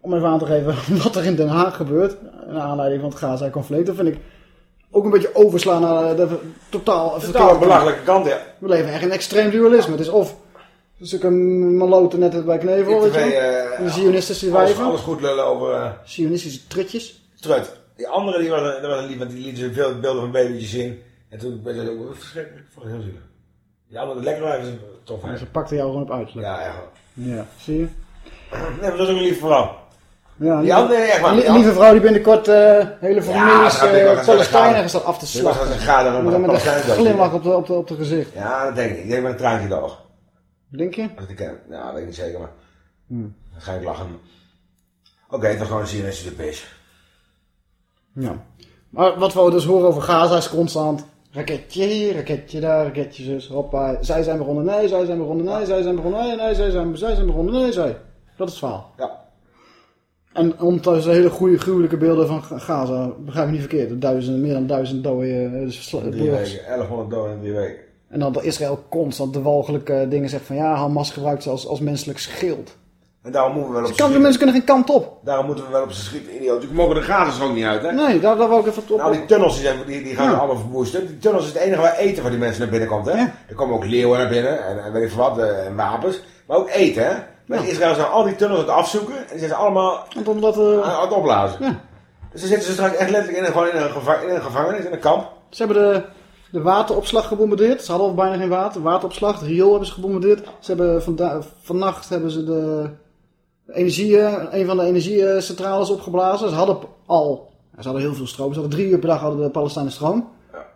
om even aan te geven wat er in Den Haag gebeurt. Naar aanleiding van het Gaza-conflict. Dat vind ik ook een beetje overslaan naar de totaal verkeerde belachelijke kant, ja. We leven echt in extreem dualisme. Het is of zulke maloten net bij Knevel, weet je Twee, wel. eh, En de Zionistische alles, wijven. alles goed lullen over... eh Zionistische trutjes. Trut. Die andere die was, dat was een lief, want die lieten ze veel beelden van babytjes zien. En toen werd het ook verschrikkelijk. Ik vond het heel zielig. Die andere, de lekkere wijven, is tof. En ze pakten jou gewoon op uiterlijk. Ja, echt. Ja, zie je? Nee, maar dat is ook een lieve vrouw. Ja, Die andere, echt waar. een die li- lieve vrouw die binnenkort eh hele families dat uh, wel gezellig Palestijnen gaat af te was slachten. als een gader met met, een een glimlach op de, op, de, op de gezicht. Ja, dat denk ik. Ik denk met een traantje in de oog. Denk je? Als ik die ken. Ja, weet ik niet zeker, maar Hmm. dan ga ik lachen. Oké, het was gewoon een Zionistische bitch. Ja. Maar wat we dus horen over Gaza is constant raketje hier, raketje daar, raketje zus, hoppa. Zij zijn begonnen, nee, zij zijn begonnen, nee, zij zijn begonnen, nee, nee, zij zijn, zij zijn begonnen, nee, zij. Dat is het verhaal. Ja. En ondertussen hele goede, gruwelijke beelden van Ga- Gaza, begrijp me niet verkeerd. Duizend, meer dan duizend doden eh, dus sla- Drie burgers. weken. 1100 doden in drie weken. En dan dat Israël constant de walgelijke dingen zegt van ja, Hamas gebruikt ze als, als menselijk schild. En daarom moeten we wel op Dus z'n kan, de mensen kunnen geen kant op. Daarom moeten we wel op z'n schieten, idioot. We mogen de Gazas ook niet uit, hè? Nee, daar, daar wil ik even op. Nou, die tunnels die, zijn, die, die gaan Ja. allemaal verwoesten. Die tunnels is het enige waar eten van die mensen naar binnen komt, hè? Er komen ook leeuwen naar binnen en, en weet ik wat, eh, en wapens. Maar ook eten, hè? Maar Israël zijn al die tunnels aan het afzoeken en die zijn ze allemaal Want omdat, eh, aan, het opblazen. Ja. Dus dan zitten ze straks echt letterlijk in een, gewoon in een, in een gevangenis, in een kamp. Ze hebben de, de wateropslag gebombardeerd. Ze hadden al bijna geen water. Wateropslag, het riool hebben ze gebombardeerd. Ze hebben vanda- vannacht hebben ze de energie, een van de energiecentrales opgeblazen. Ze hadden al, ze hadden heel veel stroom. Ze hadden drie uur per dag hadden de Palestijnen stroom.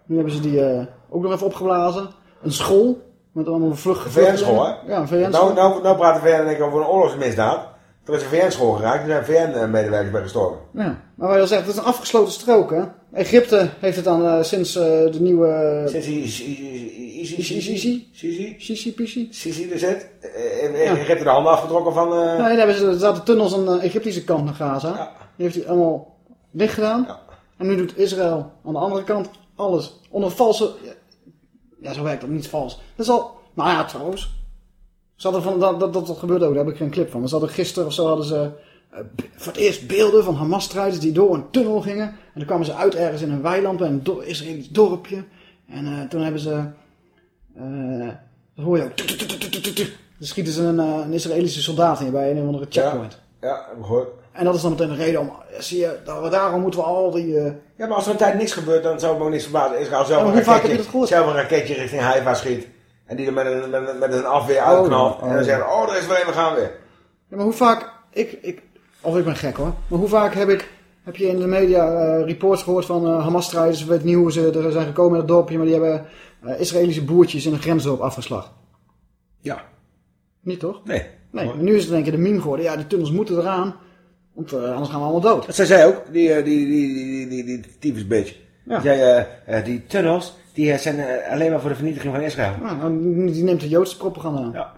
Nu hebben ze die eh, ook nog even opgeblazen. Een school met allemaal vlucht. Een VN-school, hè? Ja, een VN-school. Nou, nou, nou de VN denk ik over een oorlogsmisdaad. Er is een VN-school geraakt, er zijn VN-medewerkers bij gestorven. Ja, maar wat je al zegt, het is een afgesloten strook, hè? Egypte heeft het dan eh, sinds eh, de nieuwe... Sinds die Sisi, Sisi? Sisi? Sisi, Pisi? Sisi zit. Eh, Egypte de handen afgetrokken van... eh, Nee, daar hebben ze, er zaten tunnels aan de Egyptische kant naar Gaza. Die heeft hij allemaal dicht gedaan. En nu doet Israël aan de andere kant alles. Onder valse... Ja, zo werkt dat niet vals. Dat is al... Nou ja, trouwens. Ze hadden van, dat, dat, dat, gebeurde ook, daar heb ik geen clip van. Maar ze hadden gisteren of zo hadden ze... eh, voor het eerst beelden van Hamas-strijders die door een tunnel gingen. En dan kwamen ze uit ergens in een weiland bij een do Israëlisch dorpje. En eh, toen hebben ze... eh dan hoor je ook... tuk, tuk, tuk. Dan schieten ze een, een Israëlische soldaat in bij een of andere checkpoint. Ja, heb ik gehoord. En dat is dan meteen een reden om... ja, Zie je, daar- daarom moeten we al die... Ja, maar als er een tijd niks gebeurt, dan zou het me ook niks verbazen. Israël zelf, Ja, een raketje, zelf een raketje richting Haifa schiet. En die er met een, met, een- met een afweer uitknalt. oh. En dan zeggen, oh, er is weer een, we gaan weer. Ja, maar hoe vaak... Ik, ik, of ik ben gek hoor. Maar hoe vaak heb ik... Heb je in de media eh, reports gehoord van eh, Hamas-strijders? Weet niet hoe ze er zijn gekomen in het dorpje. Maar die hebben eh, Israëlische boertjes in een grensdorp afgeslacht. Ja. Niet toch? Nee. Nee, maar nu is het denk ik de meme geworden. Ja, die tunnels moeten eraan. Want anders gaan we allemaal dood. Dat zei zij ook, die, die, die, die, die, die, die bitch. Ja. Eh, die tunnels, die eh, zijn eh, alleen maar voor de vernietiging van Israël. Ja, nou, die neemt de Joodse propaganda aan. Ja.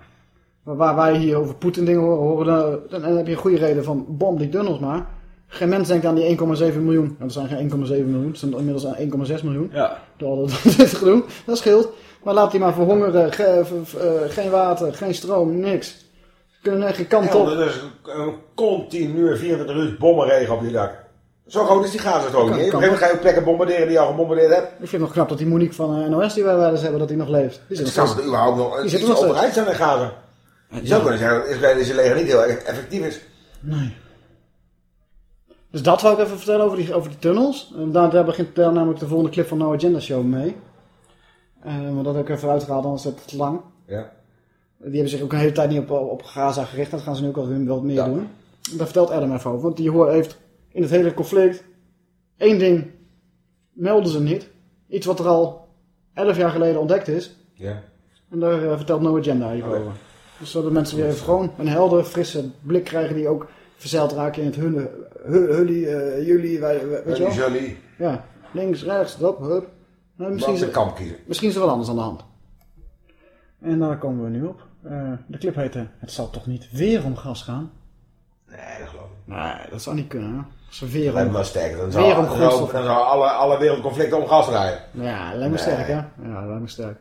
Waar wij hier over Poetin dingen horen, horen dan, dan heb je een goede reden van bom die tunnels maar. Geen mens denkt aan die 1,7 miljoen. Nou, dat zijn geen 1,7 miljoen. Het zijn inmiddels aan 1,6 miljoen. Ja. Door al dat dit gedoe. Dat scheelt. Maar laat die maar verhongeren. Ge- eh, geen water, geen stroom, niks. Kunnen er geen kant op. er is een continu 24 uur bommenregen op je dak. Zo groot is die Kan- niet. Op een kan gegeven moment ga je ook plekken bombarderen die je al gebombardeerd hebt. Ik vind het nog knap dat die Monique van eh, NOS die wij wel eens hebben, dat die nog leeft. Die zit nog überhaupt nog die zit er overeind zijn in Gaza. Je zou kunnen zeggen dat Israëlische leger niet heel effectief is. Nee. Dus dat wou ik even vertellen over die, over die tunnels. En daar, daar begint daar namelijk de volgende clip van No Agenda Show mee. Eh, maar dat heb ik even uitgehaald, anders is het te lang. Ja. Die hebben zich ook een hele tijd niet op, op Gaza gericht. Dat gaan ze nu ook al wat meer doen. Daar vertelt Adam even over. Want die hoor heeft in het hele conflict één ding melden ze niet. Iets wat er al elf jaar geleden ontdekt is. Ja. En daar eh, vertelt No Agenda even over. Dus zodat mensen weer even gewoon een helder, frisse blik krijgen die ook verzeild raken in het hunne, eh, jullie, wij, weet je wel? Jullie. Ja, links, rechts, dat, hup. Nou, misschien, is er, kamp kiezen. misschien is er wat anders aan de hand. En daar komen we nu op. Eh, de clip heette Het zal toch niet weer om gas gaan? Nee, dat geloof ik. Nee, dat zou niet kunnen. Hè? Als er weer lijkt om, me wel sterk. Dan weer zou, om dan zou, grondstof. dan zou alle, alle wereldconflicten om gas draaien. Ja, lijkt me Nee. sterk, hè? Ja, lijkt me sterk.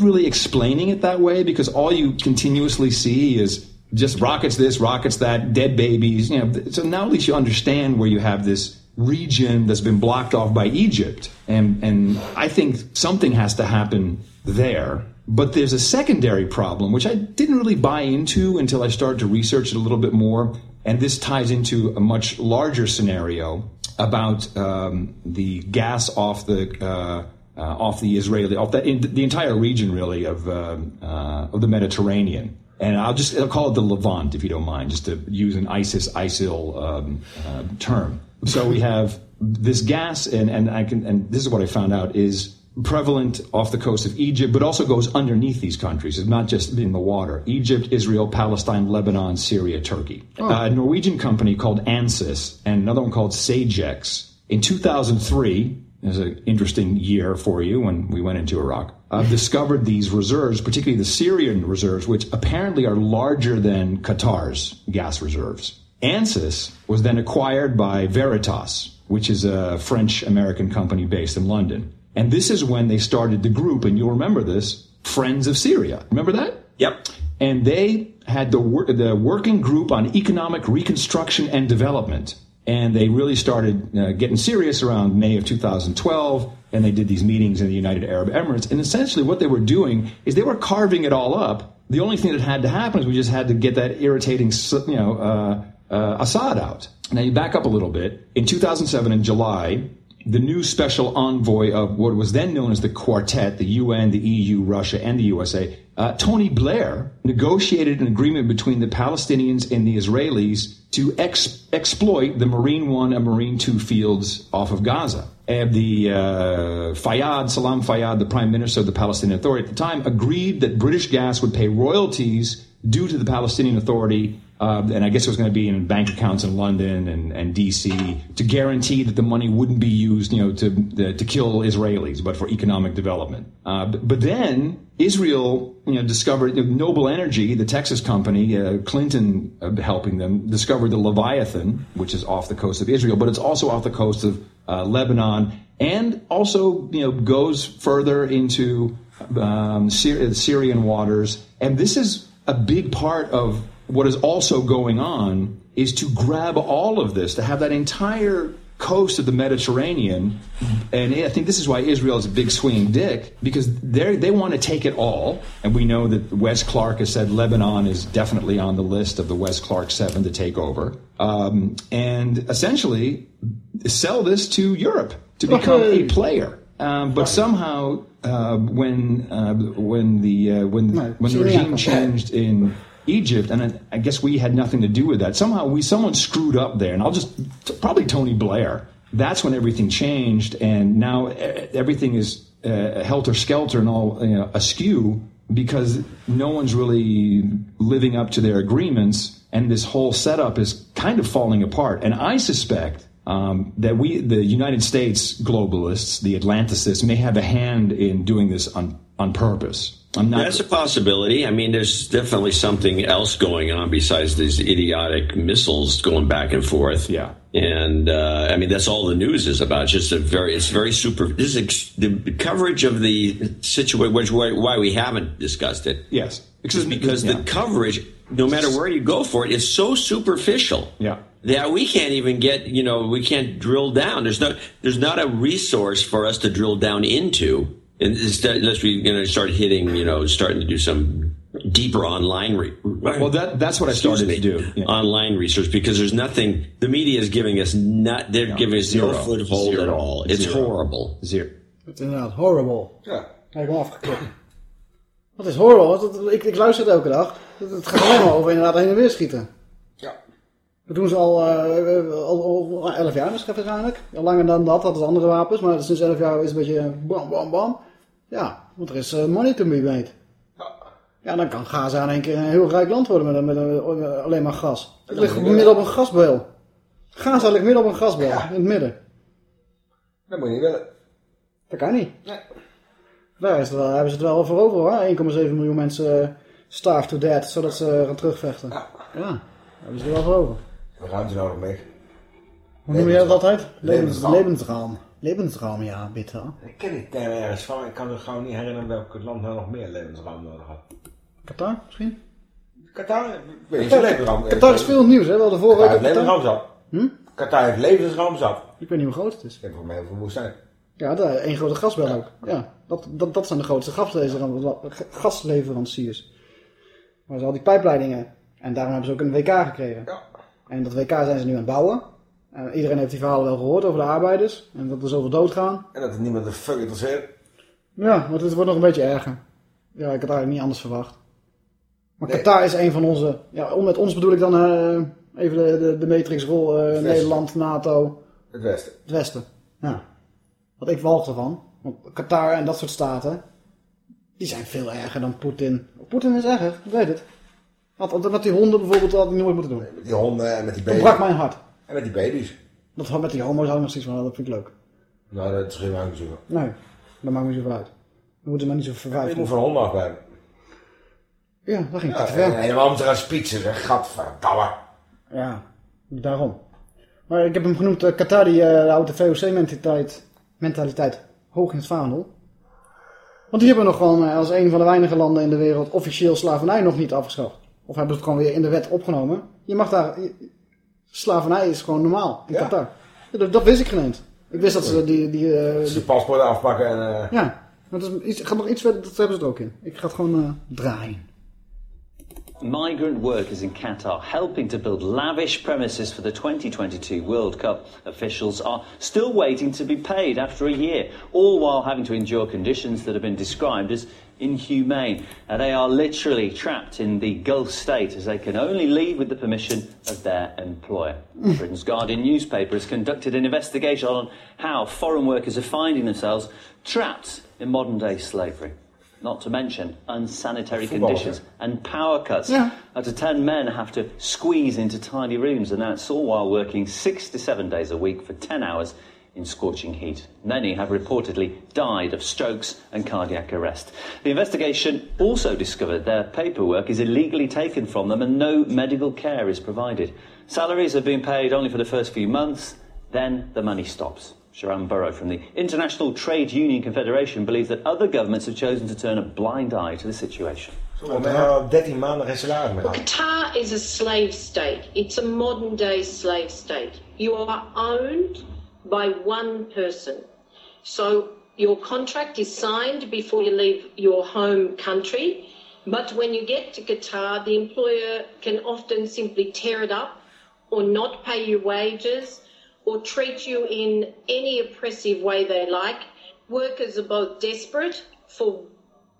really explaining it that way because all you continuously see is just rockets this, rockets that, dead babies. You know, so now at least you understand where you have this region that's been blocked off by Egypt, and and I think something has to happen there. But there's a secondary problem which I didn't really buy into until I started to research it a little bit more, and this ties into a much larger scenario about um, the gas off the. Uh, uh, off the Israeli, off the, in the entire region, really, of, um uh, of the Mediterranean. And I'll just I'll call it the Levant, if you don't mind, just to use an ISIS, ISIL um, uh, term. So we have this gas, and, and I can, and this is what I found out is prevalent off the coast of Egypt, but also goes underneath these countries. It's not just in the water. Egypt, Israel, Palestine, Lebanon, Syria, Turkey. a Norwegian company called Ansys and another one called Sagex in 2003 is an interesting year for you when we went into Iraq. Uh, discovered these reserves, particularly the Syrian reserves, which apparently are larger than Qatar's gas reserves. Ansys was then acquired by Veritas, which is a French American company based in London. And this is when they started the group, and you'll remember this Friends of Syria. Remember that? Yep. And they had the, wor- the Working Group on Economic Reconstruction and Development. And they really started uh, getting serious around May of 2012. And they did these meetings in the United Arab Emirates. And essentially, what they were doing is they were carving it all up. The only thing that had to happen is we just had to get that irritating, you know, uh, uh, Assad out. Now you back up a little bit. In 2007, in July, the new special envoy of what was then known as the Quartet, the UN, the EU, Russia, and the USA, uh, Tony Blair, negotiated an agreement between the Palestinians and the Israelis to ex- exploit the Marine One and Marine Two fields off of Gaza. And the uh, Fayyad, Salam Fayyad, the prime minister of the Palestinian Authority at the time, agreed that British gas would pay royalties due to the Palestinian Authority uh, and I guess it was going to be in bank accounts in London and, and DC to guarantee that the money wouldn't be used, you know, to to kill Israelis, but for economic development. Uh, but, but then Israel, you know, discovered you know, Noble Energy, the Texas company, uh, Clinton uh, helping them, discovered the Leviathan, which is off the coast of Israel, but it's also off the coast of uh, Lebanon, and also, you know, goes further into um, Syri- Syrian waters. And this is a big part of what is also going on is to grab all of this, to have that entire coast of the Mediterranean. And I think this is why Israel is a big swinging dick, because they they want to take it all. And we know that Wes Clark has said Lebanon is definitely on the list of the Wes Clark Seven to take over. Um, and essentially sell this to Europe to become a player. Um, but somehow, uh, when uh, when the uh, when when the regime changed in Egypt, and I, guess we had nothing to do with that. Somehow, we someone screwed up there, and I'll just probably Tony Blair. That's when everything changed, and now everything is uh, helter skelter and all you know, askew because no one's really living up to their agreements, and this whole setup is kind of falling apart. And I suspect um, that we, the United States globalists, the Atlanticists, may have a hand in doing this on on purpose. I'm not. That's a possibility. I mean, there's definitely something else going on besides these idiotic missiles going back and forth. Yeah. And uh, I mean, that's all the news is about. It's just a very, it's very super. This is ex- the coverage of the situation, which why, why we haven't discussed it. Yes. Is because yeah. the coverage, no matter where you go for it, is so superficial. Yeah. that we can't even get you know we can't drill down there's no there's not a resource for us to drill down into instead, unless we you know start hitting you know starting to do some deeper online re- Well, that that's what I started me, to do. Yeah. online research because there's nothing the media is giving us not they're giving us Zero. no foothold Zero. at all it's Zero. horrible Zero. Het is inderdaad horrible. Ja. Afgeklikt. Wat is horrible? Ik, ik luister het elke dag. Het, het gaat alleen maar over inderdaad heen en weer schieten. Ja. Dat doen ze al, eh, al, al 11 jaar misschien waarschijnlijk. Al langer dan dat hadden ze andere wapens. Maar sinds 11 jaar is het een beetje bam, bam, bam. Ja, want er is eh, money to be made. Ja, dan kan Gaza in één keer een heel rijk land worden met, met, met alleen maar gas. Het ligt midden op een gasbeel. Gaza ligt midden op een gasbeel, in het midden. Dat moet je niet willen. Dat kan niet. Daar is het wel, hebben ze het wel voor over hoor. 1,7 miljoen mensen eh, starved to death, zodat ze gaan terugvechten. Ja. Daar hebben ze er wel voor over. Ruimte nodig mee. Hoe noem jij dat altijd? Levens, Levensraam. levensraam. Levensraam, ja, bitter. Ik ken die term ergens van. Ik kan me gewoon niet herinneren welk land nou nog meer levensruim nodig had. Qatar misschien? Qatar? Ik weet niet, zo'n levensruim. Qatar is veel nieuws, hè? We hadden vorige Qatar zat. Hm? Qatar heeft levensruim zat. Ik weet niet hoe groot het is. Ik heb voor mij heel veel woestijn. Ja, daar, één grote gasbel ook. Ja, dat, dat, dat zijn de grootste gasleveranciers. gasleveranciers. Maar ze al die pijpleidingen. En daarom hebben ze ook een WK gekregen. En dat WK zijn ze nu aan het bouwen. Eh, iedereen heeft die verhalen wel gehoord over de arbeiders. En dat er zoveel doodgaan. En dat er niemand de fuck interesseert. Ja, want het wordt nog een beetje erger. Ja, ik had eigenlijk niet anders verwacht. Maar Qatar is een van onze... Ja, om- met ons bedoel ik dan eh, even de, de, de matrixrol. eh. Nederland, NATO, Het Westen. het Westen. Ja. Wat ik walg ervan. Want Qatar en dat soort staten... Die zijn veel erger dan Poetin. Poetin is erger, ik weet het. Want, want met die honden bijvoorbeeld had hij nooit moeten doen. Met die honden en met die Dat baby's. brak mijn hart. En met die baby's. Dat had met die homo's ook nog steeds van, dat vind ik leuk. Nou, dat is geen aangezoeken. Nee, dat maakt me niet zoveel uit. We moeten maar niet zo Je verwijven. moet van honden afblijven. Ja, dat ging Ja, te ver. helemaal om te gaan spitsen, zeg. Gadverdamme. Ja, daarom. Maar ik heb hem genoemd, Qatar die houdt de VOC-mentaliteit mentaliteit hoog in het vaandel. Want die hebben nog gewoon eh, als een van de weinige landen in de wereld officieel slavernij nog niet afgeschaft. Of hebben ze het gewoon weer in de wet opgenomen. Je mag daar... Slavernij is gewoon normaal in Ja? Qatar. Dat, dat wist ik geen eens. Ik wist dat ze die... die, eh, Ze die- paspoorten afpakken en... eh, ja, dat is iets, gaat nog iets verder, dat hebben ze er ook in. Ik ga het gewoon eh, draaien. Migrant workers in Qatar helping to build lavish premises for the 2022 World Cup. Officials are still waiting to be paid after a year, all while having to endure conditions that have been described as inhumane. Uh, they are literally trapped in the Gulf state as they can only leave with the permission of their employer. Britain's Guardian newspaper has conducted an investigation on how foreign workers are finding themselves trapped in modern day slavery. Not to mention unsanitary Voetbal, conditions and power cuts. Yeah. Up to 10 men have to squeeze into tiny rooms, and that's all while working six to seven days a week for 10 hours in scorching heat. Many have reportedly died of strokes and cardiac arrest. The investigation also discovered their paperwork is illegally taken from them and no medical care is provided. Salaries are being paid only for the first few months, then the money stops. Sharon Burrow from the International Trade Union Confederation believes that other governments have chosen to turn a blind eye to the situation. Zo, ben je al 13 maanden geen salaris meer gehad. Qatar is a slave state. It's a modern day slave state. You are owned by one person. So your contract is signed before you leave your home country. But when you get to Qatar, the employer can often simply tear it up or not pay you wages or treat you in any oppressive way they like. Workers are both desperate for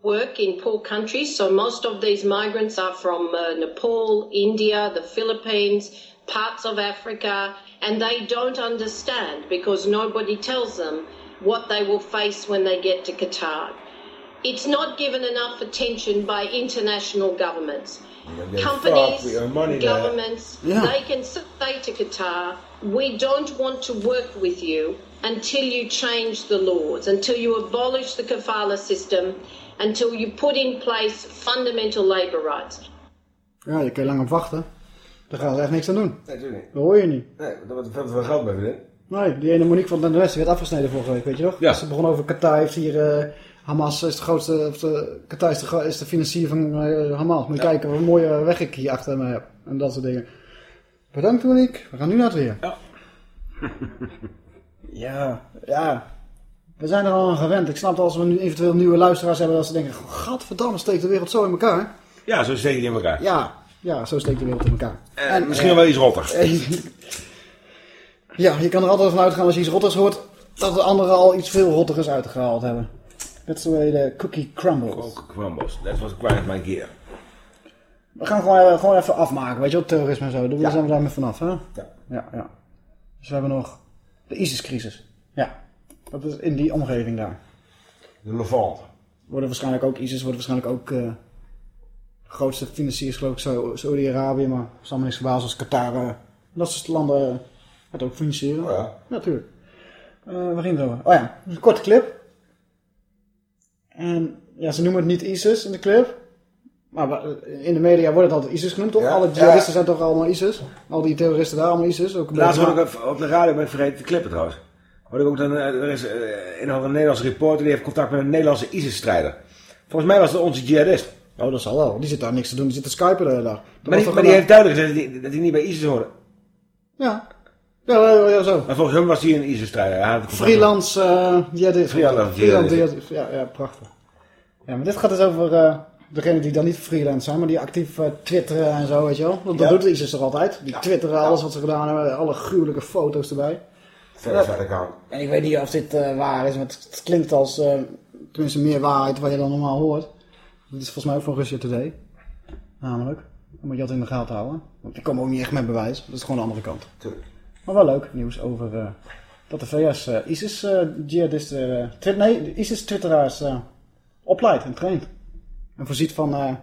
work in poor countries. So most of these migrants are from uh, Nepal, India, the Philippines, parts of Africa, and they don't understand because nobody tells them what they will face when they get to Qatar. It's not given enough attention by international governments. Companies, fucked with your money there. governments, Yeah. they can say to Qatar, we don't want to work with you until you change the laws, until you abolish the kafala system until you put in place fundamental labour rights. Ja, je kan je lang op wachten. Daar gaan ze echt niks aan doen. Nee, natuurlijk niet. Dat hoor je niet. Nee, daar wordt veel te veel geld bij verdiend. Nee, die ene Monique van den West werd afgesneden vorige week, weet je nog? Ja. Ze begon over Qatar, heeft hier... eh, Hamas is de grootste... Of de, Qatar is de, is de financier van eh, Hamas. Moet je kijken wat een mooie weg ik hier achter me heb. En dat soort dingen. Bedankt Monique. We gaan nu naar het weer. Ja. Ja, ja. We zijn er al aan gewend. Ik snap dat als we nu eventueel nieuwe luisteraars hebben, dat ze denken, gadverdamme, steekt de wereld zo in elkaar. Ja, zo steek je in elkaar. Ja, ja, zo steekt de wereld in elkaar. En misschien wel iets rotter. ja, je kan er altijd van uitgaan als je iets rotters hoort, dat de anderen al iets veel rottigers uitgehaald hebben. The way the cookie crumbles. Crumbles, that was quite my gear. We gaan gewoon, even- gewoon even afmaken, weet je wel, terrorisme en zo. Daar zijn we daarmee vanaf, hè? Ja. Ja, ja. Dus we hebben nog de ISIS-crisis. Ja, dat is in die omgeving daar. De Levant. Worden waarschijnlijk ook, ISIS wordt waarschijnlijk ook eh, de grootste financiers, geloof ik, Sau- Saudi-Arabië, maar zal me niks verbazen als Qatar. eh, dat soort landen eh, het ook financieren. Oh ja. Natuurlijk. Eh waar ging het over? Oh ja, een korte clip. En ja, ze noemen het niet ISIS in de clip. Maar in de media wordt het altijd ISIS genoemd, toch? Ja, Alle ja. jihadisten zijn toch allemaal ISIS? Al die terroristen daar allemaal ISIS? Ook Laatst hoorde ik op- de radio, ik vergeten te klippen trouwens. Hoorde ik ook dat er is eh, een andere Nederlandse reporter die heeft contact met een Nederlandse ISIS-strijder. Volgens mij was het onze jihadist. Oh, dat zal wel. Die zit daar niks te doen, die zit te skypen de hele dag. Dat Maar die, maar die heeft duidelijk gezegd dat hij, dat hij niet bij ISIS hoorde. Ja. Ja, ja, ja, zo. Maar volgens hem was hij een ISIS-strijder. Hij had Freelance eh jihadist. Freelance Freelance jihadist. Ja, ja, prachtig. Ja, maar dit gaat dus over eh degenen die dan niet freelance zijn, maar die actief eh, twitteren en zo, weet je wel. Want dat Ja. doet ISIS toch altijd? Die twitteren alles wat ze gedaan hebben, alle gruwelijke foto's erbij. Verder, verder. En ik weet niet of dit eh, waar is, maar het, het klinkt als, eh, tenminste meer waarheid wat je dan normaal hoort. Dit is volgens mij ook van Russia Today. Namelijk. Dan moet je dat in de gaten houden. Want die komen ook niet echt met bewijs. Dat is gewoon de andere kant. Tuurlijk. Maar wel leuk nieuws over eh, dat de VS eh, ISIS-jihadisten, eh twit- nee, ISIS-twitteraars opleidt en traint. En voorziet van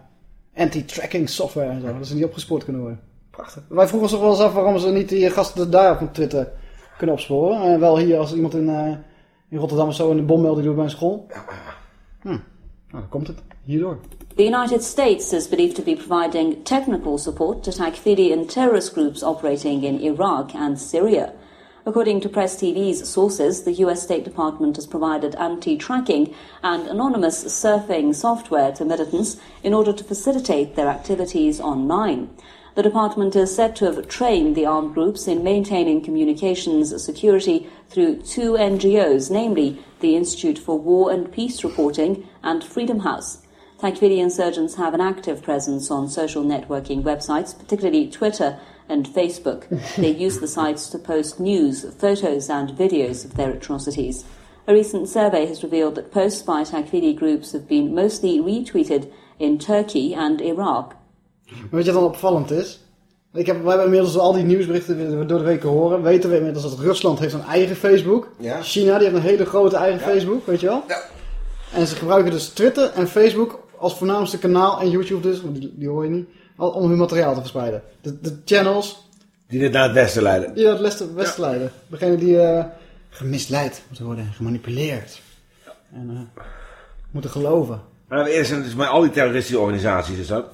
anti-tracking software en zo. Dat ze niet opgespoord kunnen worden. Prachtig. Wij vroegen ons toch wel eens af waarom ze niet die gasten daar op Twitter kunnen opsporen. En wel hier als iemand in, in Rotterdam of zo een bommelding doet bij een school. Hm. Nou, dan komt het. The United States is believed to be providing technical support to Takfiri and terrorist groups operating in Iraq and Syria. According to Press TV's sources, the US State Department has provided anti tracking and anonymous surfing software to militants in order to facilitate their activities online. The department is said to have trained the armed groups in maintaining communications security through two NGOs, namely the Institute for War and Peace Reporting and Freedom House. Takfiri insurgents have an active presence on social networking websites, particularly Twitter and Facebook. they use the sites to post news, photos, and videos of their atrocities. A recent survey has revealed that posts by Takfiri groups have been mostly retweeted in Turkey and Iraq. Maar weet je wat dan opvallend is? Ik heb, we hebben inmiddels al die nieuwsberichten die we door de weken horen. Weten we inmiddels dat Rusland heeft een eigen Facebook. Ja. China die heeft een hele grote eigen Facebook, weet je wel? Ja. En ze gebruiken dus Twitter en Facebook als voornaamste kanaal. En YouTube dus, want die, die hoor je niet. al- Om hun materiaal te verspreiden. De, de channels Die dit naar het westen leiden. die naar het westen, westen leiden. Degene die eh, gemisleid moeten worden, gemanipuleerd. En eh, moeten geloven. Maar eerst zijn, dus bij al die terroristische organisaties is dat.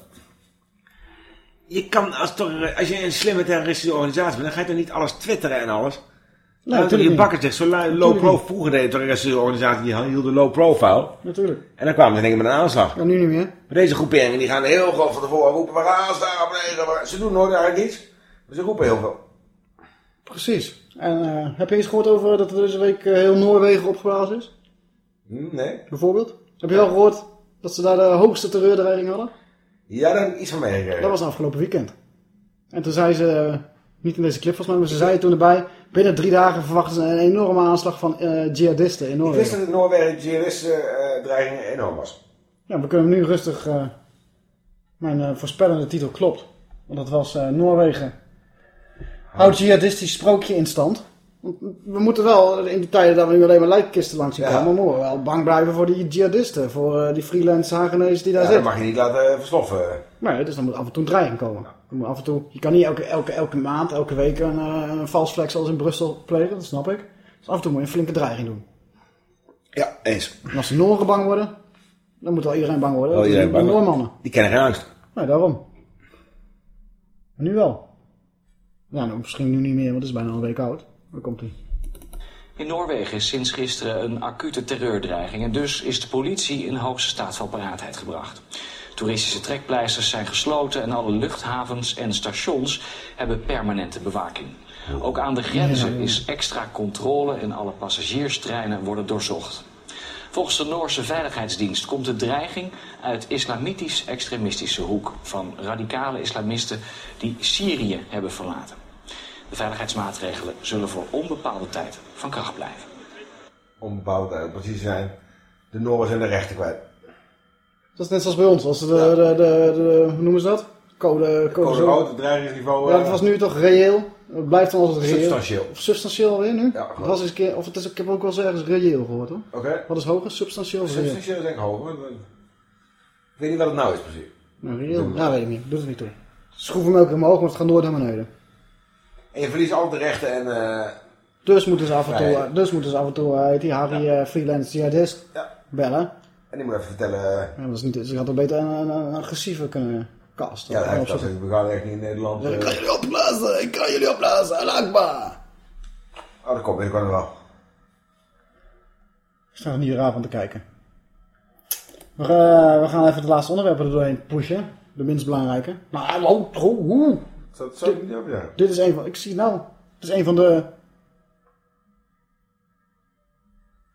Je kan, als, toch, als je een slimme terroristische organisatie bent, dan ga je toch niet alles twitteren en alles? Nee, Nou, natuurlijk je bakken zich zo low Natuurlijk profile. Vroeger deed de terroristische organisatie, die hielden low profile. Natuurlijk. En dan kwamen ze denk ik met een aanslag. Ja, nu niet meer. Maar deze groeperingen die gaan heel groot van tevoren roepen, we gaan aanslagen plegen. maar Ze doen nooit eigenlijk iets. Maar ze roepen heel veel. Precies. En eh, heb je eens gehoord over dat er deze week eh, heel Noorwegen opgeblazen is? Hm, nee. Bijvoorbeeld? Heb je wel gehoord dat ze daar de hoogste terreurdreiging hadden? Ja, daar heb ik iets van meegekregen. Dat was afgelopen weekend. En toen zei ze, eh, niet in deze clip volgens mij, maar ze zei toen erbij, binnen drie dagen verwachten ze een enorme aanslag van eh, jihadisten in Ik wist Noorwegen. dat Noorwegen jihadistische eh dreiging enorm was. Ja, we kunnen nu rustig, eh, mijn voorspellende titel klopt. Want dat was Noorwegen houdt jihadistisch sprookje in stand. We moeten wel, in die tijden dat we nu alleen maar lijkkisten langs zien Ja. komen, moeten we wel bang blijven voor die jihadisten. Voor die freelance Hagenezen die daar Ja, dat zitten. mag je niet laten versloffen. Nee, dus dan moet af en toe een dreiging komen. Er moet af en toe, je kan niet elke, elke, elke maand, elke week een, eh, een vals flex zoals in Brussel plegen, dat snap ik. Dus af en toe moet je een flinke dreiging doen. Ja, eens. En als de Noren bang worden, Dan moet wel iedereen bang worden. Wel is iedereen de bang. Noormannen. Die kennen geen angst. Nee, daarom. Maar nu wel. Ja, nou, misschien nu niet meer, want het is bijna een week oud. Waar komt hij? In Noorwegen is sinds gisteren een acute terreurdreiging en dus is de politie in hoogste staat van paraatheid gebracht. Toeristische trekpleisters zijn gesloten en alle luchthavens en stations hebben permanente bewaking. Ook aan de grenzen is extra controle en alle passagierstreinen worden doorzocht. Volgens de Noorse Veiligheidsdienst komt de dreiging uit islamitisch-extremistische hoek van radicale islamisten die Syrië hebben verlaten. De veiligheidsmaatregelen zullen voor onbepaalde tijd van kracht blijven. Onbepaalde tijd, precies zijn. De Noren zijn de rechten kwijt. Dat is net zoals bij ons. Als de, de, de, de, hoe noemen ze dat? Code, code, Code zo- rood, het dreigingsniveau. Ja, eh, het was nu toch reëel. Het blijft dan altijd reëel. Substantieel. Of substantieel alweer nu? Ja, was eens een keer, of het is, ik heb ook wel eens ergens reëel gehoord hoor. Oké. Wat is hoger? Substantieel of reëel? Substantieel is denk ik hoger. want, eh, Ik weet niet wat het nou is precies. Nou, reëel? Ja, weet ik niet. Doet het niet toe. Schroef hem ook omhoog, maar het gaat nooit naar beneden. En je verliest al de rechten en... eh, Dus moeten ze af en toe, dus moeten ze af en toe eh, die Harry eh, freelance jihadist bellen. En die moet even vertellen... eh, Ja, dat is niet, ze hadden beter een, een, een agressiever kunnen casten. ja, heeft gezegd, we gaan echt niet in Nederland... Ja, ik eh, kan jullie opblazen, ik kan jullie opblazen, Al-Akbar. Oh, dat komt binnenkort wel. Ik sta er niet raar van te kijken. We, gaan- we gaan even het laatste onderwerp er doorheen pushen. De minst belangrijke. Nou, oh, oh, oeh. Dat zou ik niet over zeggen. Dit is een van, ik zie nou, het is een van de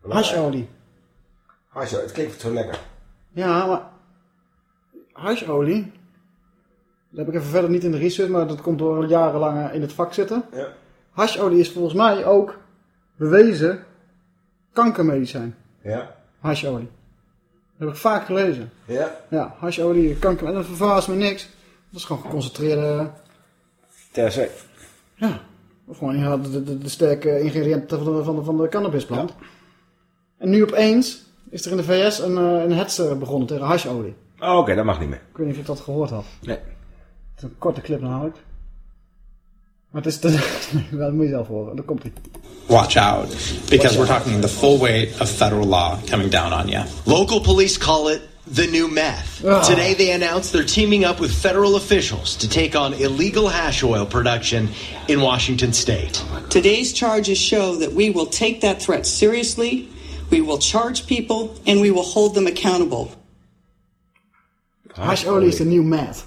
hasholie. Hasjo, het klinkt zo lekker. Ja, maar hasholie, dat heb ik even verder niet in de research, maar dat komt door jarenlang in het vak zitten. Ja. Hasholie is volgens mij ook bewezen kankermedicijn. Ja. Hasholie. Dat heb ik vaak gelezen. Ja. Ja, hasholie, kanker, en dat verbaast me niks. Dat is gewoon geconcentreerde, THC. ja, of gewoon ja, de, de, de sterke ingrediënten van de, van de, van de cannabisplant. En nu opeens is er in de VS een, eh, een hetzer begonnen tegen hasholie. Oh, oké, dat mag niet meer. Ik weet niet of je dat gehoord had. Nee. Het is een korte clip namelijk. Maar het is... te- dat moet je zelf horen. Dan komt hij. watch out because we're talking the full weight of federal law coming down on you. Local police call it the new meth. Ah. Today they announced they're teaming up with federal officials to take on illegal hash oil production in Washington state. Today's charges show that we will take that threat seriously, we will charge people, and we will hold them accountable. Hasholie is de nieuw meth.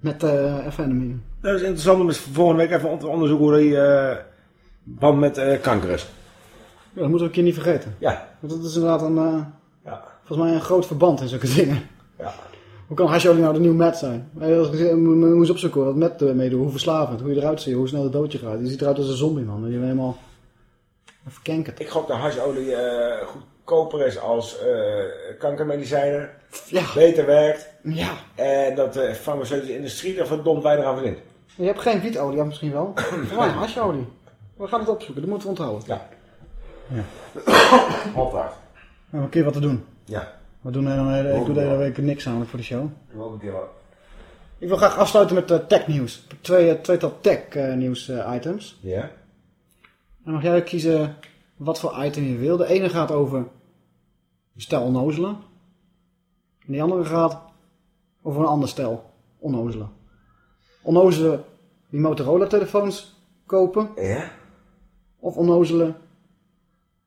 Met uh, amphetamine. Dat is interessant om eens volgende week even te onderzoeken hoe die eh band met eh, kanker is. Ja, dat moeten we een keer niet vergeten. Ja. Want dat is inderdaad een... eh, Ja. Volgens mij een groot verband in zulke dingen. Ja. Hoe kan hasholie nou de nieuw meth zijn? We moeten eens opzoeken wat met uh, meedoet. Hoe verslavend, hoe je eruit ziet, hoe snel het doodje gaat. Je ziet eruit als een zombie man. Je bent helemaal verkenkerd. Ik gok dat hasholie eh, goedkoper is als eh, kankermedicijnen. Ja. Beter werkt. Ja. En dat de farmaceutische industrie er verdomd weinig aan verdient. Je hebt geen wietolie, misschien wel. Maar hasholie. We gaan het opzoeken, dat moeten we onthouden. Ja. ja. Hopwaard. We hebben een keer wat te doen. Ja. We doen de hele, ik doe de hele week niks namelijk voor de show. Wel een keer wat. Ik wil graag afsluiten met uh, tech nieuws. Ik heb twee, uh, tweetal tech uh, nieuws items. Ja. Dan mag jij kiezen wat voor item je wil. De ene gaat over stel onnozelen. En die andere gaat over een ander stel onnozelen. Onnozelen die Motorola telefoons kopen. Ja. Of onnozelen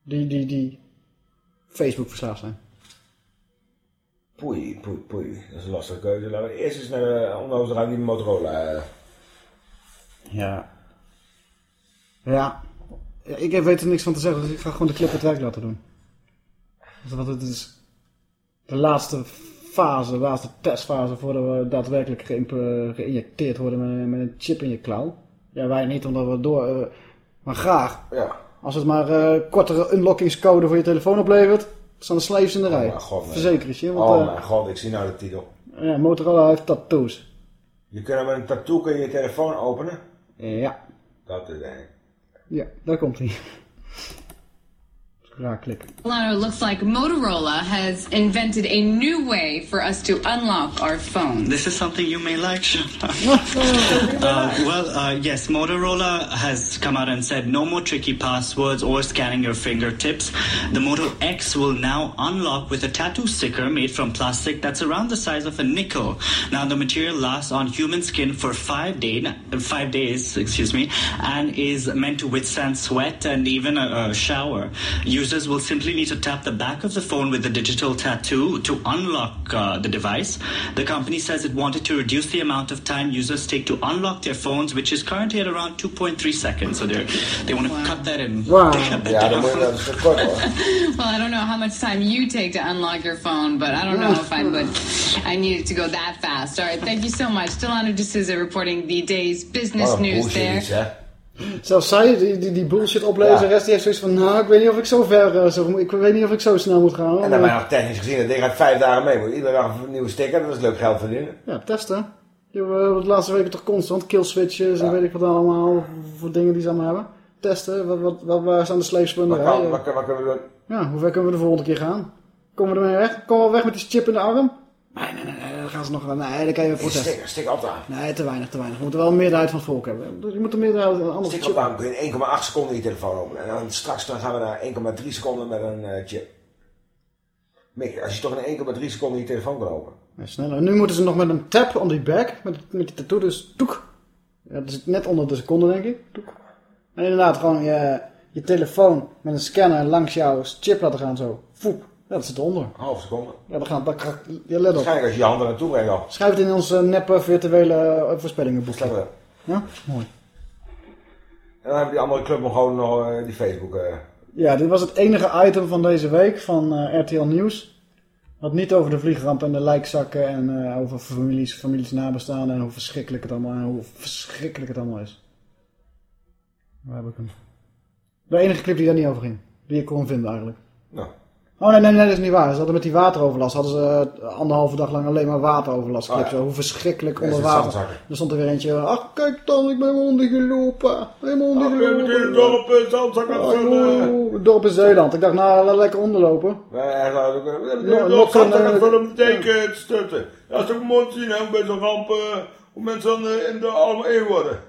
die, die, die Facebook verslaafd zijn. Poei, poei, poei. Dat is een lastige keuze. Laten we eerst eens naar de onnozelaar die Motorola. Uh... Ja. Ja. Ja. Ik weet er niks van te zeggen, dus ik ga gewoon de clip het werk laten doen. Dus wat het is de laatste fase, de laatste testfase voordat we daadwerkelijk ge geïnjecteerd worden met, met, een chip in je klauw. Ja, wij niet, omdat we door... Uh, maar graag. Ja. Als het maar uh, kortere unlockingscode voor je telefoon oplevert, staan de slaves in de rij. Oh, God, nee. Verzeker je. Want, oh uh, mijn god, ik zie nou de titel. Ja, Motorola heeft tattoos. Je kunt met een tattoo kun je, je telefoon openen? Ja. Dat is eng. Ja, daar komt hij. Raar klik. It looks like Motorola has invented a new way for us to unlock our phones. This is something you may like, uh, well, uh, yes, Motorola has come out and said no more tricky passwords or scanning your fingertips. The Moto X will now unlock with a tattoo sticker made from plastic that's around the size of a nickel. Now, the material lasts on human skin for five, day, five days, excuse me, and is meant to withstand sweat and even a, a shower. Users will simply need to tap the back of the phone with the digital tattoo to unlock uh, the device. The company says it wanted to reduce the amount of time users take to unlock their phones, which is currently at around 2.3 seconds. So they they want to cut that in. Wow. Ja, dan moet je dat is te kort hoor. Well, I don't know how much time you take to unlock your phone, but I don't know if I would. I need it to go that fast. All right, thank you so much. Delano D'Souza reporting the day's business news bullshit there. iets, hè. Zelfs zij, die, die, die bullshit oplezeres, die heeft zoiets van, nou, ik weet niet of ik zo ver, eh, zo, ik weet niet of ik zo snel moet gaan. En dan ben je nog technisch gezien, dat ding gaat vijf dagen mee. Moet iedere dag een nieuwe sticker, dat is leuk geld verdienen. Ja, testen. Die hebben we de laatste weken toch constant killswitches en weet ik wat allemaal voor dingen die ze allemaal hebben. Testen, wat, wat, wat, waar staan de sleepspunten? Wat, wat, wat kunnen we doen? Ja, hoe ver kunnen we de volgende keer gaan? Komen we ermee weg? Komen we weg met die chip in de arm? Nee, nee, nee, nee dan gaan ze nog... Nee, dan kan je weer protesten. Sticker, sticker op de arm. Nee, te weinig, te weinig. We moeten wel een meerderheid van het volk hebben. Dus je moet een meerderheid een andere Sticker op de arm kun je in 1,8 seconden je telefoon openen. En dan straks dan gaan we naar 1,3 seconden met een eh, chip. Mick, als je toch in 1,3 seconden je telefoon kan openen. Ja, sneller. Nu moeten ze nog met een tap on die back, met, met die tattoo, dus toek. Ja, dat is net onder de seconde, denk ik. Toek. En inderdaad, gewoon je, je telefoon met een scanner langs jouw chip laten gaan zo. Foep. Ja, dat zit eronder. Half seconde. Ja, dan gaan dat, ja, let op. Waarschijnlijk als je je handen naartoe brengt al. Schrijf het in ons eh, neppe virtuele eh, voorspellingenboekje. We. Ja, mooi. En dan hebben die andere club nog gewoon nog eh, die Facebook. eh. Ja, dit was het enige item van deze week van eh, RTL Nieuws. Wat niet over de vliegramp en de lijkzakken en eh, over families, families nabestaanden en hoe verschrikkelijk het allemaal, en hoe verschrikkelijk het allemaal is. Waar heb ik hem? De enige clip die daar niet over ging. Die ik kon vinden eigenlijk. Nou. Oh nee, nee, nee, dat is niet waar. Ze hadden met die wateroverlast, hadden ze eh, anderhalve dag lang alleen maar wateroverlast. Oh, ja. Zo, hoe verschrikkelijk Ja, onder water. Er stond er weer eentje, ach kijk dan, ik ben ondergelopen. Helemaal ondergelopen. het dorp eh, zandzakken Oh, het dorp in Zeeland. Ik dacht, nou, laat lekker onderlopen. Ook... Nog- nog een, zandzakken eh, voor hem teken te stutten. Dat is toch mooi zien, hè, bij zo'n ramp, eh, hoe mensen eh, in de allemaal één worden.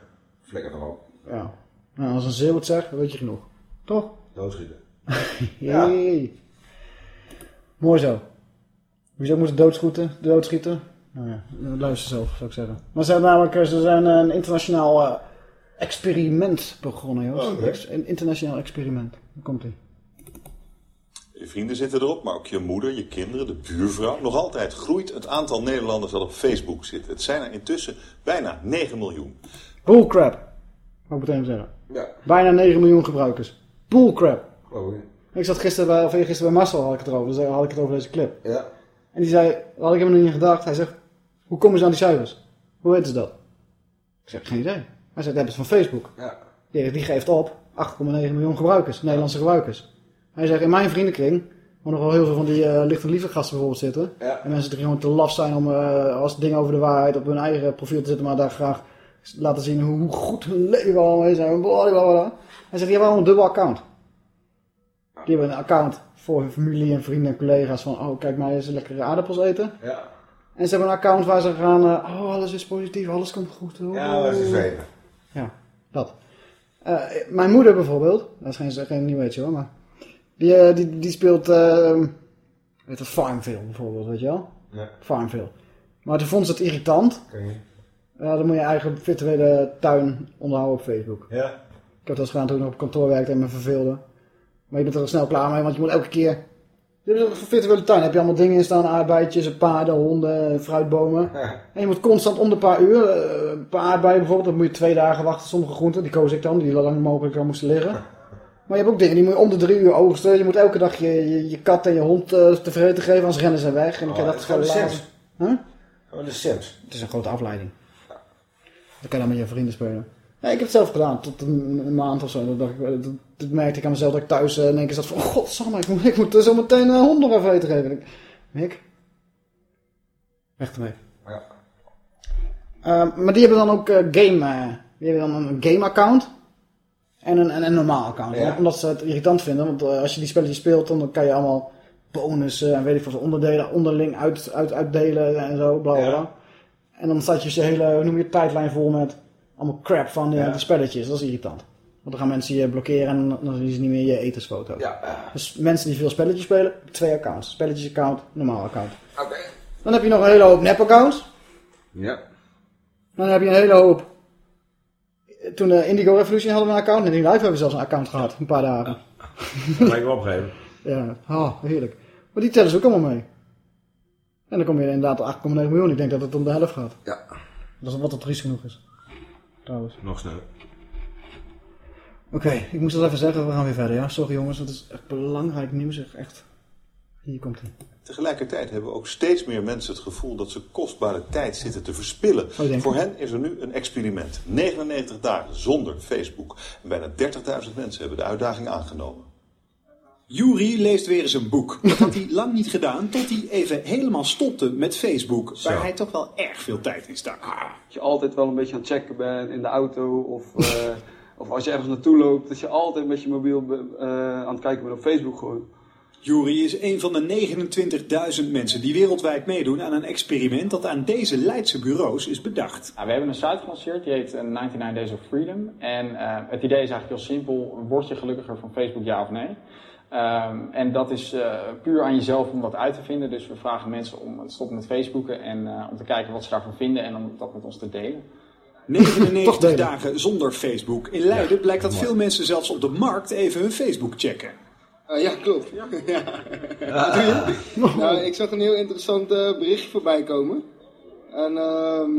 Flikker op. Ja. Nou, als een zeeuw het zegt, weet je genoeg. Toch? Doodschieten. Ja. Mooi zo. Hoezo moeten doodschieten? doodschieten? Nou ja, luister zelf, zou ik zeggen. Maar ze hebben namelijk ze zijn een internationaal eh, experiment begonnen. Oh. Ex- Een internationaal experiment. Daar komt ie. Je vrienden zitten erop, maar ook je moeder, je kinderen, de buurvrouw. Nog altijd groeit het aantal Nederlanders dat op Facebook zit. Het zijn er intussen bijna 9 miljoen. Bullcrap. Moet ik meteen zeggen. Ja. Bijna 9 miljoen gebruikers. Bullcrap. Oh, ja. Ik zat gisteren bij, of gisteren bij Marcel had ik het erover. Dus had ik het over deze clip. Ja. En die zei, had ik helemaal niet gedacht. Hij zegt, hoe komen ze aan die cijfers? Hoe weten ze dat? Ik zeg, geen idee. Hij zegt, dat hebben ze van Facebook. Ja. Die, die geeft op 8,9 miljoen gebruikers, Nederlandse gebruikers. Hij zegt, in mijn vriendenkring, waar nog wel heel veel van die eh licht en lieve gasten bijvoorbeeld zitten. Ja. En mensen die gewoon te laf zijn om eh, als dingen over de waarheid op hun eigen profiel te zetten, maar daar graag laten zien hoe, goed hun leven allemaal is. En blablabla. Hij zegt, die hebben allemaal een dubbel account. Die hebben een account voor hun familie en vrienden en collega's van, oh kijk maar eens lekkere aardappels eten. Ja. En ze hebben een account waar ze gaan, eh, oh alles is positief, alles komt goed. Oh. Ja, dat is vervelend. Ja, dat. Mijn moeder bijvoorbeeld, dat is geen, geen nieuw hoor, maar die, eh, die, die speelt, eh weet het, Farmville bijvoorbeeld, weet je wel? Ja. Farmville. Maar toen vond ze het irritant. Ja, dan moet je eigen virtuele tuin onderhouden op Facebook. Ja. Ik heb dat eens gedaan toen ik op kantoor werkte en me verveelde. Maar je bent er al snel klaar mee, want je moet elke keer... Je hebt een virtuele tuin, heb je allemaal dingen in staan, aardbeidjes, paarden, honden, fruitbomen. En je moet constant om de paar uur, eh, een paar aardbeien bijvoorbeeld, dan moet je twee dagen wachten. Sommige groenten, die koos ik dan, die lang mogelijk al moesten liggen. Maar je hebt ook dingen, die moet je om de drie uur oogsten. Je moet elke dag je, je, je kat en je hond eh tevreden geven, anders rennen ze weg. En dan Oh, kan dat is gewoon de. Sims. Huh? Gewoon de Sims. Het is een grote afleiding. Dan kan je dan met je vrienden spelen. Ja, ik heb het zelf gedaan, tot een, een maand of zo. Dan dacht ik, eh, dat, dat merkte ik aan mezelf dat ik thuis eh, in één keer zat van... Oh, godsamme, ik moet, ik moet er zo meteen een hond nog even eten geven. Ik, Mick? Weg ermee. Ja. Eh, maar die hebben dan ook eh, game... eh, die hebben dan een game account. En een, en een normaal account. Ja. Omdat ze het irritant vinden. Want eh, als je die spelletjes speelt, dan kan je allemaal bonussen en weet ik veel onderdelen onderling uit, uit, uitdelen en zo. Bla, bla, bla. En dan staat je je hele, hoe noem je het, tijdlijn vol met allemaal crap van die, Ja. die spelletjes. Dat is irritant. Want dan gaan mensen je blokkeren en dan zien ze niet meer je etensfoto's. Dus mensen die veel spelletjes spelen, twee accounts. Spelletjes account, normaal account. Oké. Dan heb je nog een hele hoop nep-accounts. Ja. Dan heb je een hele hoop... Toen de Indigo Revolution hadden we een account. En die Live hebben we zelfs een account gehad. Een paar dagen. Dat lijkt me opgegeven. Ja, oh, heerlijk. Maar die tellen ze ook allemaal mee. En dan kom je inderdaad op 8,9 miljoen. Ik denk dat het om de helft gaat. Ja. Dat is wat het triest genoeg is. Trouwens. Nog sneller. Oké, ik moest dat even zeggen. We gaan weer verder, ja. Sorry jongens, dat is echt belangrijk nieuws. Echt- Echt. Hier komt hij. Tegelijkertijd hebben ook steeds meer mensen het gevoel dat ze kostbare tijd zitten te verspillen. denkt Voor hen is er nu een experiment. 99 dagen zonder Facebook. En bijna 30.000 mensen hebben de uitdaging aangenomen. Juri leest weer eens een boek. Dat had hij lang niet gedaan, tot hij even helemaal stopte met Facebook. Waar hij toch wel erg veel tijd in stak. Dat je altijd wel een beetje aan het checken bent in de auto of, eh, of als je ergens naartoe loopt, dat je altijd met je mobiel eh, aan het kijken bent op Facebook gewoon. Juri is een van de 29.000 mensen die wereldwijd meedoen aan een experiment dat aan deze Leidse bureaus is bedacht. Nou, we hebben een site gelanceerd, die heet eh, 99 Days of Freedom. En eh, het idee is eigenlijk heel simpel, word je gelukkiger van Facebook, ja of nee? Ehm, en dat is eh, puur aan jezelf om dat uit te vinden. Dus we vragen mensen om te stoppen met Facebooken en eh, om te kijken wat ze daarvan vinden en om dat met ons te delen. 99 dagen zonder Facebook. In Leiden blijkt dat veel mensen zelfs op de markt even hun Facebook checken. Eh, ja, klopt. Ja. Wat doe je? nou, ik zag een heel interessant eh, berichtje voorbij komen. En ehm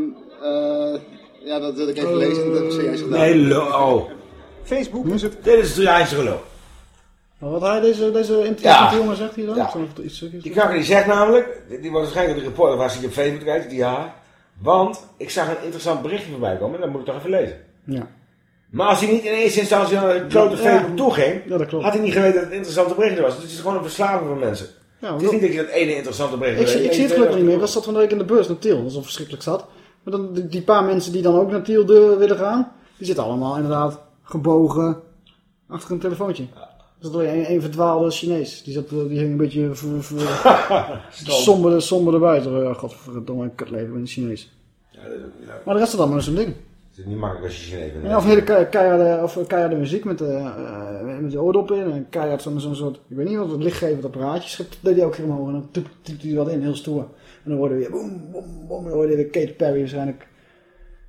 eh, ja, dat wil ik even lezen. Dat heb ik zojuist gedaan. Nee, lo oh. Facebook is het... Dit is het geloof. Maar wat hij deze, deze interessante Ja. jongen zegt hier dan? Ja. Iets Die kakker die zegt namelijk, die wordt waarschijnlijk de reporter waar ze op Facebook kijkt, die ja. Want ik zag een interessant berichtje voorbij komen en dat moet ik toch even lezen. Ja. Maar als hij niet in eerste instantie naar de Ja. Facebook toe ging, Ja, dat klopt. had hij niet geweten dat het een interessante berichtje was. Dus het is gewoon een verslaving van mensen. Ja, het is niet dat je dat ene interessante bericht Ik, ik zie het gelukkig niet meer. Ik was zat van de week in de beurs naar Tiel. Dat is al verschrikkelijk zat. Maar dan, die, die paar mensen die dan ook naar Tiel de- willen gaan, die zitten allemaal inderdaad gebogen achter een telefoontje. Er zat alleen een, een verdwaalde Chinees. Die, zat, eh, die hing een beetje ver, ver, somber, somber erbij. Zo, eh, Godverdomme, kutleven met een Chinees. Maar de rest is allemaal zo'n ding. Het is niet makkelijk als je Chinees bent. Ja, of hele ke- keiharde, of keiharde muziek met de, eh, met de oordop in. En keihard zo'n zo'n soort, ik weet niet wat, het lichtgevend apparaatje. Schip, deed hij ook hier omhoog. En dan typt hij wat in, heel stoer. En dan hoorde weer boem, boem, boem. En dan hoorde weer Katy Perry waarschijnlijk.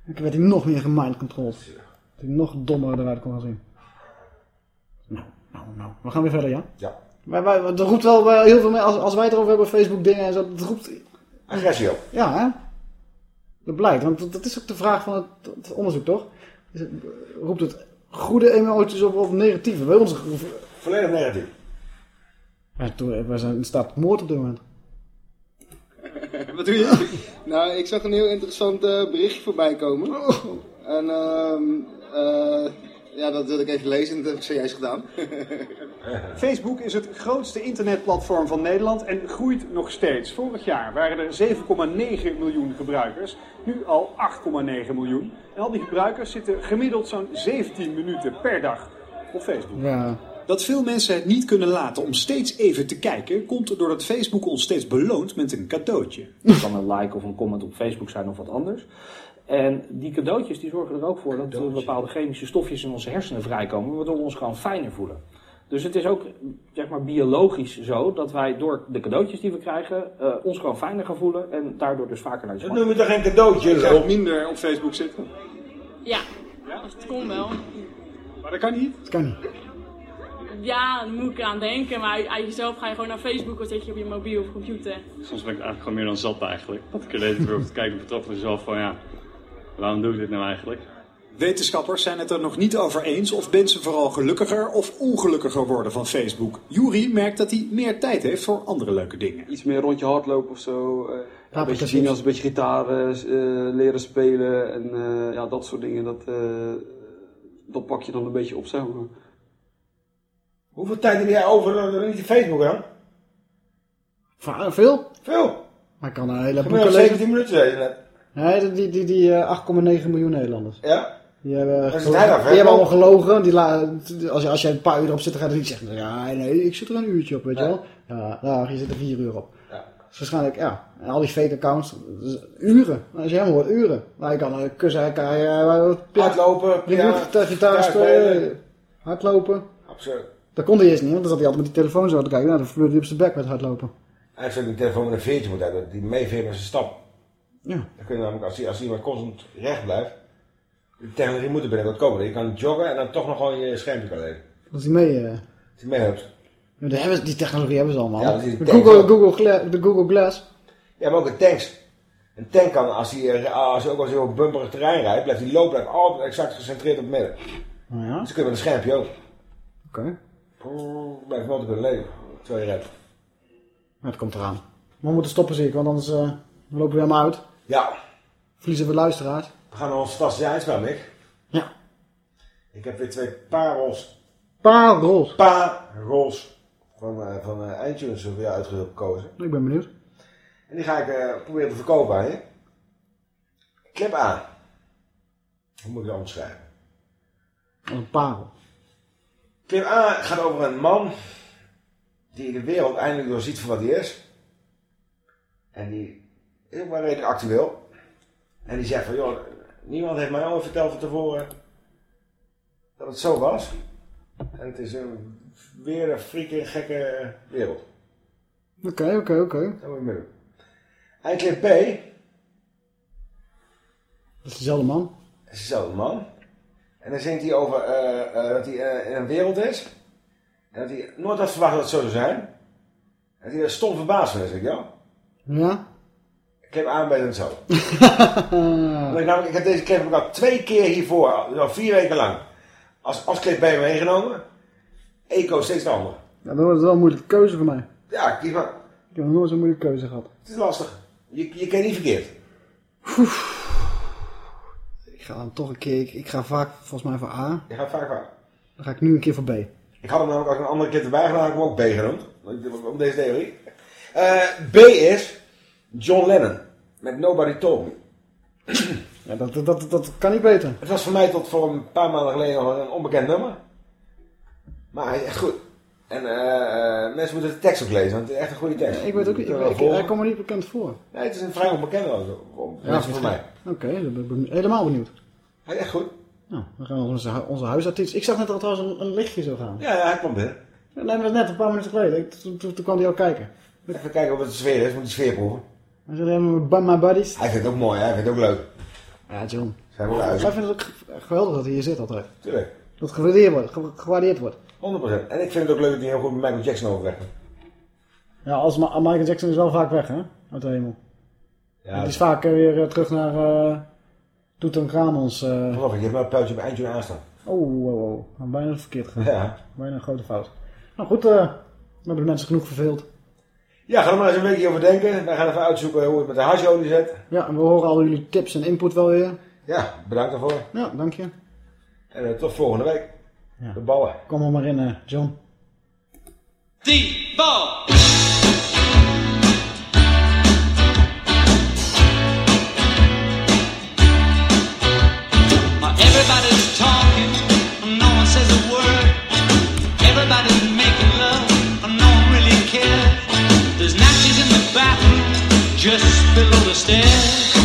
En dan werd hij nog meer gemindcontrolled. Dat hij nog dommer eruit kon gaan zien. Nou, nou. We gaan weer verder, ja? Ja. Maar dat roept wel wel heel veel meer, als, als wij het erover hebben, Facebook dingen en zo, dat roept... Agressie op. Ja, hè? Dat blijkt, want dat- dat is ook de vraag van het, het onderzoek, toch? Is het- roept het goede emoties op of negatieve? Bij ons... Volledig negatief. Ja, toen, wij zijn in staat moord op dit moment. Wat doe je? nou, ik zag een heel interessant eh, berichtje voorbij komen. En ehm eh, ja, dat wil ik even lezen. Dat heb ik zojuist gedaan. Facebook is het grootste internetplatform van Nederland en groeit nog steeds. Vorig jaar waren er 7,9 miljoen gebruikers, nu al 8,9 miljoen. En al die gebruikers zitten gemiddeld zo'n 17 minuten per dag op Facebook. Ja. Dat veel mensen het niet kunnen laten om steeds even te kijken, komt doordat Facebook ons steeds beloont met een cadeautje. Het kan een like of een comment op Facebook zijn of wat anders. En die cadeautjes die zorgen er ook voor dat er bepaalde chemische stofjes in onze hersenen vrijkomen, waardoor we ons gewoon fijner voelen. Dus het is ook zeg maar, biologisch zo dat wij door de cadeautjes die we krijgen eh, ons gewoon fijner gaan voelen en daardoor dus vaker naar de Dat noem je toch geen cadeautje, Je lul? gaat minder op Facebook zitten. Ja, als het kon wel. Maar dat kan niet. Dat kan niet. Ja, daar moet ik aan denken, maar jezelf ga je gewoon naar Facebook of zit je op je mobiel of computer. Soms ben ik eigenlijk gewoon meer dan zat eigenlijk. Dat ik er weer op te kijken betrap mezelf van ja, waarom doe ik dit nou eigenlijk? Wetenschappers zijn het er nog niet over eens of mensen vooral gelukkiger of ongelukkiger worden van Facebook. Juri merkt dat hij meer tijd heeft voor andere leuke dingen. Iets meer rondje hardlopen of zo. eh, Ja, een beetje zien als een beetje gitaar eh, eh, leren spelen en eh, ja, dat soort dingen. Dat, eh, dat pak je dan een beetje op zeg maar. Hoeveel tijd heb jij over dan niet Facebook aan? Va- Veel? Veel. Maar ik kan een hele boeken lezen. 17 minuten net. Nee, die, die, die, die eh, 8,9 miljoen Nederlanders. Ja? Die hebben, hè? die hebben allemaal gelogen. Die als, je, als je een paar uur erop zit, dan gaat het niet zeggen. Ja, nee, ik zit er een uurtje op, weet je wel. Ja, daar, je zit er vier uur op. Ja. Dus waarschijnlijk, ja. En al die fake accounts, dus uren. Als je helemaal wordt, uren. Maar je kan een kussen, kan je uh, Hardlopen, gitaar- gitaar spelen, hardlopen. Absurd. Dat kon hij eerst niet, want dan zat hij altijd met die telefoon zo te kijken. Nou, dan vloeide hij op zijn bek met hardlopen. Eigenlijk zou een telefoon met een veertje moeten hebben, die meeveert met zijn stap. Ja. Dan kun je namelijk, als, als iemand constant recht blijft, die technologie moet er binnenkort komen. Je kan joggen en dan toch nog gewoon je schermpje kan leven. Dat hij mee... eh, Als je meehelpt. ja, die, hebben, die technologie hebben ze allemaal. Ja, de, Google. Google, de Google Glass. Ja, maar ook een tanks. Een tank kan, als hij, als hij ook als hij op bumperig terrein rijdt, blijft die loop blijft altijd exact gecentreerd op het midden. Oh ja? Dus dan kun je met een schermpje ook. Oké. Brrr, Blijft nooit kunnen leven, terwijl je rijdt. Het komt eraan. Maar we moeten stoppen zie ik, want anders eh, lopen we helemaal uit. Ja. Verliezen we luisteraars. We gaan naar ons fantastische eindspel, Mick. Ja. Ik heb weer twee parels. Parels. Parels. Van, eh van eh iTunes jou uitgekozen. Ik ben benieuwd. En die ga ik eh, proberen te verkopen aan je. Clip A. Hoe moet ik dat omschrijven? Een parel. Clip A gaat over een man die de wereld eindelijk doorziet voor wat hij is. En die is ook wel redelijk actueel. En die zegt van, joh, niemand heeft mij ooit verteld van tevoren dat het zo was. En het is een weer een frieke, gekke wereld. Oké, oké, oké. Dat moet je mee doen. Eindclip B, Dat is dezelfde man. is dezelfde man. En dan zingt hij over eh, eh, dat hij eh, in een wereld is. En dat hij nooit had verwacht dat het zo zou zijn. En dat hij er stom verbaasd van is, weet je wel. Ja? Clip A bij en zo. Ik, namelijk, ik heb deze clip heb ik al twee keer hiervoor, al al vier weken lang, als, als clip B meegenomen. Eco steeds de andere. Ja, dat was wel een moeilijke keuze voor mij. Ja, kies maar. Ik heb nog nooit zo'n moeilijke keuze gehad. Het is lastig. Je, je kent niet verkeerd. Ik ga dan toch een keer... Ik, ik ga vaak volgens mij voor A. Je gaat vaak waar. Dan ga ik nu een keer voor B. Ik had hem namelijk als ik een andere clip erbij gedaan, had ik hem ook B genoemd. Om deze theorie. Eh, B is John Lennon. Met Nobody Told Me. Ja, dat, dat, dat, dat kan niet beter. Het was voor mij tot voor een paar maanden geleden nog een onbekend nummer. Maar hij is echt goed. En eh, eh, mensen moeten de tekst ook lezen, want het is echt een goede tekst. Ik weet ook niet... Ik, ik, hij komt me niet bekend voor. Nee, het is een vrij onbekende. Voor, mensen voor mij. Oké, ben helemaal benieuwd. Hij is echt goed. Nou, dan gaan we onze, onze huisartiest... Ik zag net dat er trouwens een, een lichtje zou gaan. Ja, ja, hij kwam binnen. Ja, Nee, maar dat is net een paar minuten geleden. Ik- Toen, toen, toen kwam hij ook kijken. Even kijken of het de sfeer is, moet die sfeer proeven. Hij zei, "Mijn bu- my buddies. Hij vindt het ook mooi, hè? hij vindt het ook leuk. Ja, John. Zijn we Wij uit. vinden het ook ge- geweldig dat hij hier zit altijd. Tuurlijk. Dat het gewaardeerd wordt. ge- gewaardeerd wordt. 100%. En ik vind het ook leuk dat hij heel goed met Michael Jackson overweg. Ja, als Ma- Michael Jackson is wel vaak weg, hè? Uit de hemel. Ja, Het is vaak eh, weer eh, terug naar uh, Tutankhamons. eh Geloof ik, je hebt wel een puiltje bij eindje aanstaan. Oh, wow, wow. Nou, Bijna verkeerd gegaan. Ja. Bijna een grote fout. Nou goed, eh, we hebben de mensen genoeg verveeld. Ja, ga er maar eens een weekje over denken. Wij gaan even uitzoeken hoe het met de hasholie zit. Ja, en we horen al jullie tips en input wel weer. Ja, bedankt daarvoor. Ja, dank je. En eh, tot volgende week. Ja. De ballen. Kom er maar in, eh, John. Die bal. bathroom just below the stairs.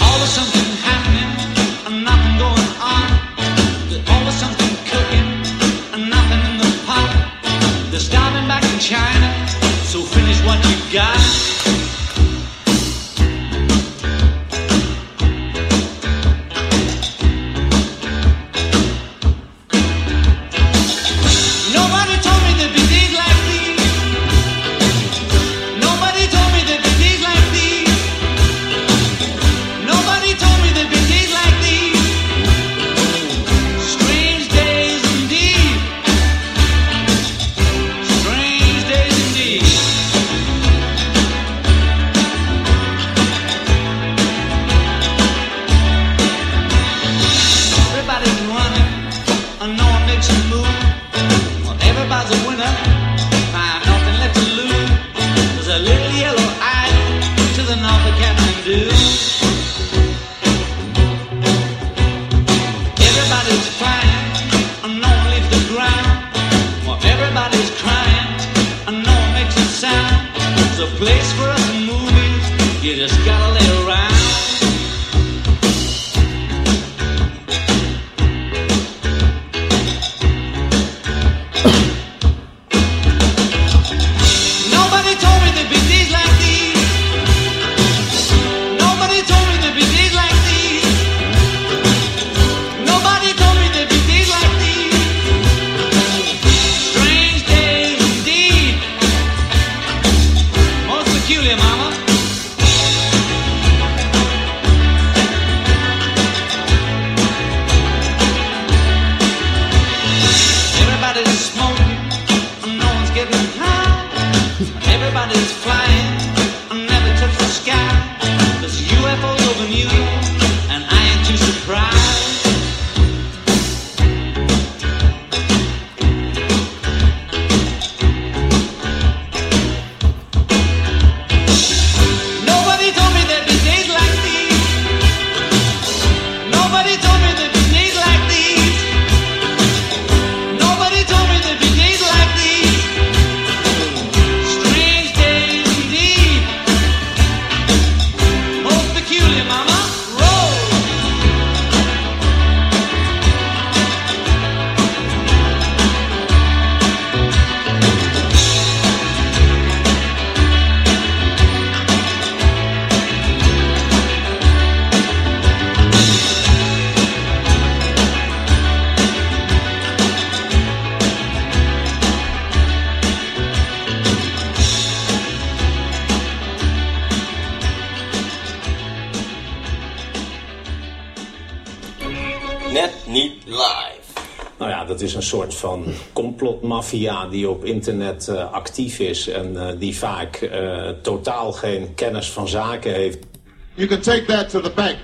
Always something happening and nothing going on. There's always something cooking and nothing in the pot. They're back in China, so finish what you got. die op internet eh, actief is en eh, die vaak eh, totaal geen kennis van zaken heeft. You can take that to the bank.